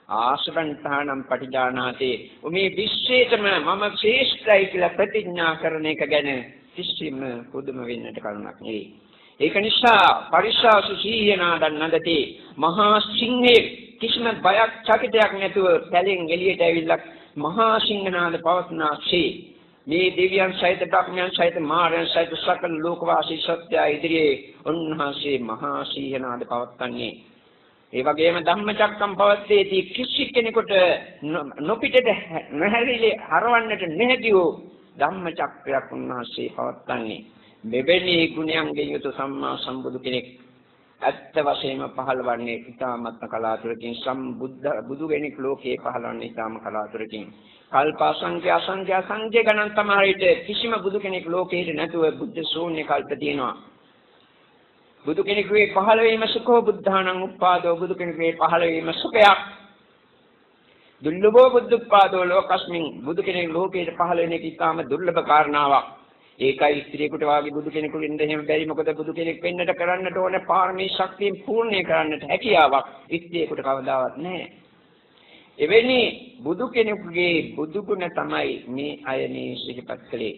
ආසවන්තානම් පටිජානාතේ මේ විශ්වේතම මම ශ්‍රේෂ්ඨයි කියලා ප්‍රතිඥා කරන එක ගැන කිසිම පුදුම වෙන්නට කරුණක් නෙවෙයි. ඒක නිසා පරිශාසු සීයනාදන් නදති මහා සිංහේ කිසිම බයක් චකිතයක් නැතුව පැලෙන් එළියට ඇවිල්ලා මහා සිංහනාද පවත්නාසේ මේ දෙවියන් සහිත බ්‍රහ්මයන් සහිත මාරයන් සහිත සකල ලෝකවාසී සත්‍ය ඉදිරියේ උන්වහන්සේ මහා සීහනාද පවත්න්නේ ඒ වගේම ධම්මචක්කම් පවත්තේදී කිසි කෙනෙකුට නොපිටට නැහැරිලි හරවන්නට නැහැටි වූ ධම්මචක්‍රයක් උන්වහන්සේ පවත්න්නේ මෙවැනි ගුණයන්ගෙන් යුතු සම්මා සම්බුදු කෙනෙක් ඇත්ත වශයෙන්ම පහළවන්නේ ඊ타මත්ම කලාතුරකින් සම්බුද්ධ බුදු කෙනෙක් ලෝකේ පහළවන්නේ ඊ타ම කලාතුරකින්. කල්ප අසංඛ්‍ය අසංඛ්‍ය අසංඛ්‍ය ගණන් තමයි කිසිම බුදු කෙනෙක් ලෝකේ නැතුව බුද්ධ ශූන්‍ය කල්ප තියෙනවා. බුදු කෙනෙකුගේ පහළ වීම සුඛෝ බුද්ධානං උප්පාදෝ බුදු කෙනෙකුගේ පහළ වීම සුඛයක්. දුර්ලභෝ බුද්ධපාදෝ ලෝකස්මින් බුදු කෙනෙක් ලෝකයේ පහළ වෙන එක ඉතාම දුර්ලභ කාරණාවක්. ඒකයි ස්ත්‍රියකට වාගේ බුදු කෙනෙකුට ඉන්න එහෙම බැරි. මොකද බුදු කෙනෙක් වෙන්නට කරන්නට ඕනේ පාරමී ශක්තියෙන් පූර්ණේ කරන්නට හැකියාවක්. ස්ත්‍රියකට කවදාවත් නැහැ. එවැනි බුදු කෙනෙකුගේ බුදු ගුණ තමයි මේ අය මේ සිහිපත් කළේ.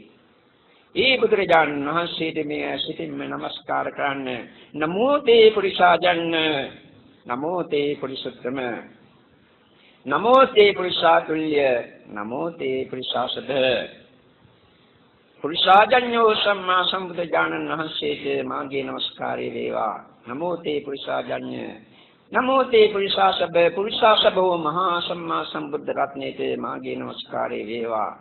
ඒ බුදුරජාණන් වහන්සේට මේ සිතින්ම নমස්කාර කරන්න. නමෝ තේ පුරිසාජන්න. නමෝ තේ පුරිසුත්තම. නමෝ තේ පුරිසාතුල්‍ය. නමෝ තේ පුරිසාසද පුරිසාජඤ්ඤෝ සම්මා සම්බුදුජාණන් වහන්සේට මාගේ নমස්කාරය වේවා. නමෝ තේ පුරිසාජඤ්ඤ නමෝ තේ පුරිසාසබ පුරිසාසබෝ මහා සම්මා සම්බුද්ධ රත්නේට මාගේ নমස්කාරය වේවා.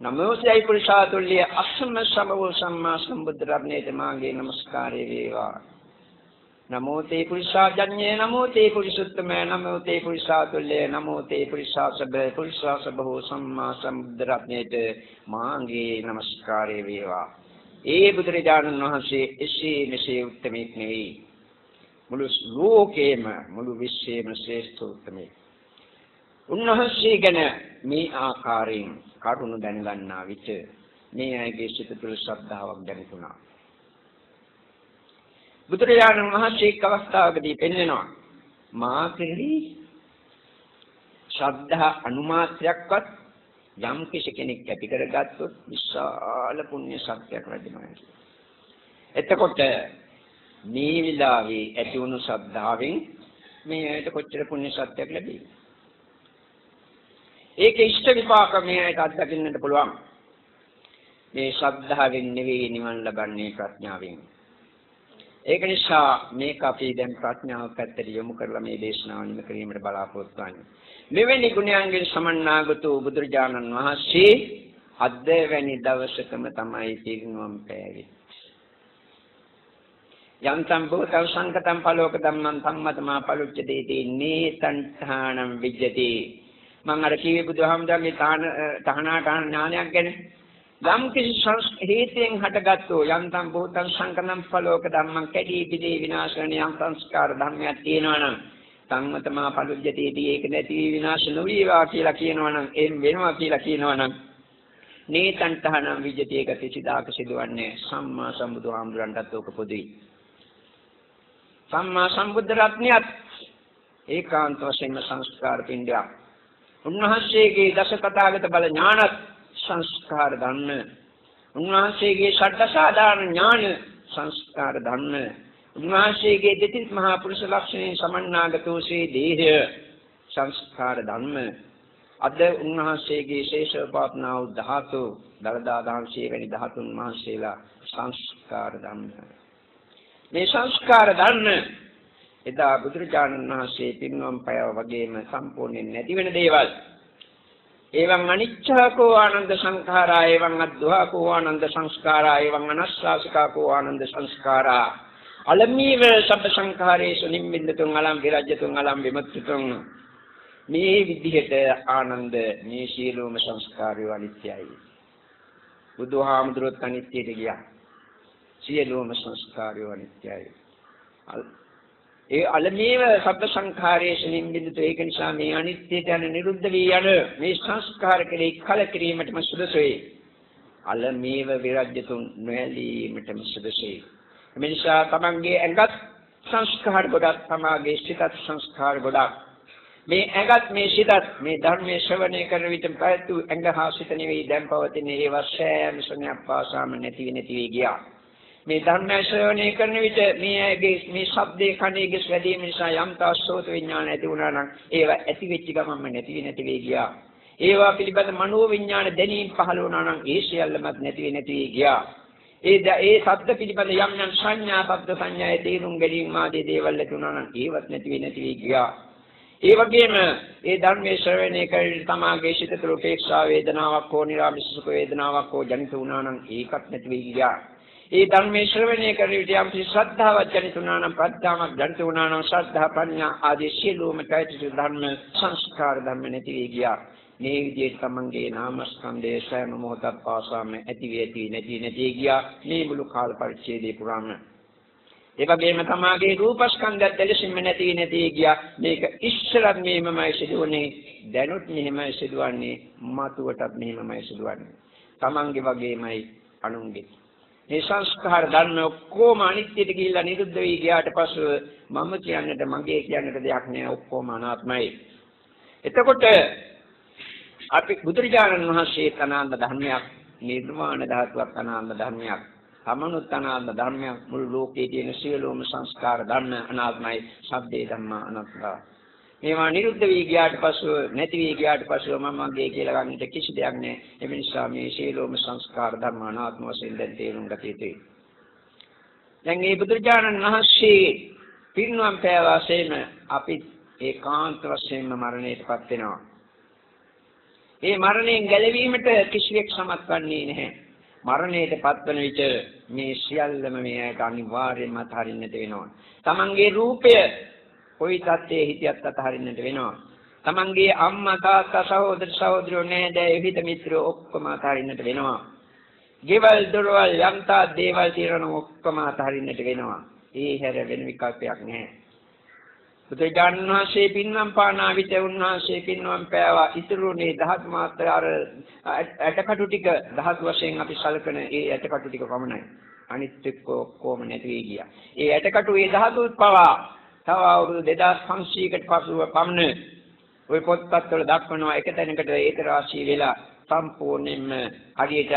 නමෝ තේ පුරිසාතුල්‍ය අස්සම සමෝ සම්මා සම්බුද්ධ රත්නේට මාගේ নমස්කාරය වේවා. නමෝ තේ පුරිසාජඤ්ඤේ නමෝ තේ පුරිසුත්තම නමෝ තේ පුරිසාතුල්‍ය නමෝ තේ පුරිසාසබ පුරිසාසබෝ සම්මා සම්බුද්ධ රත්නයේට මාගේ নমස්කාරය වේවා. ඒ බුදුරජාණන් වහන්සේ එසේ මෙසේ උත්තමෙක් නෙවෙයි. මුළු ලෝකේම මුළු විශ්වයේම ශ්‍රේෂ්ඨ උත්තමෙක් උන්වහන්සේ ගැන මේ ආකාරයෙන් කරුණ දැනගන්නා විට මේ අයගේ සිත තුළ ශ්‍රද්ධාවක් දැනුණා. බුදුරජාණන් වහන්සේ එක් අවස්ථාවකදී පෙන්වනවා මා කෙරෙහි ශ්‍රද්ධා අනුමාත්‍රයක්වත් යම් කිසි කෙනෙක් ඇති කරගත්තොත් විශාල පුණ්‍ය ශක්තියක් ලැබෙනවා එතකොට මේ විලාවේ ඇති වුණු ශ්‍රද්ධාවෙන් මේ ඇයට කොච්චර පුණ්‍ය ශක්තියක් ලැබෙයි ඒකේ ඉෂ්ට විපාක මේකට අත්දකින්නට පුළුවන්. මේ ශ්‍රද්ධාවෙන් නෙවෙයි නිවන් ලබන්නේ ප්‍රඥාවෙන්. ඒක නිසා මේක අපි දැන් ප්‍රඥාව පැත්තට යොමු කරලා මේ දේශනාව නිම කිරීමට බලාපොරොත්තු වෙන්නේ. මෙවැනි ගුණයන්ගෙන් සමන්නාගත බුදුරජාණන් වහන්සේ අද වැනි දවසකම තමයි පිරිනුවම් පෑවේ. යන්තම් භූතං සංකතං පලෝක ධම්මං සම්මතමා පලුච්චදේති නේතං විජ්ජති මම අර කිව්වේ බුදුහාමුදුරන්ගේ තාන තහනා තාන ඥානයක් ගැන යම් කිසි හේතයෙන් හටගත්තු යන්තම් භූතං සංකනම් ඵලෝක ධම්මං කැඩී බිදී විනාශ වෙන යම් සංස්කාර ධර්මයක් තියෙනවා නම් සංමතමා පලුජ්ජතේදී ඒක නැති විනාශ නොවේවා කියලා කියනවා නම් එම් වෙනවා කියලා කියනවා නම් නේතන් තහනම් විජ්ජති ඒක කිසිදාක සිදුවන්නේ සම්මා සම්බුදුහාමුදුරන්ටත් ඕක පොදුයි. සම්මා සම්බුද්ධ රත්නියත් ඒකාන්ත වශයෙන්ම සංස්කාර පින්ඩයක්. උන්වහන්සේගේ දස කතාගත බල ඥානත් සංස්කාර ධර්ම. උන්වහන්සේගේ ෂඩ්දසාධාරණ ඥාන සංස්කාර ධර්ම. උන්වහන්සේගේ දෙතිස් මහා පුරුෂ ලක්ෂණේ සමන්නාගතෝ සේ දේහය සංස්කාර ධර්ම. අද උන්වහන්සේගේ ශේෂෝපාත්නා වූ ධාතු දරදා දාංශයේ වැනි ධාතුන් වහන්සේලා සංස්කාර ධර්ම. මේ සංස්කාර ධර්ම එදා බුදුරජාණන් වහන්සේ පින්වම් පය වගේම සම්පූර්ණයෙන් නැති වෙන දේවල් එවං අනිච්ඡාකෝ ආනන්ද සංඛාරා එවං අද්වාකෝ ආනන්ද සංස්කාරා එවං අනස්සාසිකාකෝ ආනන්ද සංස්කාරා. අලමීව සබ්බ සංඛාරේසු නිම්මින්දතුන් අලම් විරජ්‍යතුන් අලම් විමුක්තිතුන්. මේ විදිහට ආනන්ද මේ සියලුම සංස්කාරය අනිත්‍යයි. බුදුහාමුදුරුවෝ අනිත්‍යයට ගියා. සියලුම සංස්කාරය අනිත්‍යයි. ඒ අලමේව සබ්බ සංඛාරයේ නිම්බින්දතු ඒක නිසා මේ අනිත්‍යයට යන නිරුද්ධ වී යන මේ සංස්කාර කෙරෙහි කලකිරීමටම සුදුසුයි. අලමේව විරජ්‍යතුන් නොඇලීමටම සුදුසුයි. මිනිසා තමන්ගේ ඇඟත් සංස්කාර ගොඩක් තමාගේ සිතත් සංස්කාර ගොඩක් මේ ඇඟත් මේ සිතත් මේ ධර්මයේ ශ්‍රවණය කරන විට පැතු ඇඟ හා සිත නෙවෙයි දැන් පවතින ඒ වශයෙන් සුණයක් පාසාම නැති නැති වී ගියා මේ ධර්ම ශ්‍රවණය කරන විට මේ ඇගේ මේ ශබ්දේ කණේගේ වැඩිම නිසා යම් තාස්සෝත විඥාන ඇති වුණා නම් ඒවා ඇති වෙච්ච ගමන්ම නැති නැති වී ගියා ඒවා පිළිබඳ මනෝ විඥාන දැනීම් පහළ වුණා නම් ඒ සියල්ලමත් නැති නැති වී ගියා ඒ ඒ ශබ්ද පිළිබඳ යම් යම් සංඥා ශබ්ද සංඥායේ තේරුම් ගැනීම ආදී දේවල් ඇති වුණා නම් ඒවත් නැති වෙ නැති වී ගියා. ඒ වගේම ඒ ධර්මයේ ශ්‍රවණය කරලා තමාගේ සිත තුළ උපේක්ෂා වේදනාවක් හෝ නිරාමිෂ සුඛ වේදනාවක් හෝ ජනිත වුණා නම් ඒකත් නැති වී ගියා. ඒ ධර්මයේ ශ්‍රවණය කරන විට යම් කිසි ශ්‍රද්ධාවක් ජනිත වුණා නම් ප්‍රඥාවක් ජනිත වුණා නම් ශ්‍රද්ධා ප්‍රඥා ආදී සියලුම চৈতසික ධර්ම සංස්කාර ධර්ම නැති වී ගියා. මේ විදිහට තමන්ගේ නාමස්කන්ධයේ සෑම මොහොතක් පාසාම ඇති වී ඇති නැති නැති ගියා. මේ මුළු කාල පරිච්ඡේදයේ පුරාම. ඒ වගේම තමාගේ රූපස්කන්ධයත් දෙලෙසින්ම නැති නැති ගියා. මේක ඉස්සරත් මෙහෙමමයි සිදුවන්නේ. දැනුත් මෙහෙමයි සිදුවන්නේ. මතුවටත් මෙහෙමමයි සිදුවන්නේ. තමන්ගේ වගේමයි අනුන්ගේ. මේ සංස්කාර ධර්ම ඔක්කොම අනිත්‍යයට ගිහිල්ලා නිරුද්ධ වෙයි ගියාට පස්සෙ මම කියන්නට මගේ කියන්නට දෙයක් නෑ. ඔක්කොම අනාත්මයි. එතකොට අපි බුදුරජාණන් වහන්සේ තනාන්ද ධර්මයක් නිර්වාණ ධාතුවක් තනාන්ද ධර්මයක් තමනුත් තනාන්ද ධර්මයක් මුළු ලෝකයේ තියෙන සියලුම සංස්කාර ධර්ම අනාත්මයි. සබ්දේ ධම්මා අනාත්මයි මේවා නිරුද්ධ වී ගියාට පසුව නැති වී ගියාට පසුව මම මගේ කියලා ගන්නට කිසි දෙයක් නැහැ ඒ නිසා මේ සියලුම සංස්කාර ධර්ම අනාත්ම වශයෙන් දැන් තේරුම් ගත යුතුයි දැන් මේ බුදුරජාණන් වහන්සේ පිරිනුවම් පෑවාසේම අපි ඒකාන්ත වශයෙන්ම මරණයටපත් වෙනවා ඒ මරණයෙන් ගැලවීමට කිසිවෙක් සමත් වන්නේ නැහැ. මරණයට පත්වන විට මේ සියල්ලම මේ ඇයට අනිවාර්යයෙන්ම අත්හරින්නට වෙනවා. තමන්ගේ රූපය කොයි තත්ත්වයේ හිටියත් අත්හරින්නට වෙනවා. තමන්ගේ අම්මා තාත්තා සහෝදර සහෝදරයෝ නෑදෑයෝ හිත මිත්‍රයෝ ඔක්කොම අත්හරින්නට වෙනවා. ගෙවල් දොරවල් යම්තා දේවල් తీරන ඔක්කොම අත්හරින්නට වෙනවා. ඒ හැර වෙන විකල්පයක් නැහැ. බුදුජාණන් වහන්සේ පින්නම් පානා විට උන්වහන්සේ පින්නම් පෑවා ඉතුරුනේ දහස් මාත්‍ර අර ඇටකටු ටික දහස් වශයෙන් අපි සලකන ඒ ඇටකටු ටික පමණයි අනිත් එක්ක ඔක්කොම නැති වෙයි ගියා ඒ ඇටකටු ඒ දහතුත් පවා තව අවුරුදු 2500කට පසුව පමණ ওই පොත්පත් වල දක්වනවා එක තැනකට ඒක රාශී වෙලා සම්පූර්ණයෙන්ම හරියට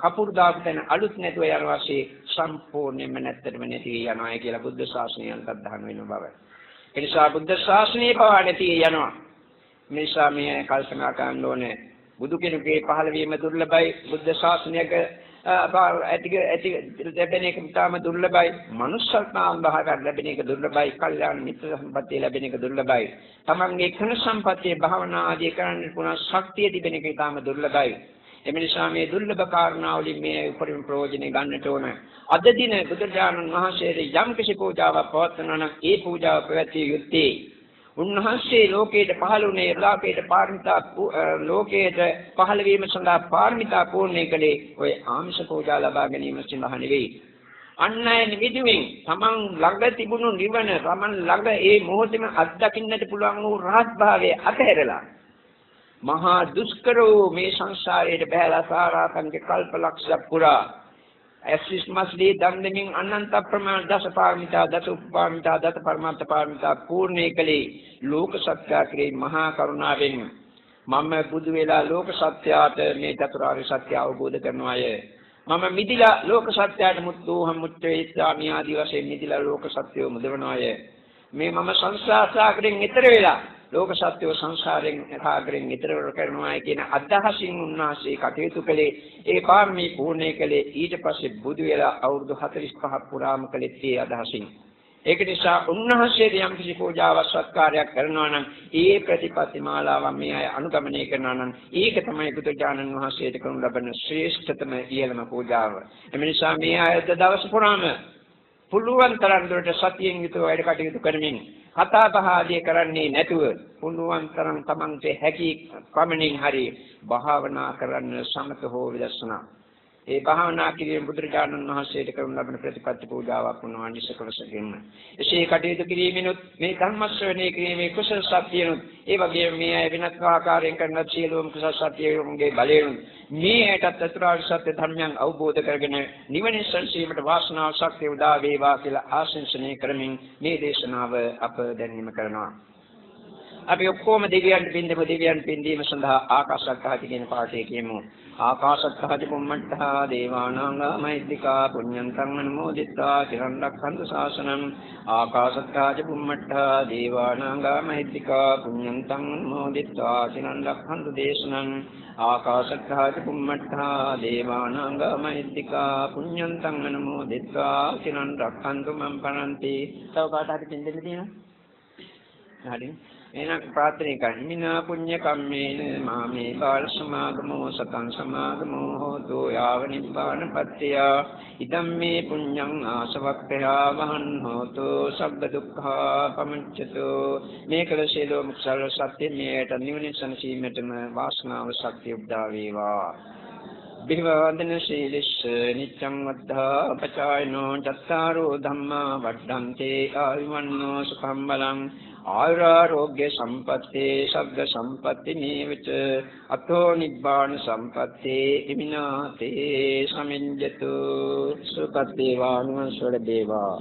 කපුරු දාපු තැන අලුත් නැතුව යන වාසේ සම්පූර්ණයෙන්ම නැත්තටම නැති යනවා කියලා බුද්ධ ශාසනය අන්තර්ධාන වෙන බවයි ඒ නිසා බුද්ධ ශාසනය පවා නැති යනවා. මේ නිසා මේ කල්පනා කරන්න ඕනේ. බුදු කෙනෙකුගේ පහළ වීම දුර්ලභයි. බුද්ධ ශාසනයක ඇති ඇති ලැබෙන එක ඉතාම දුර්ලභයි. මනුෂ්‍යත්වයන් භාවයක් ලැබෙන එක දුර්ලභයි. කල්යාණ මිත්‍ර සම්පත්තිය ලැබෙන එක දුර්ලභයි. තමන්ගේ කන සම්පත්තිය භාවනා ආදී කරන්න පුළුවන් ශක්තිය තිබෙන එක ඉතාම දුර්ලභයි. එම නිසා මේ දුර්ලභ කාරණාවලින් මේ උපරිම ප්‍රයෝජනෙ ගන්නට ඕන. අද දින බුදුරජාණන් වහන්සේට යම් කිසි පූජාවක් පවත්වනවා නම් ඒ පූජාව පැවැත්විය යුත්තේ උන්වහන්සේ ලෝකයට පහළ වුණේ ලෝකයට පාරමිතා ලෝකයට පහළ වීම සඳහා පාරමිතා පූර්ණේ කළේ ඔය ආමිෂ පූජා ලබා ගැනීම සඳහා නෙවෙයි. අන්න අය නිවිදුමින් තමන් ළඟ තිබුණු නිවන තමන් ළඟ ඒ මොහොතේම අත්දකින්නට පුළුවන් වූ රහත් භාවයේ අතහැරලා මහා දුෂ්කර වූ මේ සංසාරයේ බහැලා සාරාංශක කල්ප ලක්ෂ පුරා ඇසිස් මස්ලී දන් දෙමින් අනන්ත ප්‍රමාණ දස පාරමිතා දස උපපාරමිතා දස පරමාර්ථ පාරමිතා පූර්ණේ කලේ ලෝක සත්‍යකේ මහා කරුණාවෙන්. මම බුදු වෙලා ලෝක සත්‍යයට මේ චතුරාර්ය සත්‍ය අවබෝධ කරනවාය මම මිදිලා ලෝක සත්‍යයට මුත්තෝහම් මුත්තේ ඉස්සාමි ආදි වශයෙන් මිදිලා ලෝක සත්‍යය මුදවනවාය මේ මම සංසාර සාගරයෙන් ඈතර වෙලා ලෝක සත්‍යව සංසාරයෙන් රාගයෙන් ඈතර කරනවා කියන අදහසින් උන්වහන්සේ කටයුතු කළේ ඒ පාරමී පූර්ණේ කළේ ඊට පස්සේ බුදු වෙලා අවුරුදු 45ක් පුරාම කළේ ඒ අදහසින් ඒක නිසා උන්වහන්සේට යම් කිසි පූජාවක් සත්කාරයක් කරනවා නම් ඒ ප්‍රතිපත්ති මාලාව මේ අය අනුගමනය කරනවා නම් ඒක තමයි බුදුජානන් වහන්සේට කරනු ලබන ශ්‍රේෂ්ඨතම ඉහළම පූජාව. එම නිසා මේ අය දවස් පුරාම පුළුවන් තරම් දුරට සතියෙන් යුතුව වැඩ කටයුතු කරමින් කතා බහ ආදී කරන්නේ නැතුව පුළුවන් තරම් තමන්ට හැකි පමණින් හරි භාවනා කරන්න සමත හෝ විදර්ශනා ඒ භාවනා කිරීම බුදුරජාණන් වහන්සේට කරන ලබන ප්‍රතිපත්ති පූජාවක් වුණා නිසකලසකින්ම. එසේ කටයුතු කිරීමෙනුත් මේ ධර්ම ශ්‍රවණය කිරීමේ කුසල සත්‍යයනුත් ඒ වගේම මේ අය වෙනත් ආකාරයෙන් කරන සියලුම කුසල සත්‍යයන්ගේ බලයෙන් මේ ඇටත් චතුරාර්ය සත්‍ය ධර්මයන් අවබෝධ කරගෙන නිවන සංසීමට වාසනාව ශක්තිය උදා වේවා කියලා ආශිංසනය කරමින් මේ දේශනාව අප දැනීම කරනවා. අපි ඔක්කොම දෙවියන් පින්දෙමු දෙවියන් පින්දීම සඳහා ආකාශත්හාති කියන පාඩේ කියමු. ආකාශත්හාති පුම්මට්ඨා දේවානාංගා මෛත්‍තිකා පුඤ්ඤන්තං අනුමෝදිත්වා චිරන් රක්ඛන්තු ශාසනං ආකාශත්හාති පුම්මට්ඨා දේවානාංගා මෛත්‍තිකා පුඤ්ඤන්තං අනුමෝදිත්වා චිරන් රක්ඛන්තු දේශනං ආකාශත්හාති පුම්මට්ඨා දේවානාංගා මෛත්‍තිකා පුඤ්ඤන්තං අනුමෝදිත්වා චිරන් රක්ඛන්තු මම් පරන්ති. තව කාට හරි පින් දෙන්න තියෙනවා? හරිනේ. එහෙනම් ප්‍රාර්ථනා කරන්න මිනා පුඤ්ඤ කම්මේන මාමේ බාල සමාගමෝ සතං සමාගමෝ හෝතු යාව නිබ්බාන පත්‍ත්‍ය ඉදම් මේ පුඤ්ඤං ආසවක්ඛයා වහන් හෝතු සබ්බ දුක්ඛා පමුච්ඡතු මේ කළ සියලු මුක්සල සත්‍ය මේට නිවන සංසීමේටම වාසනාව ශක්තිය උදා වේවා බිහිවන්දන ශීලිස්ස නිච්ඡං වද්ධා පචායනෝ චත්තාරෝ ධම්මා වඩ්ඩන්තේ ආයුවන්නෝ සුඛම් බලං ආයුරාෝග්‍ය සම්පත්තේ ශබ්ද සම්පatti නීවච අතෝ නිබ්බාන සම්පත්තේ ඉමිනාතේ සමිඤ්ජතු සුපත්තේ වානුසොල දේවා